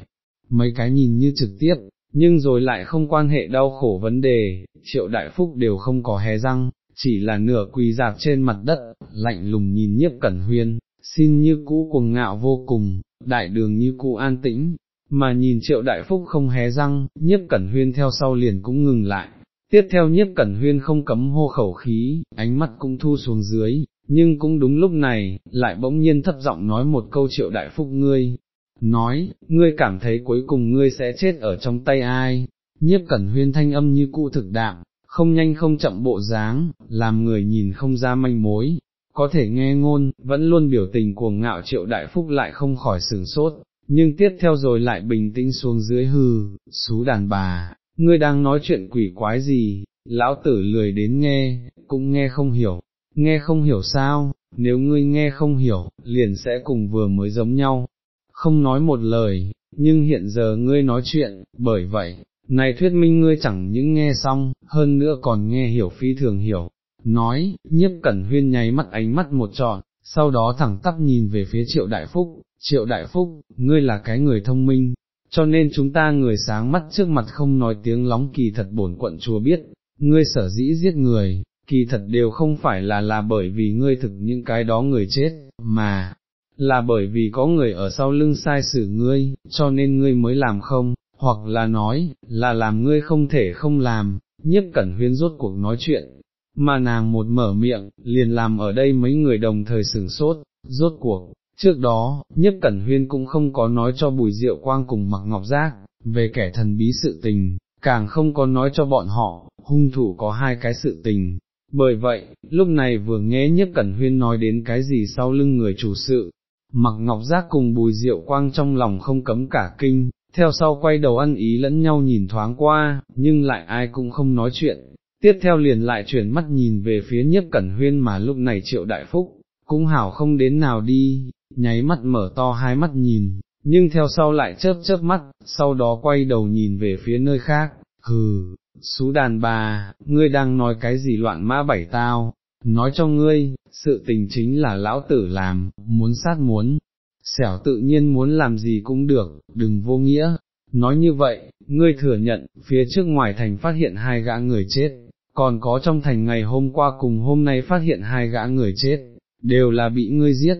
[SPEAKER 1] mấy cái nhìn như trực tiếp, nhưng rồi lại không quan hệ đau khổ vấn đề, triệu đại phúc đều không có hé răng, chỉ là nửa quỳ dạp trên mặt đất, lạnh lùng nhìn nhiếp cẩn huyên, xin như cũ cuồng ngạo vô cùng, đại đường như cũ an tĩnh, mà nhìn triệu đại phúc không hé răng, nhiếp cẩn huyên theo sau liền cũng ngừng lại. Tiếp theo nhiếp cẩn huyên không cấm hô khẩu khí, ánh mắt cũng thu xuống dưới, nhưng cũng đúng lúc này, lại bỗng nhiên thấp giọng nói một câu triệu đại phúc ngươi, nói, ngươi cảm thấy cuối cùng ngươi sẽ chết ở trong tay ai, nhiếp cẩn huyên thanh âm như cụ thực đạm, không nhanh không chậm bộ dáng, làm người nhìn không ra manh mối, có thể nghe ngôn, vẫn luôn biểu tình cuồng ngạo triệu đại phúc lại không khỏi sửng sốt, nhưng tiếp theo rồi lại bình tĩnh xuống dưới hư, xú đàn bà, ngươi đang nói chuyện quỷ quái gì, lão tử lười đến nghe, cũng nghe không hiểu, nghe không hiểu sao, nếu ngươi nghe không hiểu, liền sẽ cùng vừa mới giống nhau, không nói một lời, nhưng hiện giờ ngươi nói chuyện, bởi vậy, này thuyết minh ngươi chẳng những nghe xong, hơn nữa còn nghe hiểu phi thường hiểu, nói, nhiếp cẩn huyên nháy mắt ánh mắt một trọn, sau đó thẳng tắp nhìn về phía triệu đại phúc, triệu đại phúc, ngươi là cái người thông minh, cho nên chúng ta người sáng mắt trước mặt không nói tiếng lóng kỳ thật bổn quận chúa biết, ngươi sở dĩ giết người, kỳ thật đều không phải là là bởi vì ngươi thực những cái đó người chết, mà, là bởi vì có người ở sau lưng sai xử ngươi, cho nên ngươi mới làm không, hoặc là nói, là làm ngươi không thể không làm, nhiếp cẩn huyên rốt cuộc nói chuyện, mà nàng một mở miệng, liền làm ở đây mấy người đồng thời sửng sốt, rốt cuộc, trước đó, nhất cẩn huyên cũng không có nói cho bùi diệu quang cùng mặc ngọc giác, về kẻ thần bí sự tình, càng không có nói cho bọn họ, hung thủ có hai cái sự tình. Bởi vậy, lúc này vừa nghe nhất cẩn huyên nói đến cái gì sau lưng người chủ sự, mặc ngọc giác cùng bùi diệu quang trong lòng không cấm cả kinh, theo sau quay đầu ăn ý lẫn nhau nhìn thoáng qua, nhưng lại ai cũng không nói chuyện, tiếp theo liền lại chuyển mắt nhìn về phía nhất cẩn huyên mà lúc này triệu đại phúc, cũng hảo không đến nào đi, nháy mắt mở to hai mắt nhìn, nhưng theo sau lại chớp chớp mắt, sau đó quay đầu nhìn về phía nơi khác, hừ, xú đàn bà, ngươi đang nói cái gì loạn mã bảy tao, nói cho ngươi, sự tình chính là lão tử làm, muốn sát muốn, xẻo tự nhiên muốn làm gì cũng được, đừng vô nghĩa. Nói như vậy, ngươi thừa nhận, phía trước ngoài thành phát hiện hai gã người chết, còn có trong thành ngày hôm qua cùng hôm nay phát hiện hai gã người chết, đều là bị ngươi giết,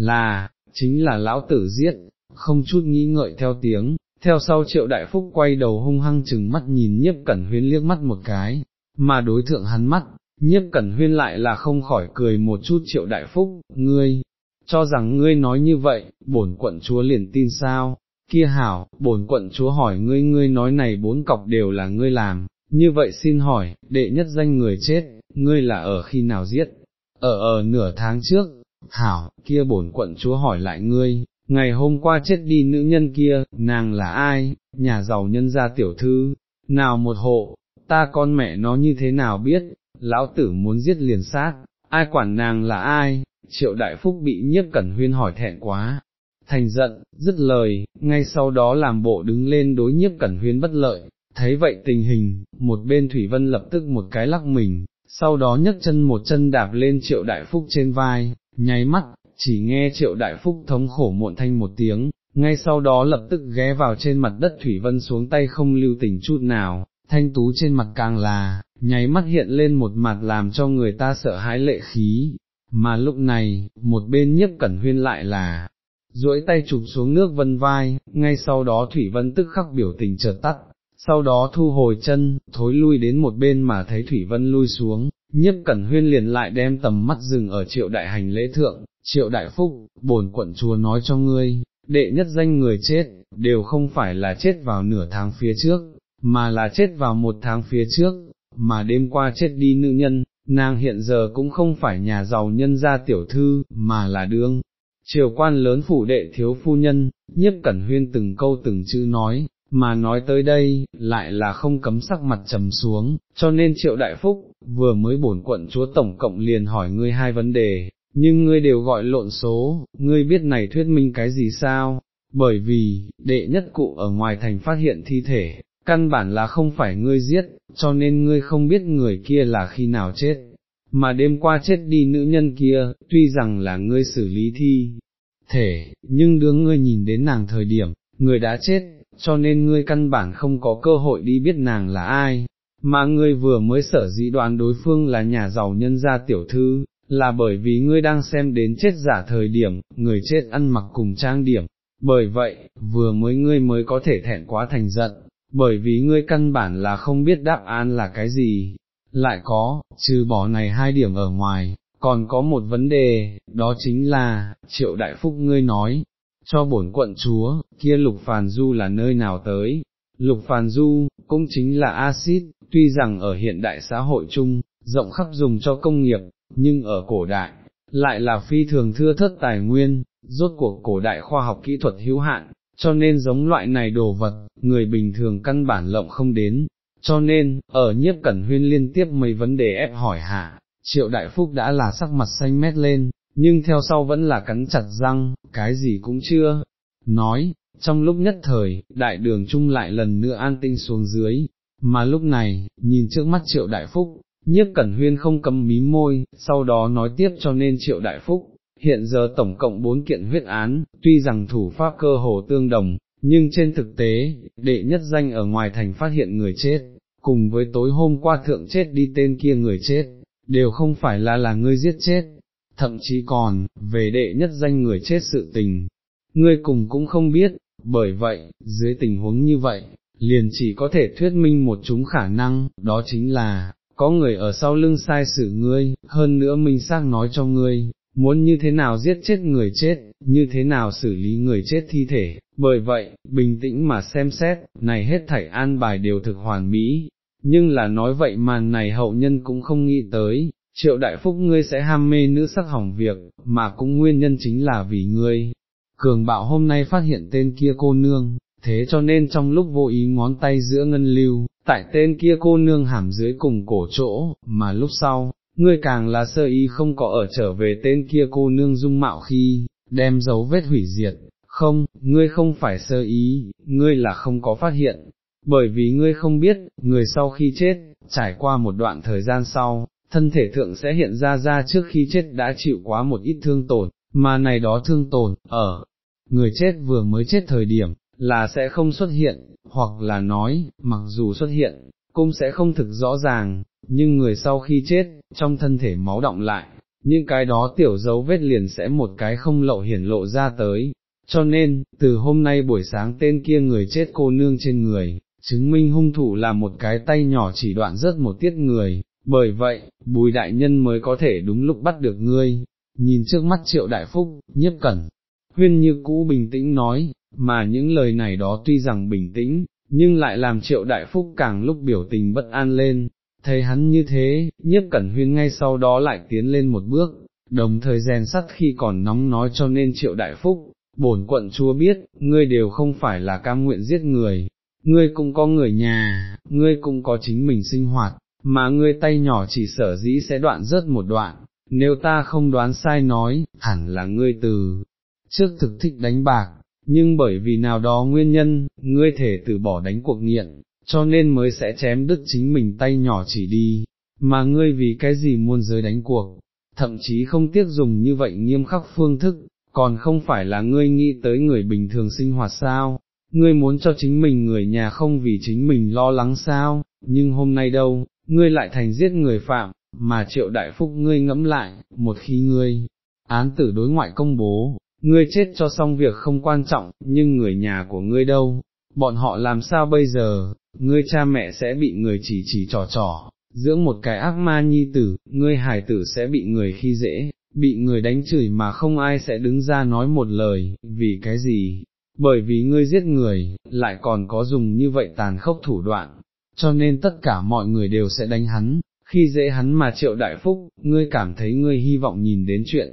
[SPEAKER 1] là, chính là lão tử giết, không chút nghĩ ngợi theo tiếng, theo sau triệu đại phúc quay đầu hung hăng chừng mắt nhìn nhiếp cẩn huyên liếc mắt một cái, mà đối thượng hắn mắt, nhiếp cẩn huyên lại là không khỏi cười một chút triệu đại phúc, ngươi, cho rằng ngươi nói như vậy, bổn quận chúa liền tin sao, kia hảo, bổn quận chúa hỏi ngươi ngươi nói này bốn cọc đều là ngươi làm, như vậy xin hỏi, đệ nhất danh người chết, ngươi là ở khi nào giết, ở ở nửa tháng trước, hảo, kia bổn quận chúa hỏi lại ngươi, ngày hôm qua chết đi nữ nhân kia, nàng là ai, nhà giàu nhân gia tiểu thư, nào một hộ, ta con mẹ nó như thế nào biết, lão tử muốn giết liền sát, ai quản nàng là ai, triệu đại phúc bị nhiếp cẩn huyên hỏi thẹn quá, thành giận, dứt lời, ngay sau đó làm bộ đứng lên đối nhiếp cẩn huyên bất lợi, thấy vậy tình hình, một bên Thủy Vân lập tức một cái lắc mình, sau đó nhấc chân một chân đạp lên triệu đại phúc trên vai, nháy mắt, chỉ nghe triệu đại phúc thống khổ muộn thanh một tiếng, ngay sau đó lập tức ghé vào trên mặt đất Thủy Vân xuống tay không lưu tình chút nào, thanh tú trên mặt càng là, nháy mắt hiện lên một mặt làm cho người ta sợ hãi lệ khí, mà lúc này, một bên nhiếp cẩn huyên lại là, duỗi tay chụp xuống nước vân vai, ngay sau đó Thủy Vân tức khắc biểu tình chợt tắt, sau đó thu hồi chân, thối lui đến một bên mà thấy Thủy Vân lui xuống, Nhất cẩn huyên liền lại đem tầm mắt dừng ở triệu đại hành lễ thượng, triệu đại phúc, bổn quận chúa nói cho ngươi, đệ nhất danh người chết, đều không phải là chết vào nửa tháng phía trước, mà là chết vào một tháng phía trước, mà đêm qua chết đi nữ nhân, nàng hiện giờ cũng không phải nhà giàu nhân gia tiểu thư, mà là đương. Triều quan lớn phủ đệ thiếu phu nhân, nhiếp cẩn huyên từng câu từng chữ nói, mà nói tới đây, lại là không cấm sắc mặt trầm xuống, cho nên triệu đại phúc, vừa mới bổn quận chúa tổng cộng liền hỏi ngươi hai vấn đề, nhưng ngươi đều gọi lộn số, ngươi biết này thuyết minh cái gì sao, bởi vì, đệ nhất cụ ở ngoài thành phát hiện thi thể, căn bản là không phải ngươi giết, cho nên ngươi không biết người kia là khi nào chết, mà đêm qua chết đi nữ nhân kia, tuy rằng là ngươi xử lý thi thể, nhưng đứa ngươi nhìn đến nàng thời điểm, người đã chết, cho nên ngươi căn bản không có cơ hội đi biết nàng là ai, mà ngươi vừa mới sở dĩ đoán đối phương là nhà giàu nhân gia tiểu thư, là bởi vì ngươi đang xem đến chết giả thời điểm, người chết ăn mặc cùng trang điểm, bởi vậy, vừa mới ngươi mới có thể thẹn quá thành giận, bởi vì ngươi căn bản là không biết đáp án là cái gì, lại có, trừ bỏ này hai điểm ở ngoài, còn có một vấn đề, đó chính là, triệu đại phúc ngươi nói, cho bổn quận chúa, kia lục phàn du là nơi nào tới, lục phàn du, cũng chính là axit, tuy rằng ở hiện đại xã hội chung, rộng khắp dùng cho công nghiệp, nhưng ở cổ đại, lại là phi thường thưa thất tài nguyên, rốt cuộc cổ đại khoa học kỹ thuật hữu hạn, cho nên giống loại này đồ vật, người bình thường căn bản lộng không đến, cho nên, ở nhiếp cẩn huyên liên tiếp mấy vấn đề ép hỏi hạ, triệu đại phúc đã là sắc mặt xanh mét lên, nhưng theo sau vẫn là cắn chặt răng, cái gì cũng chưa, nói, trong lúc nhất thời, đại đường chung lại lần nữa an tinh xuống dưới, mà lúc này, nhìn trước mắt triệu đại phúc, nhiếp cẩn huyên không cầm mí môi, sau đó nói tiếp cho nên triệu đại phúc, hiện giờ tổng cộng bốn kiện huyết án, tuy rằng thủ pháp cơ hồ tương đồng, nhưng trên thực tế, đệ nhất danh ở ngoài thành phát hiện người chết, cùng với tối hôm qua thượng chết đi tên kia người chết, đều không phải là là ngươi giết chết, thậm chí còn, về đệ nhất danh người chết sự tình, ngươi cùng cũng không biết, bởi vậy, dưới tình huống như vậy, liền chỉ có thể thuyết minh một chúng khả năng, đó chính là, có người ở sau lưng sai xử ngươi, hơn nữa minh xác nói cho ngươi, muốn như thế nào giết chết người chết, như thế nào xử lý người chết thi thể, bởi vậy, bình tĩnh mà xem xét, này hết thảy an bài đều thực hoàn mỹ, nhưng là nói vậy màn này hậu nhân cũng không nghĩ tới, triệu đại phúc ngươi sẽ ham mê nữ sắc hỏng việc, mà cũng nguyên nhân chính là vì ngươi. Cường bạo hôm nay phát hiện tên kia cô nương, thế cho nên trong lúc vô ý ngón tay giữa ngân lưu, tại tên kia cô nương hàm dưới cùng cổ chỗ, mà lúc sau, ngươi càng là sơ ý không có ở trở về tên kia cô nương dung mạo khi, đem dấu vết hủy diệt, không, ngươi không phải sơ ý, ngươi là không có phát hiện, bởi vì ngươi không biết, người sau khi chết, trải qua một đoạn thời gian sau, thân thể thượng sẽ hiện ra ra trước khi chết đã chịu quá một ít thương tổn, mà này đó thương tổn, ở, người chết vừa mới chết thời điểm, là sẽ không xuất hiện, hoặc là nói, mặc dù xuất hiện, cũng sẽ không thực rõ ràng, nhưng người sau khi chết, trong thân thể máu động lại, những cái đó tiểu dấu vết liền sẽ một cái không lộ hiển lộ ra tới. Cho nên, từ hôm nay buổi sáng tên kia người chết cô nương trên người, chứng minh hung thủ là một cái tay nhỏ chỉ đoạn rất một tiết người, bởi vậy, bùi đại nhân mới có thể đúng lúc bắt được ngươi, nhìn trước mắt triệu đại phúc, nhiếp cẩn, huyên như cũ bình tĩnh nói, mà những lời này đó tuy rằng bình tĩnh, nhưng lại làm triệu đại phúc càng lúc biểu tình bất an lên, thấy hắn như thế, nhiếp cẩn huyên ngay sau đó lại tiến lên một bước, đồng thời rèn sắt khi còn nóng nói cho nên triệu đại phúc, bổn quận chúa biết, ngươi đều không phải là cam nguyện giết người, ngươi cũng có người nhà, ngươi cũng có chính mình sinh hoạt, mà ngươi tay nhỏ chỉ sở dĩ sẽ đoạn rớt một đoạn, nếu ta không đoán sai nói, hẳn là ngươi từ trước thực thích đánh bạc, nhưng bởi vì nào đó nguyên nhân, ngươi thể từ bỏ đánh cuộc nghiện, cho nên mới sẽ chém đứt chính mình tay nhỏ chỉ đi, mà ngươi vì cái gì muôn giới đánh cuộc, thậm chí không tiếc dùng như vậy nghiêm khắc phương thức, còn không phải là ngươi nghĩ tới người bình thường sinh hoạt sao, ngươi muốn cho chính mình người nhà không vì chính mình lo lắng sao, nhưng hôm nay đâu, ngươi lại thành giết người phạm, mà triệu đại phúc ngươi ngẫm lại, một khi ngươi, án tử đối ngoại công bố, ngươi chết cho xong việc không quan trọng, nhưng người nhà của ngươi đâu, bọn họ làm sao bây giờ, ngươi cha mẹ sẽ bị người chỉ chỉ trò trò, dưỡng một cái ác ma nhi tử, ngươi hài tử sẽ bị người khi dễ, bị người đánh chửi mà không ai sẽ đứng ra nói một lời, vì cái gì, bởi vì ngươi giết người, lại còn có dùng như vậy tàn khốc thủ đoạn, cho nên tất cả mọi người đều sẽ đánh hắn, khi dễ hắn mà triệu đại phúc, ngươi cảm thấy ngươi hy vọng nhìn đến chuyện.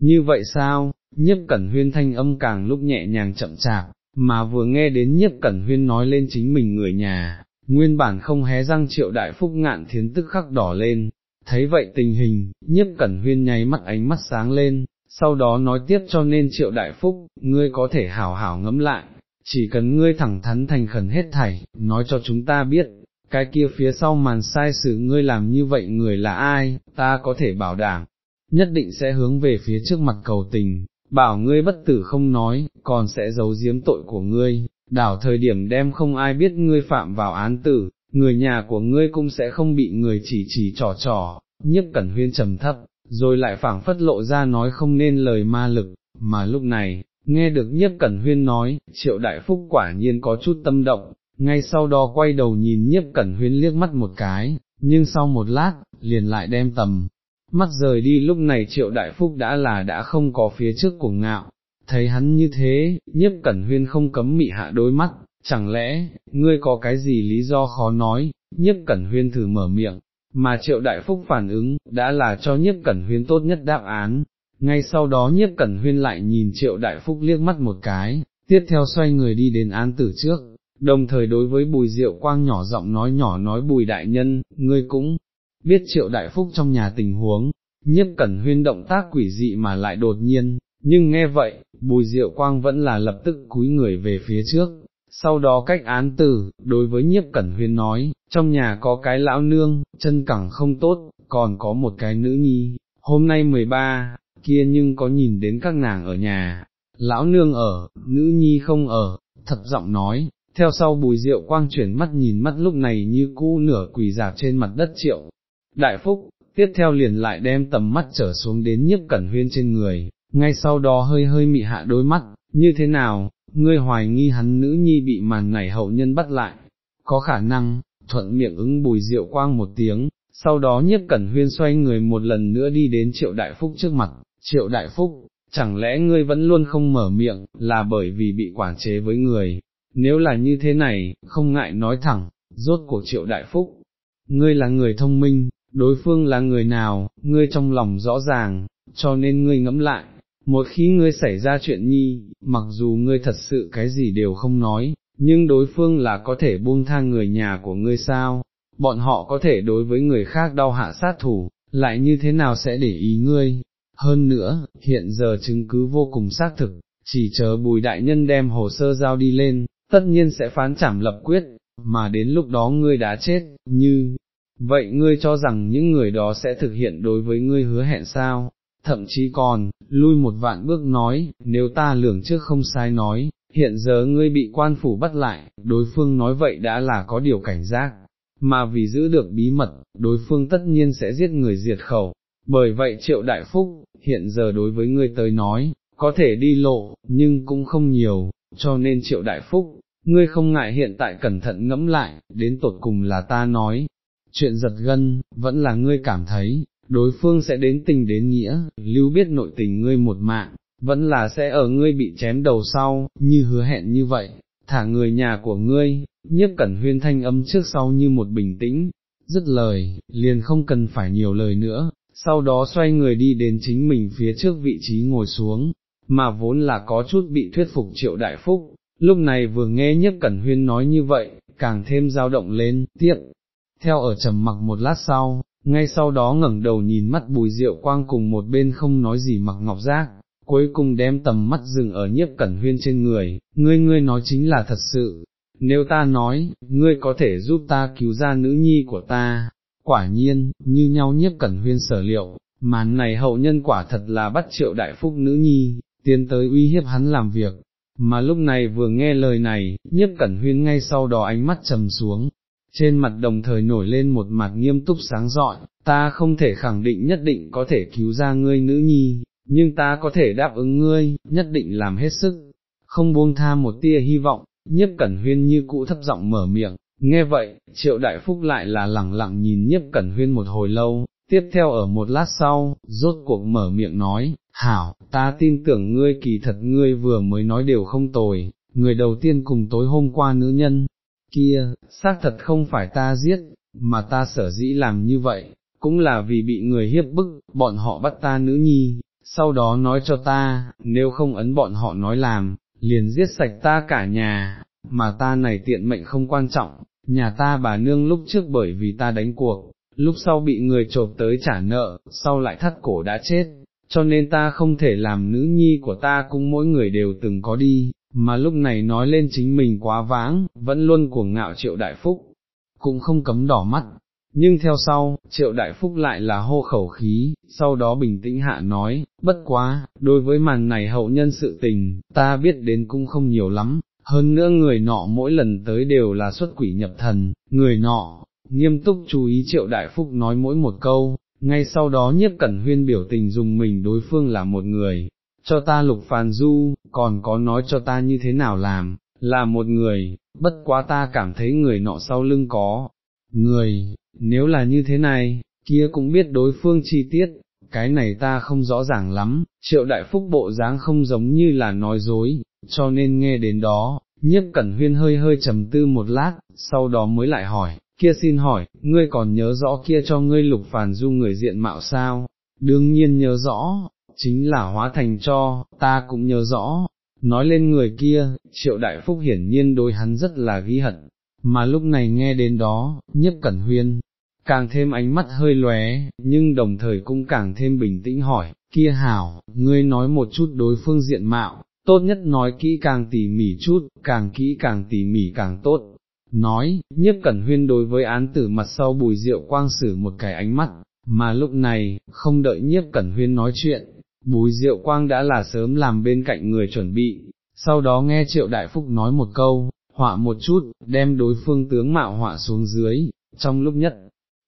[SPEAKER 1] Như vậy sao, nhiếp cẩn huyên thanh âm càng lúc nhẹ nhàng chậm chạp, mà vừa nghe đến nhiếp cẩn huyên nói lên chính mình người nhà, nguyên bản không hé răng triệu đại phúc ngạn thiến tức khắc đỏ lên, thấy vậy tình hình, nhiếp cẩn huyên nháy mắt ánh mắt sáng lên, sau đó nói tiếp cho nên triệu đại phúc, ngươi có thể hảo hảo ngẫm lại, chỉ cần ngươi thẳng thắn thành khẩn hết thảy, nói cho chúng ta biết, cái kia phía sau màn sai sự ngươi làm như vậy người là ai, ta có thể bảo đảm, nhất định sẽ hướng về phía trước mặt cầu tình, bảo ngươi bất tử không nói, còn sẽ giấu giếm tội của ngươi, đảo thời điểm đem không ai biết ngươi phạm vào án tử, người nhà của ngươi cũng sẽ không bị người chỉ chỉ trò trò, nhiếp cẩn huyên trầm thấp, rồi lại phảng phất lộ ra nói không nên lời ma lực, mà lúc này, nghe được nhiếp cẩn huyên nói, triệu đại phúc quả nhiên có chút tâm động, ngay sau đó quay đầu nhìn nhiếp cẩn huyên liếc mắt một cái, nhưng sau một lát, liền lại đem tầm, mắt rời đi lúc này triệu đại phúc đã là đã không có phía trước của ngạo, thấy hắn như thế, nhiếp cẩn huyên không cấm mị hạ đôi mắt, chẳng lẽ, ngươi có cái gì lý do khó nói, nhiếp cẩn huyên thử mở miệng, mà triệu đại phúc phản ứng, đã là cho nhiếp cẩn huyên tốt nhất đáp án, ngay sau đó nhiếp cẩn huyên lại nhìn triệu đại phúc liếc mắt một cái, tiếp theo xoay người đi đến án tử trước, đồng thời đối với bùi diệu quang nhỏ giọng nói nhỏ nói bùi đại nhân, ngươi cũng biết triệu đại phúc trong nhà tình huống, nhiếp cẩn huyên động tác quỷ dị mà lại đột nhiên, nhưng nghe vậy, bùi diệu quang vẫn là lập tức cúi người về phía trước, sau đó cách án tử, đối với nhiếp cẩn huyên nói, trong nhà có cái lão nương, chân cẳng không tốt, còn có một cái nữ nhi, hôm nay 13, kia nhưng có nhìn đến các nàng ở nhà, lão nương ở, nữ nhi không ở, thật giọng nói, theo sau bùi rượu quang chuyển mắt nhìn mắt lúc này như cũ nửa quỳ dạp trên mặt đất triệu. Đại Phúc, tiếp theo liền lại đem tầm mắt trở xuống đến nhiếp cẩn huyên trên người, ngay sau đó hơi hơi mị hạ đôi mắt, như thế nào, ngươi hoài nghi hắn nữ nhi bị màn này hậu nhân bắt lại, có khả năng, thuận miệng ứng bùi rượu quang một tiếng, sau đó nhiếp cẩn huyên xoay người một lần nữa đi đến triệu đại phúc trước mặt, triệu đại phúc, chẳng lẽ ngươi vẫn luôn không mở miệng, là bởi vì bị quản chế với người, nếu là như thế này, không ngại nói thẳng, rốt của triệu đại phúc, ngươi là người thông minh, đối phương là người nào, ngươi trong lòng rõ ràng, cho nên ngươi ngẫm lại, một khi ngươi xảy ra chuyện nhi, mặc dù ngươi thật sự cái gì đều không nói, nhưng đối phương là có thể buông tha người nhà của ngươi sao, bọn họ có thể đối với người khác đau hạ sát thủ, lại như thế nào sẽ để ý ngươi, hơn nữa, hiện giờ chứng cứ vô cùng xác thực, chỉ chờ bùi đại nhân đem hồ sơ giao đi lên, tất nhiên sẽ phán trảm lập quyết, mà đến lúc đó ngươi đã chết, như, vậy ngươi cho rằng những người đó sẽ thực hiện đối với ngươi hứa hẹn sao, thậm chí còn, lui một vạn bước nói, nếu ta lường trước không sai nói, hiện giờ ngươi bị quan phủ bắt lại, đối phương nói vậy đã là có điều cảnh giác, mà vì giữ được bí mật, đối phương tất nhiên sẽ giết người diệt khẩu. Bởi vậy triệu đại phúc, hiện giờ đối với ngươi tới nói, có thể đi lộ, nhưng cũng không nhiều, cho nên triệu đại phúc, ngươi không ngại hiện tại cẩn thận ngẫm lại, đến tột cùng là ta nói, chuyện giật gân, vẫn là ngươi cảm thấy, đối phương sẽ đến tình đến nghĩa, lưu biết nội tình ngươi một mạng, vẫn là sẽ ở ngươi bị chém đầu sau, như hứa hẹn như vậy, thả người nhà của ngươi, nhiếp cẩn huyên thanh âm trước sau như một bình tĩnh, dứt lời, liền không cần phải nhiều lời nữa, sau đó xoay người đi đến chính mình phía trước vị trí ngồi xuống, mà vốn là có chút bị thuyết phục triệu đại phúc, lúc này vừa nghe nhiếp cẩn huyên nói như vậy, càng thêm dao động lên, tiếc, theo ở trầm mặc một lát sau, ngay sau đó ngẩng đầu nhìn mắt bùi rượu quang cùng một bên không nói gì mặc ngọc giác, cuối cùng đem tầm mắt dừng ở nhiếp cẩn huyên trên người, ngươi ngươi nói chính là thật sự, nếu ta nói, ngươi có thể giúp ta cứu ra nữ nhi của ta, quả nhiên, như nhau nhiếp cẩn huyên sở liệu, màn này hậu nhân quả thật là bắt triệu đại phúc nữ nhi, tiến tới uy hiếp hắn làm việc, mà lúc này vừa nghe lời này, nhiếp cẩn huyên ngay sau đó ánh mắt trầm xuống, trên mặt đồng thời nổi lên một mặt nghiêm túc sáng rọi, ta không thể khẳng định nhất định có thể cứu ra ngươi nữ nhi, nhưng ta có thể đáp ứng ngươi, nhất định làm hết sức, không buông tha một tia hy vọng, nhiếp cẩn huyên như cũ thấp giọng mở miệng, nghe vậy, triệu đại phúc lại là lẳng lặng nhìn nhiếp cẩn huyên một hồi lâu, tiếp theo ở một lát sau, rốt cuộc mở miệng nói, hảo, ta tin tưởng ngươi kỳ thật ngươi vừa mới nói đều không tồi, người đầu tiên cùng tối hôm qua nữ nhân, kia, xác thật không phải ta giết, mà ta sở dĩ làm như vậy, cũng là vì bị người hiếp bức, bọn họ bắt ta nữ nhi, sau đó nói cho ta, nếu không ấn bọn họ nói làm, liền giết sạch ta cả nhà, mà ta này tiện mệnh không quan trọng, nhà ta bà nương lúc trước bởi vì ta đánh cuộc, lúc sau bị người trộm tới trả nợ, sau lại thắt cổ đã chết, cho nên ta không thể làm nữ nhi của ta cũng mỗi người đều từng có đi, mà lúc này nói lên chính mình quá váng, vẫn luôn cuồng ngạo triệu đại phúc, cũng không cấm đỏ mắt, nhưng theo sau, triệu đại phúc lại là hô khẩu khí, sau đó bình tĩnh hạ nói, bất quá, đối với màn này hậu nhân sự tình, ta biết đến cũng không nhiều lắm, hơn nữa người nọ mỗi lần tới đều là xuất quỷ nhập thần, người nọ, nghiêm túc chú ý triệu đại phúc nói mỗi một câu, ngay sau đó nhiếp cẩn huyên biểu tình dùng mình đối phương là một người, cho ta lục phàn du, còn có nói cho ta như thế nào làm, là một người, bất quá ta cảm thấy người nọ sau lưng có, người, nếu là như thế này, kia cũng biết đối phương chi tiết, cái này ta không rõ ràng lắm, triệu đại phúc bộ dáng không giống như là nói dối, cho nên nghe đến đó, nhiếp cẩn huyên hơi hơi trầm tư một lát, sau đó mới lại hỏi, kia xin hỏi, ngươi còn nhớ rõ kia cho ngươi lục phàn du người diện mạo sao, đương nhiên nhớ rõ, chính là hóa thành cho, ta cũng nhớ rõ, nói lên người kia, triệu đại phúc hiển nhiên đối hắn rất là ghi hận, mà lúc này nghe đến đó, nhất cẩn huyên, càng thêm ánh mắt hơi lóe, nhưng đồng thời cũng càng thêm bình tĩnh hỏi, kia hảo, ngươi nói một chút đối phương diện mạo, tốt nhất nói kỹ càng tỉ mỉ chút, càng kỹ càng tỉ mỉ càng tốt. Nói, nhất cẩn huyên đối với án tử mặt sau bùi rượu quang sử một cái ánh mắt, mà lúc này, không đợi nhiếp cẩn huyên nói chuyện, bùi rượu quang đã là sớm làm bên cạnh người chuẩn bị, sau đó nghe triệu đại phúc nói một câu, họa một chút, đem đối phương tướng mạo họa xuống dưới, trong lúc nhất,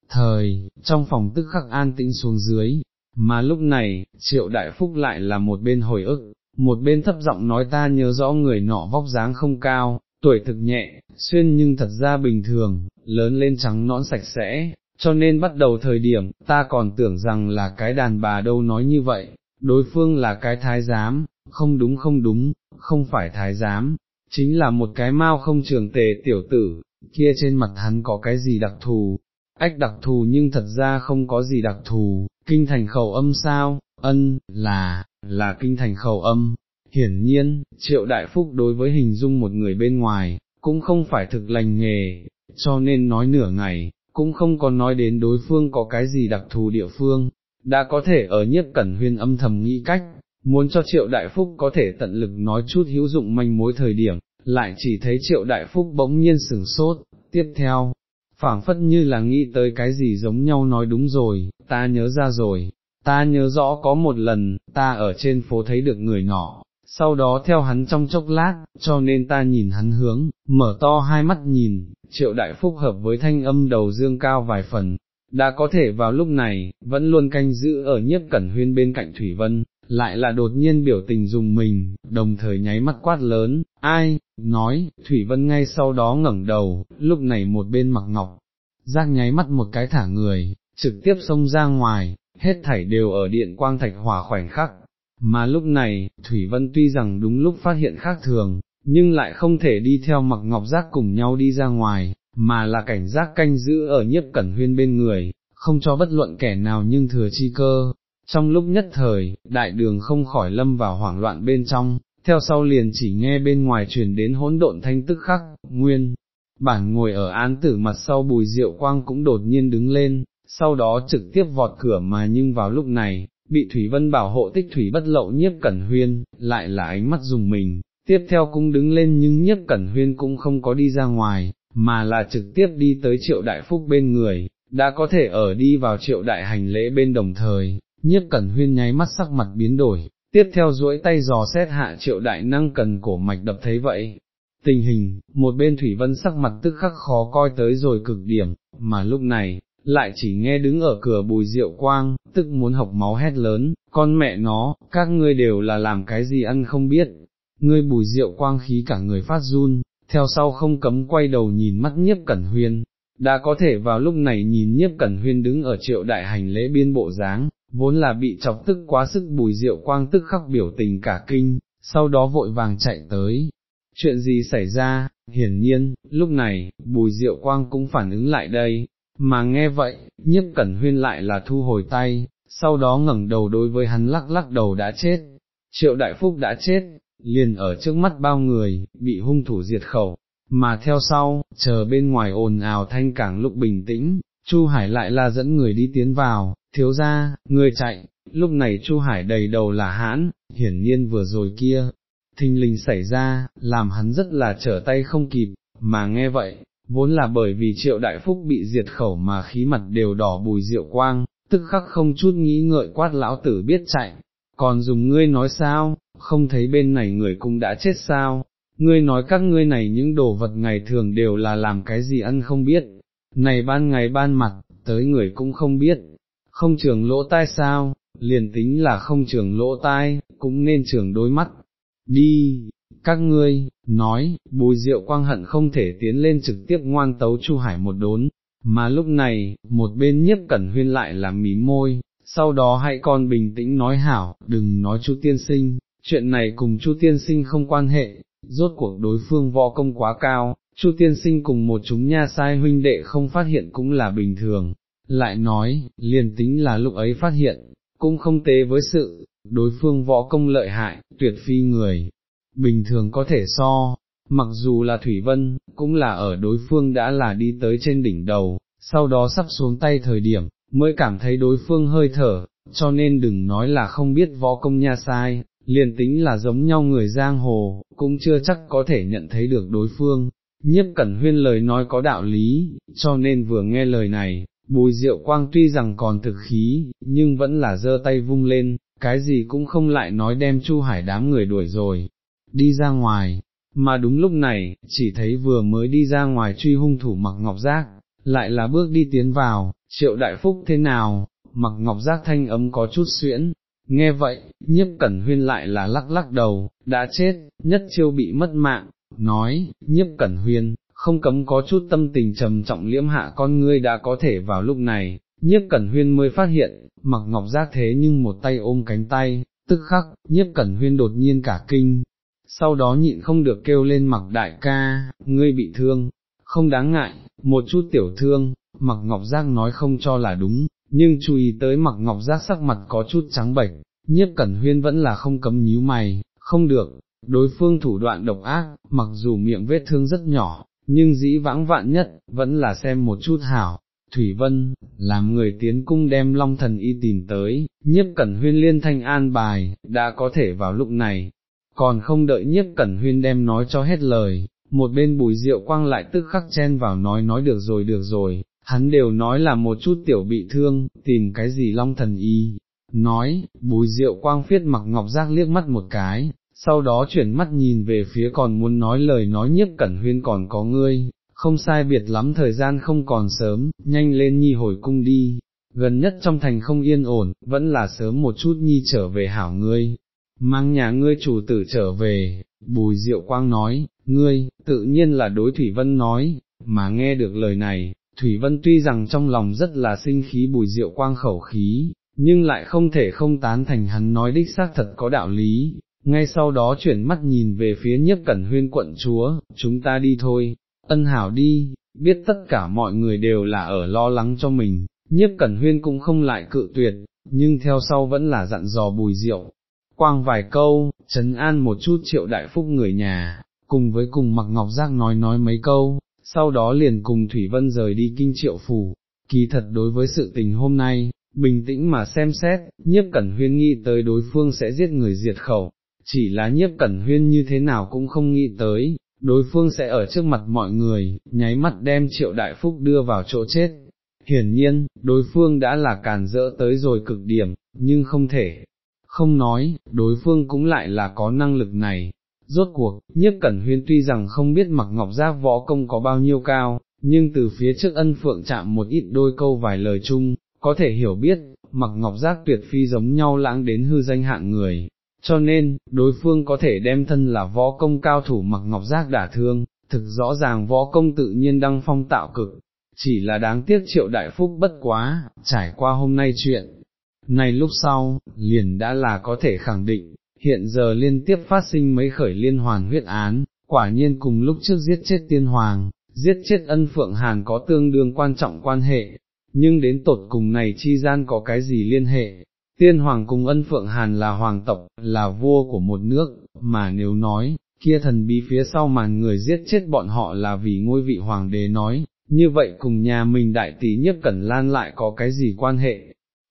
[SPEAKER 1] thời, trong phòng tức khắc an tĩnh xuống dưới, mà lúc này, triệu đại phúc lại là một bên hồi ức, một bên thấp giọng nói ta nhớ rõ người nọ vóc dáng không cao, tuổi thực nhẹ, xuyên nhưng thật ra bình thường, lớn lên trắng nõn sạch sẽ, cho nên bắt đầu thời điểm, ta còn tưởng rằng là cái đàn bà đâu nói như vậy, đối phương là cái thái giám, không đúng không đúng, không phải thái giám, chính là một cái mau không trường tề tiểu tử, kia trên mặt hắn có cái gì đặc thù, ách đặc thù nhưng thật ra không có gì đặc thù, kinh thành khẩu âm sao, ân, là, là kinh thành khẩu âm. Hiển nhiên, triệu đại phúc đối với hình dung một người bên ngoài, cũng không phải thực lành nghề, cho nên nói nửa ngày, cũng không có nói đến đối phương có cái gì đặc thù địa phương, đã có thể ở nhiếp cẩn huyên âm thầm nghĩ cách, muốn cho triệu đại phúc có thể tận lực nói chút hữu dụng manh mối thời điểm, lại chỉ thấy triệu đại phúc bỗng nhiên sửng sốt, tiếp theo, phảng phất như là nghĩ tới cái gì giống nhau nói đúng rồi, ta nhớ ra rồi, ta nhớ rõ có một lần, ta ở trên phố thấy được người nọ, sau đó theo hắn trong chốc lát, cho nên ta nhìn hắn hướng, mở to hai mắt nhìn, triệu đại phúc hợp với thanh âm đầu dương cao vài phần, đã có thể vào lúc này, vẫn luôn canh giữ ở nhiếp cẩn huyên bên cạnh Thủy Vân, lại là đột nhiên biểu tình dùng mình, đồng thời nháy mắt quát lớn, ai, nói, Thủy Vân ngay sau đó ngẩng đầu, lúc này một bên mặc ngọc, giác nháy mắt một cái thả người, trực tiếp xông ra ngoài, hết thảy đều ở điện quang thạch hỏa khoảnh khắc. Mà lúc này, Thủy Vân tuy rằng đúng lúc phát hiện khác thường, nhưng lại không thể đi theo mặc ngọc giác cùng nhau đi ra ngoài, mà là cảnh giác canh giữ ở nhiếp cẩn huyên bên người, không cho bất luận kẻ nào nhưng thừa chi cơ. Trong lúc nhất thời, đại đường không khỏi lâm vào hoảng loạn bên trong, theo sau liền chỉ nghe bên ngoài truyền đến hỗn độn thanh tức khắc, nguyên, bản ngồi ở án tử mặt sau bùi rượu quang cũng đột nhiên đứng lên, sau đó trực tiếp vọt cửa mà nhưng vào lúc này, bị Thủy Vân bảo hộ tích Thủy bất lậu nhiếp cẩn huyên, lại là ánh mắt dùng mình, tiếp theo cũng đứng lên nhưng nhiếp cẩn huyên cũng không có đi ra ngoài, mà là trực tiếp đi tới triệu đại phúc bên người, đã có thể ở đi vào triệu đại hành lễ bên đồng thời, nhiếp cẩn huyên nháy mắt sắc mặt biến đổi, tiếp theo duỗi tay dò xét hạ triệu đại năng cần cổ mạch đập thấy vậy. Tình hình, một bên Thủy Vân sắc mặt tức khắc khó coi tới rồi cực điểm, mà lúc này, lại chỉ nghe đứng ở cửa bùi rượu quang, tức muốn học máu hét lớn, con mẹ nó, các ngươi đều là làm cái gì ăn không biết, ngươi bùi rượu quang khí cả người phát run, theo sau không cấm quay đầu nhìn mắt nhiếp cẩn huyên, đã có thể vào lúc này nhìn nhiếp cẩn huyên đứng ở triệu đại hành lễ biên bộ dáng, vốn là bị chọc tức quá sức bùi rượu quang tức khắc biểu tình cả kinh, sau đó vội vàng chạy tới. Chuyện gì xảy ra, hiển nhiên, lúc này, bùi rượu quang cũng phản ứng lại đây, mà nghe vậy, nhiếp cẩn huyên lại là thu hồi tay, sau đó ngẩng đầu đối với hắn lắc lắc đầu đã chết, triệu đại phúc đã chết, liền ở trước mắt bao người, bị hung thủ diệt khẩu, mà theo sau, chờ bên ngoài ồn ào thanh cảng lúc bình tĩnh, Chu Hải lại là dẫn người đi tiến vào, thiếu ra, người chạy, lúc này Chu Hải đầy đầu là hãn, hiển nhiên vừa rồi kia, thình lình xảy ra, làm hắn rất là trở tay không kịp, mà nghe vậy, vốn là bởi vì triệu đại phúc bị diệt khẩu mà khí mặt đều đỏ bùi rượu quang, tức khắc không chút nghĩ ngợi quát lão tử biết chạy, còn dùng ngươi nói sao, không thấy bên này người cũng đã chết sao, ngươi nói các ngươi này những đồ vật ngày thường đều là làm cái gì ăn không biết, này ban ngày ban mặt, tới người cũng không biết, không trường lỗ tai sao, liền tính là không trường lỗ tai, cũng nên trường đôi mắt, đi, các ngươi, nói, bùi diệu quang hận không thể tiến lên trực tiếp ngoan tấu Chu Hải một đốn, mà lúc này, một bên nhiếp cẩn huyên lại làm mí môi, sau đó hãy còn bình tĩnh nói hảo, đừng nói chu tiên sinh, chuyện này cùng chu tiên sinh không quan hệ, rốt cuộc đối phương võ công quá cao, chu tiên sinh cùng một chúng nha sai huynh đệ không phát hiện cũng là bình thường, lại nói, liền tính là lúc ấy phát hiện, cũng không tế với sự, đối phương võ công lợi hại, tuyệt phi người, bình thường có thể so, mặc dù là Thủy Vân, cũng là ở đối phương đã là đi tới trên đỉnh đầu, sau đó sắp xuống tay thời điểm, mới cảm thấy đối phương hơi thở, cho nên đừng nói là không biết võ công nha sai, liền tính là giống nhau người giang hồ, cũng chưa chắc có thể nhận thấy được đối phương. nhất Cẩn Huyên lời nói có đạo lý, cho nên vừa nghe lời này, bùi diệu quang tuy rằng còn thực khí, nhưng vẫn là giơ tay vung lên, cái gì cũng không lại nói đem Chu Hải đám người đuổi rồi, đi ra ngoài, mà đúng lúc này, chỉ thấy vừa mới đi ra ngoài truy hung thủ mặc ngọc giác, lại là bước đi tiến vào, triệu đại phúc thế nào, mặc ngọc giác thanh ấm có chút xuyễn, nghe vậy, nhiếp cẩn huyên lại là lắc lắc đầu, đã chết, nhất chiêu bị mất mạng, nói, nhiếp cẩn huyên, không cấm có chút tâm tình trầm trọng liễm hạ con ngươi đã có thể vào lúc này, nhiếp cẩn huyên mới phát hiện, mặc ngọc giác thế nhưng một tay ôm cánh tay, tức khắc, nhiếp cẩn huyên đột nhiên cả kinh, sau đó nhịn không được kêu lên mặc đại ca, ngươi bị thương, không đáng ngại, một chút tiểu thương, mặc ngọc giác nói không cho là đúng, nhưng chú ý tới mặc ngọc giác sắc mặt có chút trắng bệch, nhiếp cẩn huyên vẫn là không cấm nhíu mày, không được, đối phương thủ đoạn độc ác, mặc dù miệng vết thương rất nhỏ, nhưng dĩ vãng vạn nhất, vẫn là xem một chút hảo. Thủy Vân, làm người tiến cung đem Long Thần Y tìm tới, nhiếp cẩn huyên liên thanh an bài, đã có thể vào lúc này, còn không đợi nhiếp cẩn huyên đem nói cho hết lời, một bên bùi rượu quang lại tức khắc chen vào nói nói được rồi được rồi, hắn đều nói là một chút tiểu bị thương, tìm cái gì long thần y, nói, bùi rượu quang phiết mặc ngọc giác liếc mắt một cái, sau đó chuyển mắt nhìn về phía còn muốn nói lời nói nhiếp cẩn huyên còn có ngươi, không sai biệt lắm thời gian không còn sớm, nhanh lên nhi hồi cung đi, gần nhất trong thành không yên ổn, vẫn là sớm một chút nhi trở về hảo ngươi, mang nhà ngươi chủ tử trở về, bùi diệu quang nói, ngươi, tự nhiên là đối Thủy Vân nói, mà nghe được lời này, Thủy Vân tuy rằng trong lòng rất là sinh khí bùi rượu quang khẩu khí, nhưng lại không thể không tán thành hắn nói đích xác thật có đạo lý, ngay sau đó chuyển mắt nhìn về phía nhiếp cẩn huyên quận chúa, chúng ta đi thôi, ân hảo đi, biết tất cả mọi người đều là ở lo lắng cho mình, nhiếp cẩn huyên cũng không lại cự tuyệt, nhưng theo sau vẫn là dặn dò bùi rượu, quang vài câu, trấn an một chút triệu đại phúc người nhà, cùng với cùng mặc ngọc giác nói nói mấy câu, sau đó liền cùng Thủy Vân rời đi kinh triệu phủ, kỳ thật đối với sự tình hôm nay, bình tĩnh mà xem xét, nhiếp cẩn huyên nghĩ tới đối phương sẽ giết người diệt khẩu, chỉ là nhiếp cẩn huyên như thế nào cũng không nghĩ tới, đối phương sẽ ở trước mặt mọi người, nháy mắt đem triệu đại phúc đưa vào chỗ chết. Hiển nhiên, đối phương đã là càn rỡ tới rồi cực điểm, nhưng không thể, không nói, đối phương cũng lại là có năng lực này. Rốt cuộc, nhiếp cẩn huyên tuy rằng không biết mặc ngọc giác võ công có bao nhiêu cao, nhưng từ phía trước ân phượng chạm một ít đôi câu vài lời chung, có thể hiểu biết, mặc ngọc giác tuyệt phi giống nhau lãng đến hư danh hạng người, cho nên, đối phương có thể đem thân là võ công cao thủ mặc ngọc giác đả thương, thực rõ ràng võ công tự nhiên đăng phong tạo cực, chỉ là đáng tiếc triệu đại phúc bất quá, trải qua hôm nay chuyện. Này lúc sau, liền đã là có thể khẳng định, hiện giờ liên tiếp phát sinh mấy khởi liên hoàn huyết án, quả nhiên cùng lúc trước giết chết tiên hoàng, giết chết ân phượng hàn có tương đương quan trọng quan hệ, nhưng đến tột cùng này chi gian có cái gì liên hệ, tiên hoàng cùng ân phượng hàn là hoàng tộc, là vua của một nước, mà nếu nói, kia thần bí phía sau màn người giết chết bọn họ là vì ngôi vị hoàng đế nói, như vậy cùng nhà mình đại tỷ nhất cẩn lan lại có cái gì quan hệ,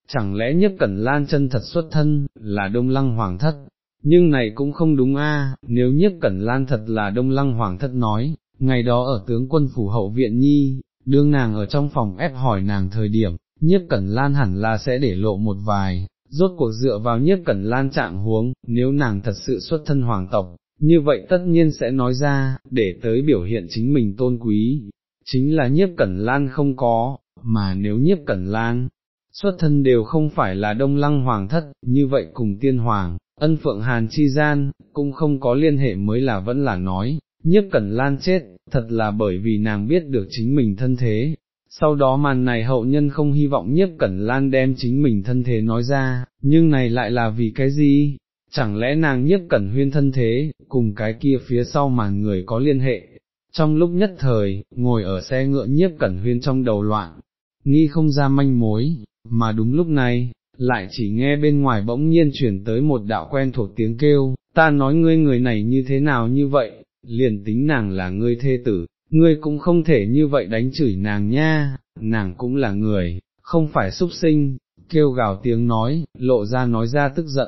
[SPEAKER 1] chẳng lẽ nhất cẩn lan chân thật xuất thân, là đông lăng hoàng thất, nhưng này cũng không đúng a. nếu nhất cẩn lan thật là đông lăng hoàng thất nói, ngày đó ở tướng quân phủ hậu viện nhi, đương nàng ở trong phòng ép hỏi nàng thời điểm, nhiếp cẩn lan hẳn là sẽ để lộ một vài, rốt cuộc dựa vào nhiếp cẩn lan trạng huống, nếu nàng thật sự xuất thân hoàng tộc, như vậy tất nhiên sẽ nói ra, để tới biểu hiện chính mình tôn quý, chính là nhiếp cẩn lan không có, mà nếu nhiếp cẩn lan, xuất thân đều không phải là đông lăng hoàng thất, như vậy cùng tiên hoàng, ân phượng hàn chi gian, cũng không có liên hệ mới là vẫn là nói, nhiếp cẩn lan chết, thật là bởi vì nàng biết được chính mình thân thế, sau đó màn này hậu nhân không hy vọng nhiếp cẩn lan đem chính mình thân thế nói ra, nhưng này lại là vì cái gì? Chẳng lẽ nàng nhiếp cẩn huyên thân thế, cùng cái kia phía sau màn người có liên hệ? Trong lúc nhất thời, ngồi ở xe ngựa nhiếp cẩn huyên trong đầu loạn, nghi không ra manh mối, mà đúng lúc này, lại chỉ nghe bên ngoài bỗng nhiên chuyển tới một đạo quen thuộc tiếng kêu, ta nói ngươi người này như thế nào như vậy, liền tính nàng là ngươi thê tử, ngươi cũng không thể như vậy đánh chửi nàng nha, nàng cũng là người, không phải súc sinh, kêu gào tiếng nói, lộ ra nói ra tức giận,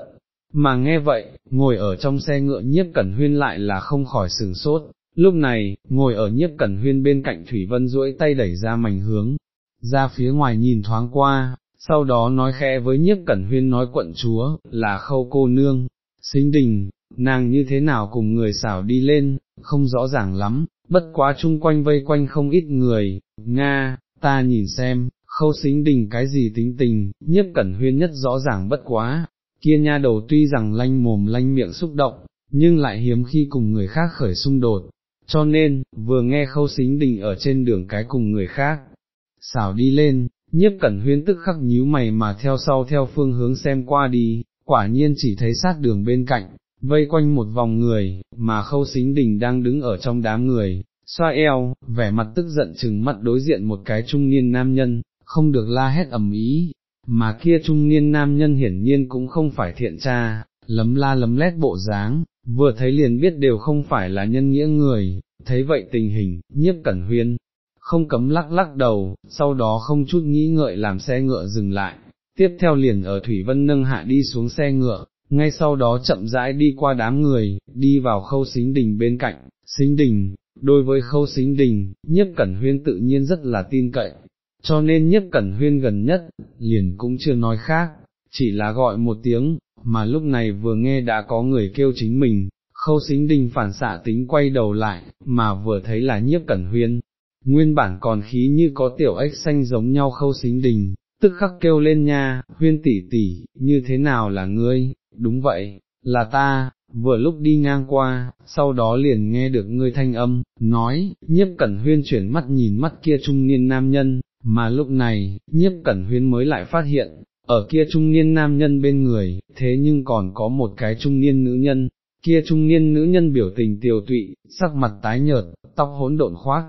[SPEAKER 1] mà nghe vậy, ngồi ở trong xe ngựa nhiếp cẩn huyên lại là không khỏi sừng sốt, lúc này, ngồi ở nhiếp cẩn huyên bên cạnh Thủy Vân duỗi tay đẩy ra mảnh hướng, ra phía ngoài nhìn thoáng qua, sau đó nói khẽ với nhiếp cẩn huyên nói quận chúa, là khâu cô nương, xính đình, nàng như thế nào cùng người xảo đi lên, không rõ ràng lắm, bất quá chung quanh vây quanh không ít người, Nga, ta nhìn xem, khâu xính đình cái gì tính tình, nhất cẩn huyên nhất rõ ràng bất quá, kia nha đầu tuy rằng lanh mồm lanh miệng xúc động, nhưng lại hiếm khi cùng người khác khởi xung đột, cho nên, vừa nghe khâu xính đình ở trên đường cái cùng người khác, xảo đi lên, nhiếp cẩn huyên tức khắc nhíu mày mà theo sau theo phương hướng xem qua đi, quả nhiên chỉ thấy sát đường bên cạnh, vây quanh một vòng người, mà khâu xính đình đang đứng ở trong đám người, xoa eo, vẻ mặt tức giận chừng mặt đối diện một cái trung niên nam nhân, không được la hét ầm ý, mà kia trung niên nam nhân hiển nhiên cũng không phải thiện tra, lấm la lấm lét bộ dáng, vừa thấy liền biết đều không phải là nhân nghĩa người, thấy vậy tình hình, nhiếp cẩn huyên, không cấm lắc lắc đầu, sau đó không chút nghĩ ngợi làm xe ngựa dừng lại, tiếp theo liền ở Thủy Vân nâng hạ đi xuống xe ngựa, ngay sau đó chậm rãi đi qua đám người, đi vào khâu xính đình bên cạnh, xính đình, đối với khâu xính đình, nhất cẩn huyên tự nhiên rất là tin cậy, cho nên nhất cẩn huyên gần nhất, liền cũng chưa nói khác, chỉ là gọi một tiếng, mà lúc này vừa nghe đã có người kêu chính mình, khâu xính đình phản xạ tính quay đầu lại, mà vừa thấy là nhiếp cẩn huyên, nguyên bản còn khí như có tiểu ếch xanh giống nhau khâu xính đình, tức khắc kêu lên nha, huyên tỷ tỷ, như thế nào là ngươi, đúng vậy, là ta, vừa lúc đi ngang qua, sau đó liền nghe được ngươi thanh âm, nói, nhiếp cẩn huyên chuyển mắt nhìn mắt kia trung niên nam nhân, mà lúc này, nhiếp cẩn huyên mới lại phát hiện, ở kia trung niên nam nhân bên người, thế nhưng còn có một cái trung niên nữ nhân, kia trung niên nữ nhân biểu tình tiều tụy, sắc mặt tái nhợt, tóc hỗn độn khoác,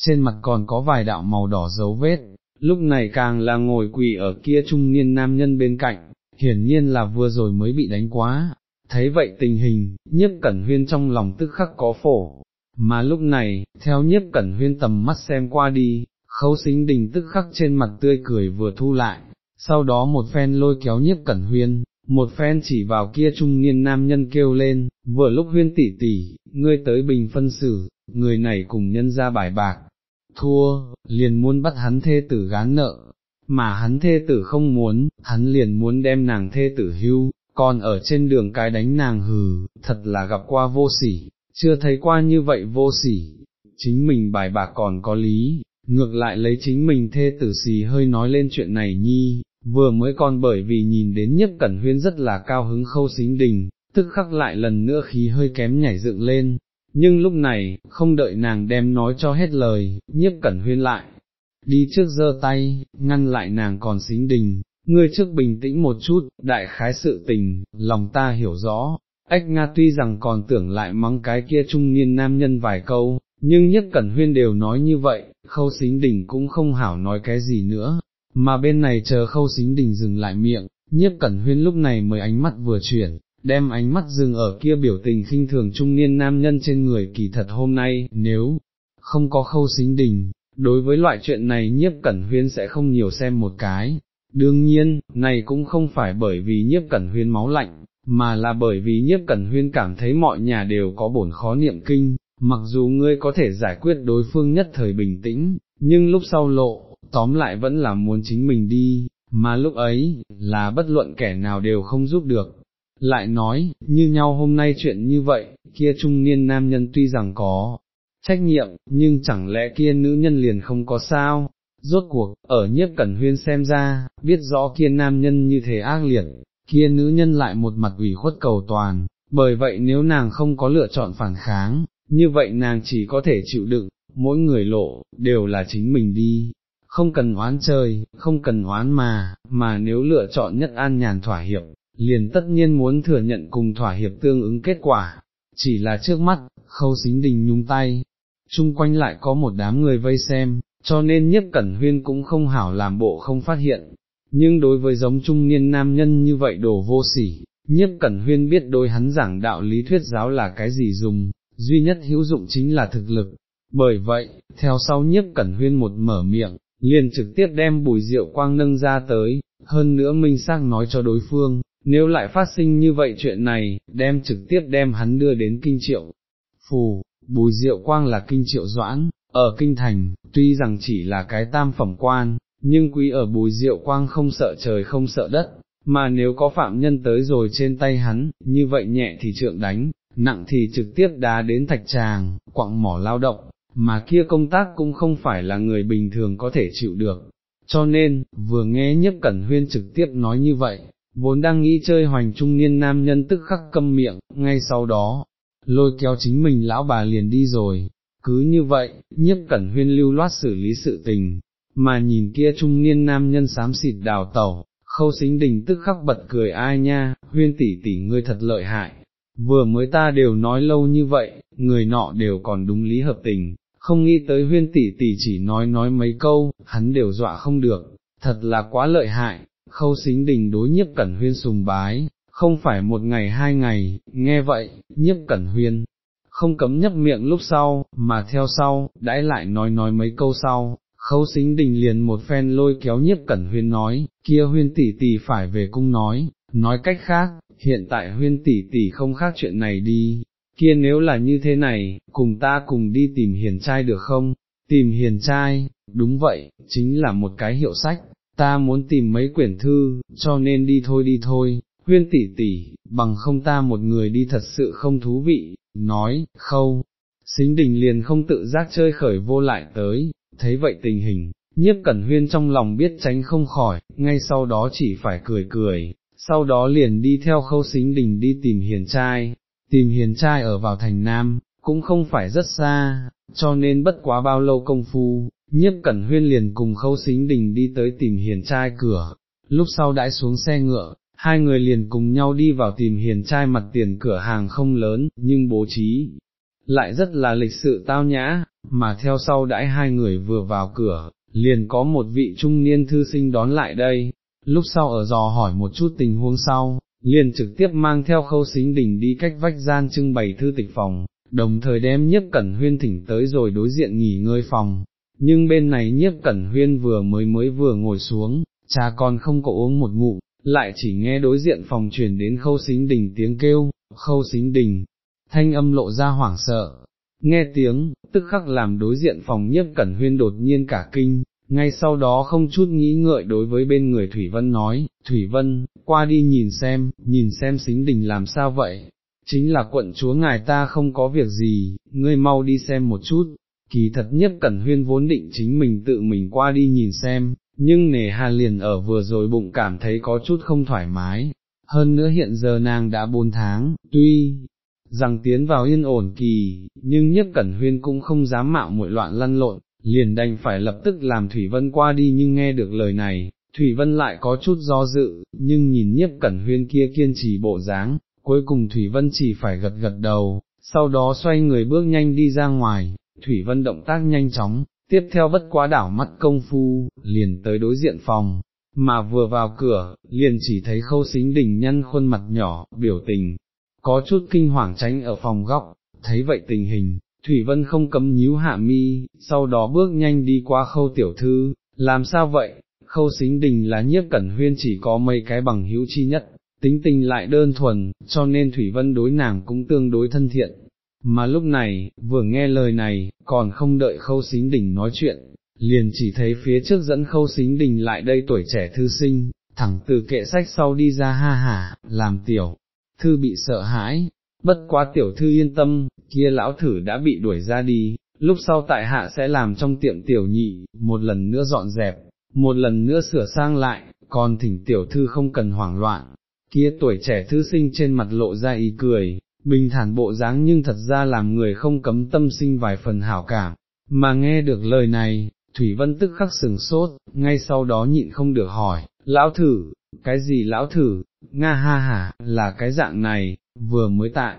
[SPEAKER 1] trên mặt còn có vài đạo màu đỏ dấu vết, lúc này càng là ngồi quỳ ở kia trung niên nam nhân bên cạnh, hiển nhiên là vừa rồi mới bị đánh quá, thấy vậy tình hình, nhiếp cẩn huyên trong lòng tức khắc có phổ, mà lúc này, theo nhiếp cẩn huyên tầm mắt xem qua đi, khấu xính đình tức khắc trên mặt tươi cười vừa thu lại, sau đó một phen lôi kéo nhiếp cẩn huyên, một phen chỉ vào kia trung niên nam nhân kêu lên, vừa lúc huyên tỷ tỷ, ngươi tới bình phân xử, người này cùng nhân ra bài bạc, thua, liền muốn bắt hắn thê tử gán nợ, mà hắn thê tử không muốn, hắn liền muốn đem nàng thê tử hưu, còn ở trên đường cái đánh nàng hừ, thật là gặp qua vô sỉ, chưa thấy qua như vậy vô sỉ, chính mình bài bạc còn có lý, ngược lại lấy chính mình thê tử xì hơi nói lên chuyện này nhi, vừa mới còn bởi vì nhìn đến nhất cẩn huyên rất là cao hứng khâu xính đình, tức khắc lại lần nữa khí hơi kém nhảy dựng lên, nhưng lúc này, không đợi nàng đem nói cho hết lời, nhiếp cẩn huyên lại, đi trước giơ tay, ngăn lại nàng còn xính đình, ngươi trước bình tĩnh một chút, đại khái sự tình, lòng ta hiểu rõ, ách Nga tuy rằng còn tưởng lại mắng cái kia trung niên nam nhân vài câu, nhưng nhất cẩn huyên đều nói như vậy, khâu xính đình cũng không hảo nói cái gì nữa, mà bên này chờ khâu xính đình dừng lại miệng, nhiếp cẩn huyên lúc này mới ánh mắt vừa chuyển, đem ánh mắt dừng ở kia biểu tình khinh thường trung niên nam nhân trên người kỳ thật hôm nay, nếu không có khâu xính đình, đối với loại chuyện này nhiếp cẩn huyên sẽ không nhiều xem một cái. Đương nhiên, này cũng không phải bởi vì nhiếp cẩn huyên máu lạnh, mà là bởi vì nhiếp cẩn huyên cảm thấy mọi nhà đều có bổn khó niệm kinh, mặc dù ngươi có thể giải quyết đối phương nhất thời bình tĩnh, nhưng lúc sau lộ, tóm lại vẫn là muốn chính mình đi, mà lúc ấy, là bất luận kẻ nào đều không giúp được. Lại nói, như nhau hôm nay chuyện như vậy, kia trung niên nam nhân tuy rằng có trách nhiệm, nhưng chẳng lẽ kia nữ nhân liền không có sao, rốt cuộc, ở nhiếp cẩn huyên xem ra, biết rõ kia nam nhân như thế ác liệt, kia nữ nhân lại một mặt ủy khuất cầu toàn, bởi vậy nếu nàng không có lựa chọn phản kháng, như vậy nàng chỉ có thể chịu đựng, mỗi người lộ, đều là chính mình đi, không cần oán trời, không cần oán mà, mà nếu lựa chọn nhất an nhàn thỏa hiệp, liền tất nhiên muốn thừa nhận cùng thỏa hiệp tương ứng kết quả, chỉ là trước mắt, khâu xính đình nhung tay, chung quanh lại có một đám người vây xem, cho nên nhất cẩn huyên cũng không hảo làm bộ không phát hiện, nhưng đối với giống trung niên nam nhân như vậy đồ vô sỉ, nhất cẩn huyên biết đôi hắn giảng đạo lý thuyết giáo là cái gì dùng, duy nhất hữu dụng chính là thực lực, bởi vậy, theo sau nhất cẩn huyên một mở miệng, liền trực tiếp đem bùi rượu quang nâng ra tới, hơn nữa minh xác nói cho đối phương, nếu lại phát sinh như vậy chuyện này, đem trực tiếp đem hắn đưa đến kinh triệu. Phù, bùi diệu quang là kinh triệu doãn, ở kinh thành, tuy rằng chỉ là cái tam phẩm quan, nhưng quý ở bùi diệu quang không sợ trời không sợ đất, mà nếu có phạm nhân tới rồi trên tay hắn, như vậy nhẹ thì trượng đánh, nặng thì trực tiếp đá đến thạch tràng, quặng mỏ lao động, mà kia công tác cũng không phải là người bình thường có thể chịu được. Cho nên, vừa nghe nhất cẩn huyên trực tiếp nói như vậy, vốn đang nghĩ chơi hoành trung niên nam nhân tức khắc câm miệng, ngay sau đó, lôi kéo chính mình lão bà liền đi rồi, cứ như vậy, nhiếp cẩn huyên lưu loát xử lý sự tình, mà nhìn kia trung niên nam nhân xám xịt đào tẩu, khâu xính đình tức khắc bật cười ai nha, huyên tỷ tỷ ngươi thật lợi hại, vừa mới ta đều nói lâu như vậy, người nọ đều còn đúng lý hợp tình, không nghĩ tới huyên tỷ tỷ chỉ nói nói mấy câu, hắn đều dọa không được, thật là quá lợi hại, khâu xính đình đối nhiếp cẩn huyên sùng bái, không phải một ngày hai ngày, nghe vậy, nhiếp cẩn huyên, không cấm nhấp miệng lúc sau, mà theo sau, đãi lại nói nói mấy câu sau, khâu xính đình liền một phen lôi kéo nhiếp cẩn huyên nói, kia huyên tỷ tỷ phải về cung nói, nói cách khác, hiện tại huyên tỷ tỷ không khác chuyện này đi, kia nếu là như thế này, cùng ta cùng đi tìm hiền trai được không, tìm hiền trai, đúng vậy, chính là một cái hiệu sách, ta muốn tìm mấy quyển thư, cho nên đi thôi đi thôi, huyên tỷ tỷ, bằng không ta một người đi thật sự không thú vị, nói, khâu, xính đình liền không tự giác chơi khởi vô lại tới, thấy vậy tình hình, nhiếp cẩn huyên trong lòng biết tránh không khỏi, ngay sau đó chỉ phải cười cười, sau đó liền đi theo khâu xính đình đi tìm hiền trai, tìm hiền trai ở vào thành Nam, cũng không phải rất xa, cho nên bất quá bao lâu công phu, nhiếp cẩn huyên liền cùng khâu xính đình đi tới tìm hiền trai cửa, lúc sau đãi xuống xe ngựa, hai người liền cùng nhau đi vào tìm hiền trai mặt tiền cửa hàng không lớn, nhưng bố trí, lại rất là lịch sự tao nhã, mà theo sau đãi hai người vừa vào cửa, liền có một vị trung niên thư sinh đón lại đây, lúc sau ở dò hỏi một chút tình huống sau, liền trực tiếp mang theo khâu xính đỉnh đi cách vách gian trưng bày thư tịch phòng, đồng thời đem Nhất cẩn huyên thỉnh tới rồi đối diện nghỉ ngơi phòng, nhưng bên này nhiếp cẩn huyên vừa mới mới vừa ngồi xuống, cha con không có uống một ngụm, lại chỉ nghe đối diện phòng truyền đến khâu xính đình tiếng kêu, khâu xính đình, thanh âm lộ ra hoảng sợ, nghe tiếng, tức khắc làm đối diện phòng nhiếp cẩn huyên đột nhiên cả kinh, ngay sau đó không chút nghĩ ngợi đối với bên người Thủy Vân nói, Thủy Vân, qua đi nhìn xem, nhìn xem xính đình làm sao vậy, chính là quận chúa ngài ta không có việc gì, ngươi mau đi xem một chút, kỳ thật nhất cẩn huyên vốn định chính mình tự mình qua đi nhìn xem, nhưng nề hà liền ở vừa rồi bụng cảm thấy có chút không thoải mái, hơn nữa hiện giờ nàng đã bốn tháng, tuy rằng tiến vào yên ổn kỳ, nhưng nhất cẩn huyên cũng không dám mạo muội loạn lăn lộn, liền đành phải lập tức làm Thủy Vân qua đi nhưng nghe được lời này, Thủy Vân lại có chút do dự, nhưng nhìn nhiếp cẩn huyên kia kiên trì bộ dáng, cuối cùng Thủy Vân chỉ phải gật gật đầu, sau đó xoay người bước nhanh đi ra ngoài, Thủy Vân động tác nhanh chóng, tiếp theo bất quá đảo mắt công phu, liền tới đối diện phòng, mà vừa vào cửa, liền chỉ thấy khâu xính Đình nhân khuôn mặt nhỏ, biểu tình, có chút kinh hoàng tránh ở phòng góc, thấy vậy tình hình, Thủy Vân không cấm nhíu hạ mi, sau đó bước nhanh đi qua khâu tiểu thư, làm sao vậy, khâu xính đình là nhiếp cẩn huyên chỉ có mấy cái bằng hữu chi nhất, tính tình lại đơn thuần, cho nên Thủy Vân đối nàng cũng tương đối thân thiện. Mà lúc này, vừa nghe lời này, còn không đợi khâu xính Đỉnh nói chuyện, liền chỉ thấy phía trước dẫn khâu xính đình lại đây tuổi trẻ thư sinh, thẳng từ kệ sách sau đi ra ha hả, làm tiểu, thư bị sợ hãi, bất quá tiểu thư yên tâm, kia lão thử đã bị đuổi ra đi, lúc sau tại hạ sẽ làm trong tiệm tiểu nhị, một lần nữa dọn dẹp, một lần nữa sửa sang lại, còn thỉnh tiểu thư không cần hoảng loạn, kia tuổi trẻ thư sinh trên mặt lộ ra ý cười, bình thản bộ dáng nhưng thật ra làm người không cấm tâm sinh vài phần hảo cảm, mà nghe được lời này, Thủy Vân tức khắc sừng sốt, ngay sau đó nhịn không được hỏi, lão thử, cái gì lão thử, nga ha ha, là cái dạng này, vừa mới tại,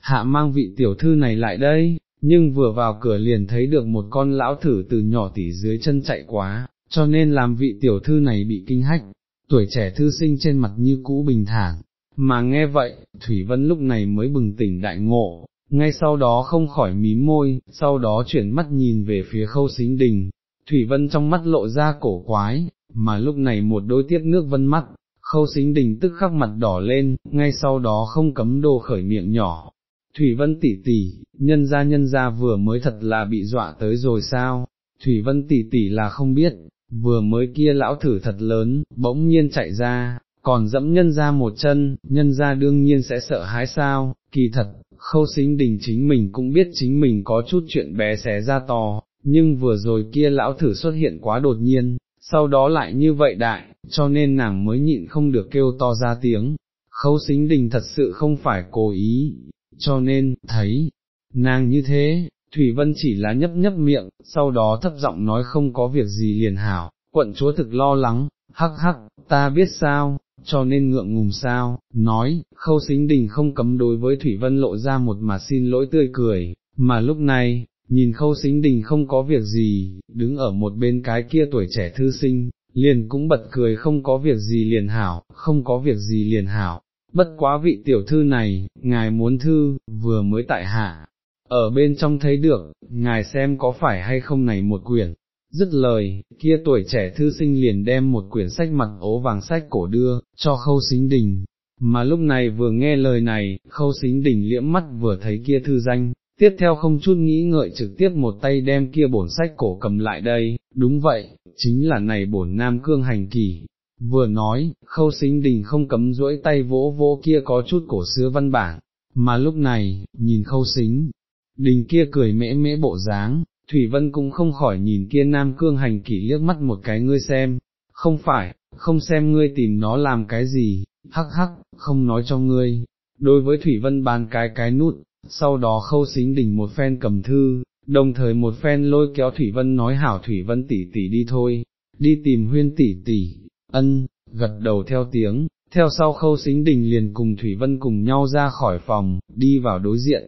[SPEAKER 1] hạ mang vị tiểu thư này lại đây, nhưng vừa vào cửa liền thấy được một con lão thử từ nhỏ tỉ dưới chân chạy quá, cho nên làm vị tiểu thư này bị kinh hách, tuổi trẻ thư sinh trên mặt như cũ bình thản, mà nghe vậy, Thủy Vân lúc này mới bừng tỉnh đại ngộ, ngay sau đó không khỏi mím môi, sau đó chuyển mắt nhìn về phía khâu xính đình, Thủy Vân trong mắt lộ ra cổ quái, mà lúc này một đôi tiết nước vân mắt, khâu xính đình tức khắc mặt đỏ lên, ngay sau đó không cấm đồ khởi miệng nhỏ. Thủy Vân tỷ tỷ, nhân gia nhân gia vừa mới thật là bị dọa tới rồi sao, Thủy Vân tỷ tỷ là không biết, vừa mới kia lão thử thật lớn, bỗng nhiên chạy ra, còn dẫm nhân ra một chân, nhân ra đương nhiên sẽ sợ hãi sao, kỳ thật, khâu xính đình chính mình cũng biết chính mình có chút chuyện bé xé ra to, nhưng vừa rồi kia lão thử xuất hiện quá đột nhiên, sau đó lại như vậy đại, cho nên nàng mới nhịn không được kêu to ra tiếng, khâu xính đình thật sự không phải cố ý, cho nên, thấy, nàng như thế, Thủy Vân chỉ là nhấp nhấp miệng, sau đó thấp giọng nói không có việc gì liền hảo, quận chúa thực lo lắng, hắc hắc, ta biết sao, cho nên ngượng ngùng sao, nói, khâu xính đình không cấm đối với Thủy Vân lộ ra một mà xin lỗi tươi cười, mà lúc này, nhìn khâu xính đình không có việc gì, đứng ở một bên cái kia tuổi trẻ thư sinh, liền cũng bật cười không có việc gì liền hảo, không có việc gì liền hảo, bất quá vị tiểu thư này, ngài muốn thư, vừa mới tại hạ, ở bên trong thấy được, ngài xem có phải hay không này một quyển, dứt lời, kia tuổi trẻ thư sinh liền đem một quyển sách mặt ố vàng sách cổ đưa, cho khâu xính đình, mà lúc này vừa nghe lời này, khâu xính đình liễm mắt vừa thấy kia thư danh, tiếp theo không chút nghĩ ngợi trực tiếp một tay đem kia bổn sách cổ cầm lại đây, đúng vậy, chính là này bổn nam cương hành kỳ. Vừa nói, khâu xính đình không cấm duỗi tay vỗ vỗ kia có chút cổ xưa văn bản, mà lúc này, nhìn khâu xính, đình kia cười mễ mễ bộ dáng, Thủy Vân cũng không khỏi nhìn kia nam cương hành kỷ liếc mắt một cái ngươi xem, không phải, không xem ngươi tìm nó làm cái gì, hắc hắc, không nói cho ngươi, đối với Thủy Vân bàn cái cái nút, sau đó khâu xính đỉnh một phen cầm thư, đồng thời một phen lôi kéo Thủy Vân nói hảo Thủy Vân tỷ tỷ đi thôi, đi tìm huyên tỷ tỷ, ân, gật đầu theo tiếng, theo sau khâu xính đình liền cùng Thủy Vân cùng nhau ra khỏi phòng, đi vào đối diện,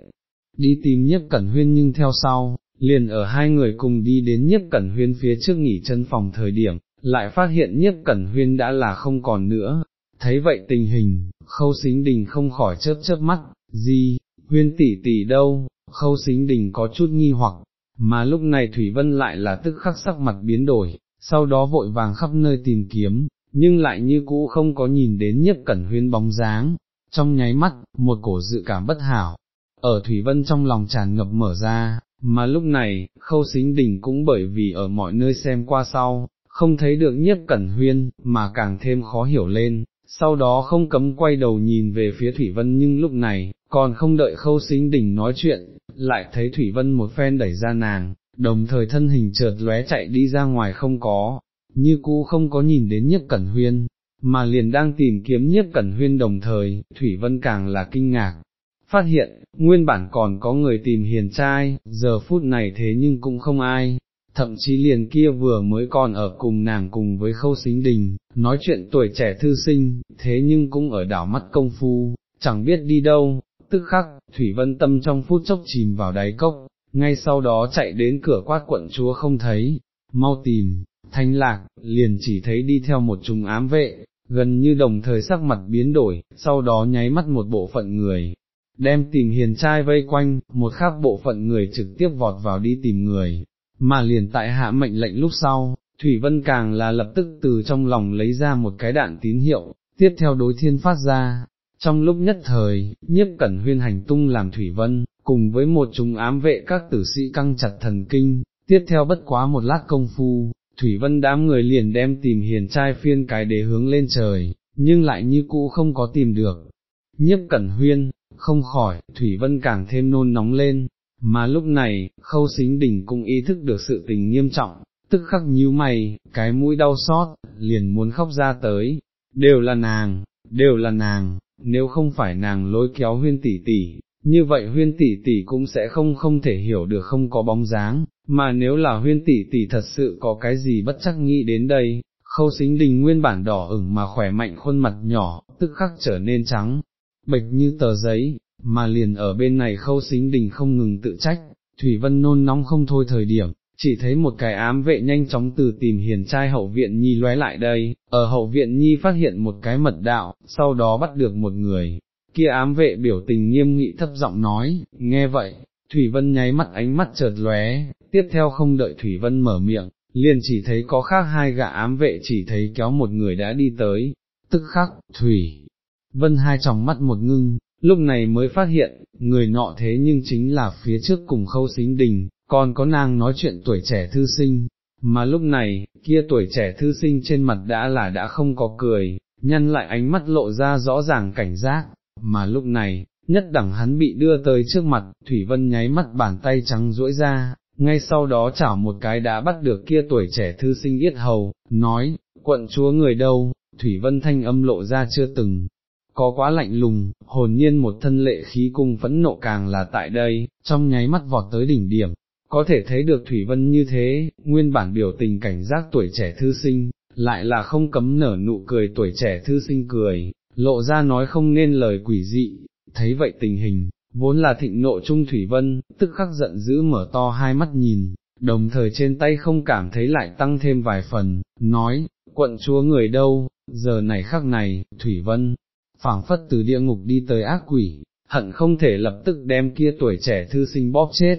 [SPEAKER 1] đi tìm nhất cẩn huyên nhưng theo sau, liền ở hai người cùng đi đến nhất cẩn huyên phía trước nghỉ chân phòng thời điểm, lại phát hiện nhất cẩn huyên đã là không còn nữa, thấy vậy tình hình, khâu xính đình không khỏi chớp chớp mắt, gì, huyên tỷ tỷ đâu, khâu xính đình có chút nghi hoặc, mà lúc này Thủy Vân lại là tức khắc sắc mặt biến đổi, sau đó vội vàng khắp nơi tìm kiếm, nhưng lại như cũ không có nhìn đến nhất cẩn huyên bóng dáng, trong nháy mắt, một cổ dự cảm bất hảo, ở Thủy Vân trong lòng tràn ngập mở ra, mà lúc này, khâu xính đình cũng bởi vì ở mọi nơi xem qua sau, không thấy được nhất cẩn huyên, mà càng thêm khó hiểu lên, sau đó không cấm quay đầu nhìn về phía Thủy Vân nhưng lúc này, còn không đợi khâu xính đình nói chuyện, lại thấy Thủy Vân một phen đẩy ra nàng, đồng thời thân hình chợt lóe chạy đi ra ngoài không có, như cũ không có nhìn đến nhất cẩn huyên, mà liền đang tìm kiếm nhất cẩn huyên đồng thời, Thủy Vân càng là kinh ngạc. Phát hiện, nguyên bản còn có người tìm hiền trai, giờ phút này thế nhưng cũng không ai, thậm chí liền kia vừa mới còn ở cùng nàng cùng với khâu xính đình, nói chuyện tuổi trẻ thư sinh, thế nhưng cũng ở đảo mắt công phu, chẳng biết đi đâu, tức khắc, Thủy Vân Tâm trong phút chốc chìm vào đáy cốc, ngay sau đó chạy đến cửa quát quận chúa không thấy, mau tìm, thanh lạc, liền chỉ thấy đi theo một chúng ám vệ, gần như đồng thời sắc mặt biến đổi, sau đó nháy mắt một bộ phận người, đem tìm hiền trai vây quanh, một khác bộ phận người trực tiếp vọt vào đi tìm người, mà liền tại hạ mệnh lệnh lúc sau, Thủy Vân càng là lập tức từ trong lòng lấy ra một cái đạn tín hiệu, tiếp theo đối thiên phát ra. Trong lúc nhất thời, nhiếp cẩn huyên hành tung làm Thủy Vân, cùng với một chúng ám vệ các tử sĩ căng chặt thần kinh, tiếp theo bất quá một lát công phu, Thủy Vân đám người liền đem tìm hiền trai phiên cái để hướng lên trời, nhưng lại như cũ không có tìm được. Nhiếp cẩn huyên, không khỏi, Thủy Vân càng thêm nôn nóng lên, mà lúc này, khâu xính đỉnh cũng ý thức được sự tình nghiêm trọng, tức khắc nhíu mày, cái mũi đau xót, liền muốn khóc ra tới, đều là nàng, đều là nàng, nếu không phải nàng lôi kéo huyên tỷ tỷ, như vậy huyên tỷ tỷ cũng sẽ không không thể hiểu được không có bóng dáng, mà nếu là huyên tỷ tỷ thật sự có cái gì bất chắc nghĩ đến đây, khâu xính đình nguyên bản đỏ ửng mà khỏe mạnh khuôn mặt nhỏ, tức khắc trở nên trắng, bệch như tờ giấy, mà liền ở bên này khâu xính đình không ngừng tự trách, Thủy Vân nôn nóng không thôi thời điểm, chỉ thấy một cái ám vệ nhanh chóng từ tìm hiền trai hậu viện nhi lóe lại đây, ở hậu viện nhi phát hiện một cái mật đạo, sau đó bắt được một người, kia ám vệ biểu tình nghiêm nghị thấp giọng nói, nghe vậy, Thủy Vân nháy mắt ánh mắt chợt lóe, tiếp theo không đợi Thủy Vân mở miệng, liền chỉ thấy có khác hai gã ám vệ chỉ thấy kéo một người đã đi tới, tức khắc, Thủy Vân hai tròng mắt một ngưng, lúc này mới phát hiện, người nọ thế nhưng chính là phía trước cùng khâu xính đình, còn có nàng nói chuyện tuổi trẻ thư sinh, mà lúc này, kia tuổi trẻ thư sinh trên mặt đã là đã không có cười, nhăn lại ánh mắt lộ ra rõ ràng cảnh giác, mà lúc này, nhất đẳng hắn bị đưa tới trước mặt, Thủy Vân nháy mắt bàn tay trắng duỗi ra, ngay sau đó chảo một cái đã bắt được kia tuổi trẻ thư sinh yết hầu, nói, quận chúa người đâu, Thủy Vân thanh âm lộ ra chưa từng, có quá lạnh lùng, hồn nhiên một thân lệ khí cung phẫn nộ càng là tại đây, trong nháy mắt vọt tới đỉnh điểm, có thể thấy được Thủy Vân như thế, nguyên bản biểu tình cảnh giác tuổi trẻ thư sinh, lại là không cấm nở nụ cười tuổi trẻ thư sinh cười, lộ ra nói không nên lời quỷ dị, thấy vậy tình hình, vốn là thịnh nộ trung Thủy Vân, tức khắc giận dữ mở to hai mắt nhìn, đồng thời trên tay không cảm thấy lại tăng thêm vài phần, nói, quận chúa người đâu, giờ này khắc này, Thủy Vân, phảng phất từ địa ngục đi tới ác quỷ, hận không thể lập tức đem kia tuổi trẻ thư sinh bóp chết.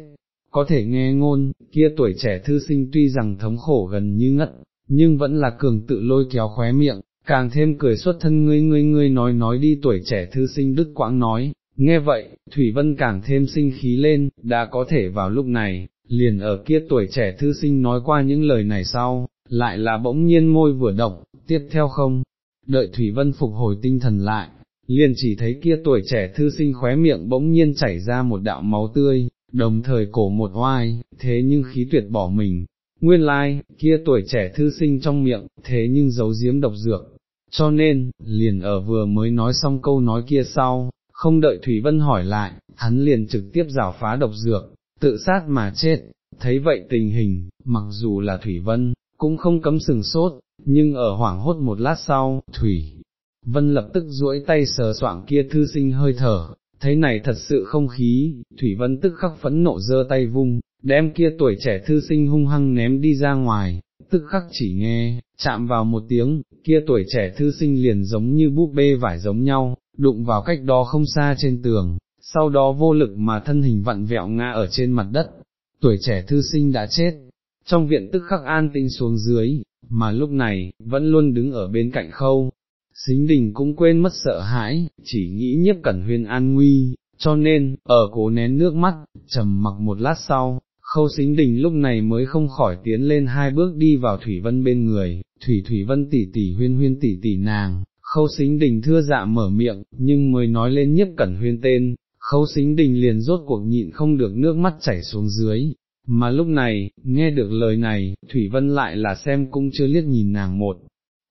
[SPEAKER 1] Có thể nghe ngôn, kia tuổi trẻ thư sinh tuy rằng thống khổ gần như ngất, nhưng vẫn là cường tự lôi kéo khóe miệng, càng thêm cười xuất thân ngươi ngươi ngươi nói nói đi tuổi trẻ thư sinh đứt quãng nói, nghe vậy, Thủy Vân càng thêm sinh khí lên, đã có thể vào lúc này, liền ở kia tuổi trẻ thư sinh nói qua những lời này sau, lại là bỗng nhiên môi vừa động, tiếp theo không, đợi Thủy Vân phục hồi tinh thần lại, liền chỉ thấy kia tuổi trẻ thư sinh khóe miệng bỗng nhiên chảy ra một đạo máu tươi, đồng thời cổ một oai, thế nhưng khí tuyệt bỏ mình. Nguyên lai, kia tuổi trẻ thư sinh trong miệng, thế nhưng giấu giếm độc dược, cho nên, liền ở vừa mới nói xong câu nói kia sau, không đợi Thủy Vân hỏi lại, hắn liền trực tiếp rào phá độc dược, tự sát mà chết, thấy vậy tình hình, mặc dù là Thủy Vân, cũng không cấm sừng sốt, nhưng ở hoảng hốt một lát sau, Thủy Vân lập tức duỗi tay sờ soạng kia thư sinh hơi thở, thấy này thật sự không khí, Thủy Vân tức khắc phẫn nộ giơ tay vung, đem kia tuổi trẻ thư sinh hung hăng ném đi ra ngoài, tức khắc chỉ nghe, chạm vào một tiếng, kia tuổi trẻ thư sinh liền giống như búp bê vải giống nhau, đụng vào cách đó không xa trên tường, sau đó vô lực mà thân hình vặn vẹo ngã ở trên mặt đất, tuổi trẻ thư sinh đã chết, trong viện tức khắc an tinh xuống dưới, mà lúc này, vẫn luôn đứng ở bên cạnh khâu. Xính đình cũng quên mất sợ hãi, chỉ nghĩ nhiếp cẩn huyên an nguy, cho nên, ở cố nén nước mắt, trầm mặc một lát sau, khâu xính đình lúc này mới không khỏi tiến lên hai bước đi vào Thủy Vân bên người, Thủy Thủy Vân tỷ tỷ huyên huyên tỷ tỷ nàng, khâu xính đình thưa dạ mở miệng, nhưng mới nói lên nhiếp cẩn huyên tên, khâu xính đình liền rốt cuộc nhịn không được nước mắt chảy xuống dưới, mà lúc này, nghe được lời này, Thủy Vân lại là xem cũng chưa liếc nhìn nàng một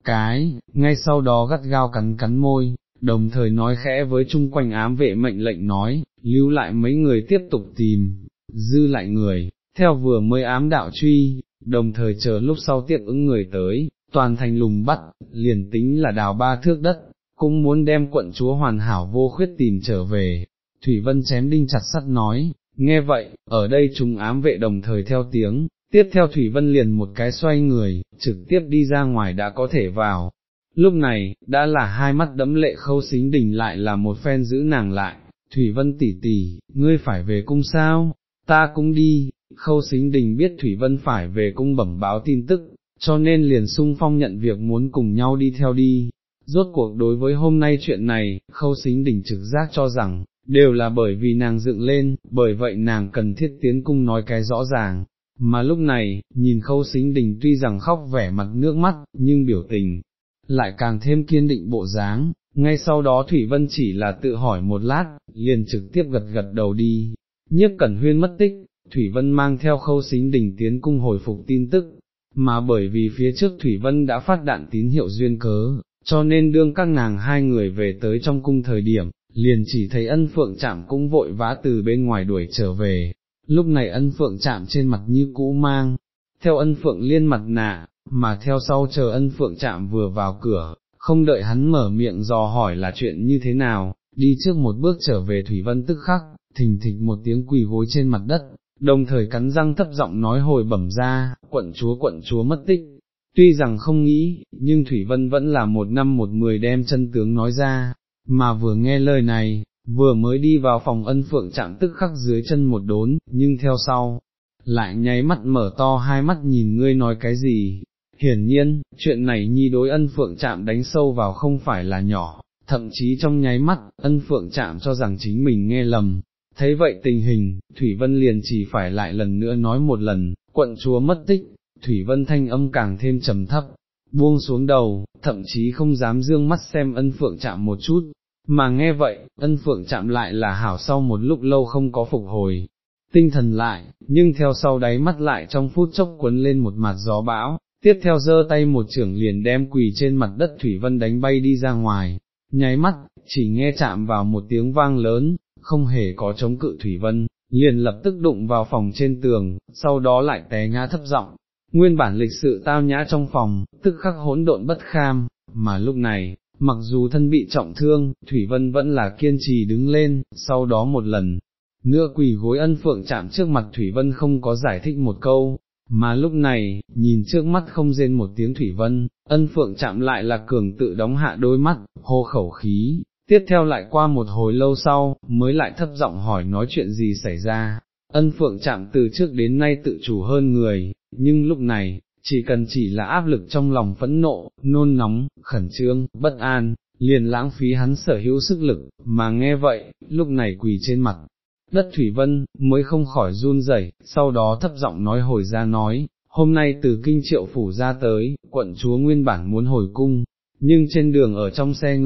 [SPEAKER 1] cái, ngay sau đó gắt gao cắn cắn môi, đồng thời nói khẽ với chung quanh ám vệ mệnh lệnh nói, lưu lại mấy người tiếp tục tìm, dư lại người, theo vừa mới ám đạo truy, đồng thời chờ lúc sau tiếp ứng người tới, toàn thành lùng bắt, liền tính là đào ba thước đất, cũng muốn đem quận chúa hoàn hảo vô khuyết tìm trở về. Thủy Vân chém đinh chặt sắt nói, nghe vậy, ở đây chúng ám vệ đồng thời theo tiếng, tiếp theo Thủy Vân liền một cái xoay người, trực tiếp đi ra ngoài đã có thể vào. Lúc này, đã là hai mắt đẫm lệ khâu xính đình lại là một phen giữ nàng lại, Thủy Vân tỷ tỷ, ngươi phải về cung sao, ta cũng đi, khâu xính đình biết Thủy Vân phải về cung bẩm báo tin tức, cho nên liền sung phong nhận việc muốn cùng nhau đi theo đi. Rốt cuộc đối với hôm nay chuyện này, khâu xính đỉnh trực giác cho rằng, đều là bởi vì nàng dựng lên, bởi vậy nàng cần thiết tiến cung nói cái rõ ràng. Mà lúc này, nhìn khâu xính đình tuy rằng khóc vẻ mặt nước mắt, nhưng biểu tình, lại càng thêm kiên định bộ dáng, ngay sau đó Thủy Vân chỉ là tự hỏi một lát, liền trực tiếp gật gật đầu đi, nhiếp cẩn huyên mất tích, Thủy Vân mang theo khâu xính Đình tiến cung hồi phục tin tức, mà bởi vì phía trước Thủy Vân đã phát đạn tín hiệu duyên cớ, cho nên đương các nàng hai người về tới trong cung thời điểm, liền chỉ thấy ân phượng chạm cũng vội vã từ bên ngoài đuổi trở về, lúc này ân phượng chạm trên mặt như cũ mang, theo ân phượng liên mặt nạ, mà theo sau chờ ân phượng chạm vừa vào cửa, không đợi hắn mở miệng dò hỏi là chuyện như thế nào, đi trước một bước trở về Thủy Vân tức khắc, thình thịch một tiếng quỳ gối trên mặt đất, đồng thời cắn răng thấp giọng nói hồi bẩm ra, quận chúa quận chúa mất tích. Tuy rằng không nghĩ, nhưng Thủy Vân vẫn là một năm một mười đem chân tướng nói ra, mà vừa nghe lời này, vừa mới đi vào phòng ân phượng chạm tức khắc dưới chân một đốn, nhưng theo sau, lại nháy mắt mở to hai mắt nhìn ngươi nói cái gì. Hiển nhiên, chuyện này nhi đối ân phượng chạm đánh sâu vào không phải là nhỏ, thậm chí trong nháy mắt, ân phượng chạm cho rằng chính mình nghe lầm, Thấy vậy tình hình, Thủy Vân liền chỉ phải lại lần nữa nói một lần, quận chúa mất tích, Thủy Vân thanh âm càng thêm trầm thấp, buông xuống đầu, thậm chí không dám dương mắt xem ân phượng chạm một chút, mà nghe vậy, ân phượng chạm lại là hảo sau một lúc lâu không có phục hồi, tinh thần lại, nhưng theo sau đáy mắt lại trong phút chốc quấn lên một mặt gió bão, tiếp theo giơ tay một trưởng liền đem quỳ trên mặt đất Thủy Vân đánh bay đi ra ngoài, nháy mắt, chỉ nghe chạm vào một tiếng vang lớn, không hề có chống cự Thủy Vân, liền lập tức đụng vào phòng trên tường, sau đó lại té ngã thấp giọng. Nguyên bản lịch sự tao nhã trong phòng, tức khắc hỗn độn bất kham, mà lúc này, mặc dù thân bị trọng thương, Thủy Vân vẫn là kiên trì đứng lên, sau đó một lần, nữa quỳ gối ân phượng chạm trước mặt Thủy Vân không có giải thích một câu, mà lúc này, nhìn trước mắt không rên một tiếng Thủy Vân, ân phượng chạm lại là cường tự đóng hạ đôi mắt, hô khẩu khí, tiếp theo lại qua một hồi lâu sau, mới lại thấp giọng hỏi nói chuyện gì xảy ra, ân phượng chạm từ trước đến nay tự chủ hơn người, nhưng lúc này, chỉ cần chỉ là áp lực trong lòng phẫn nộ, nôn nóng, khẩn trương, bất an, liền lãng phí hắn sở hữu sức lực, mà nghe vậy, lúc này quỳ trên mặt. Đất Thủy Vân, mới không khỏi run rẩy, sau đó thấp giọng nói hồi ra nói, hôm nay từ kinh triệu phủ ra tới, quận chúa nguyên bản muốn hồi cung, nhưng trên đường ở trong xe ngựa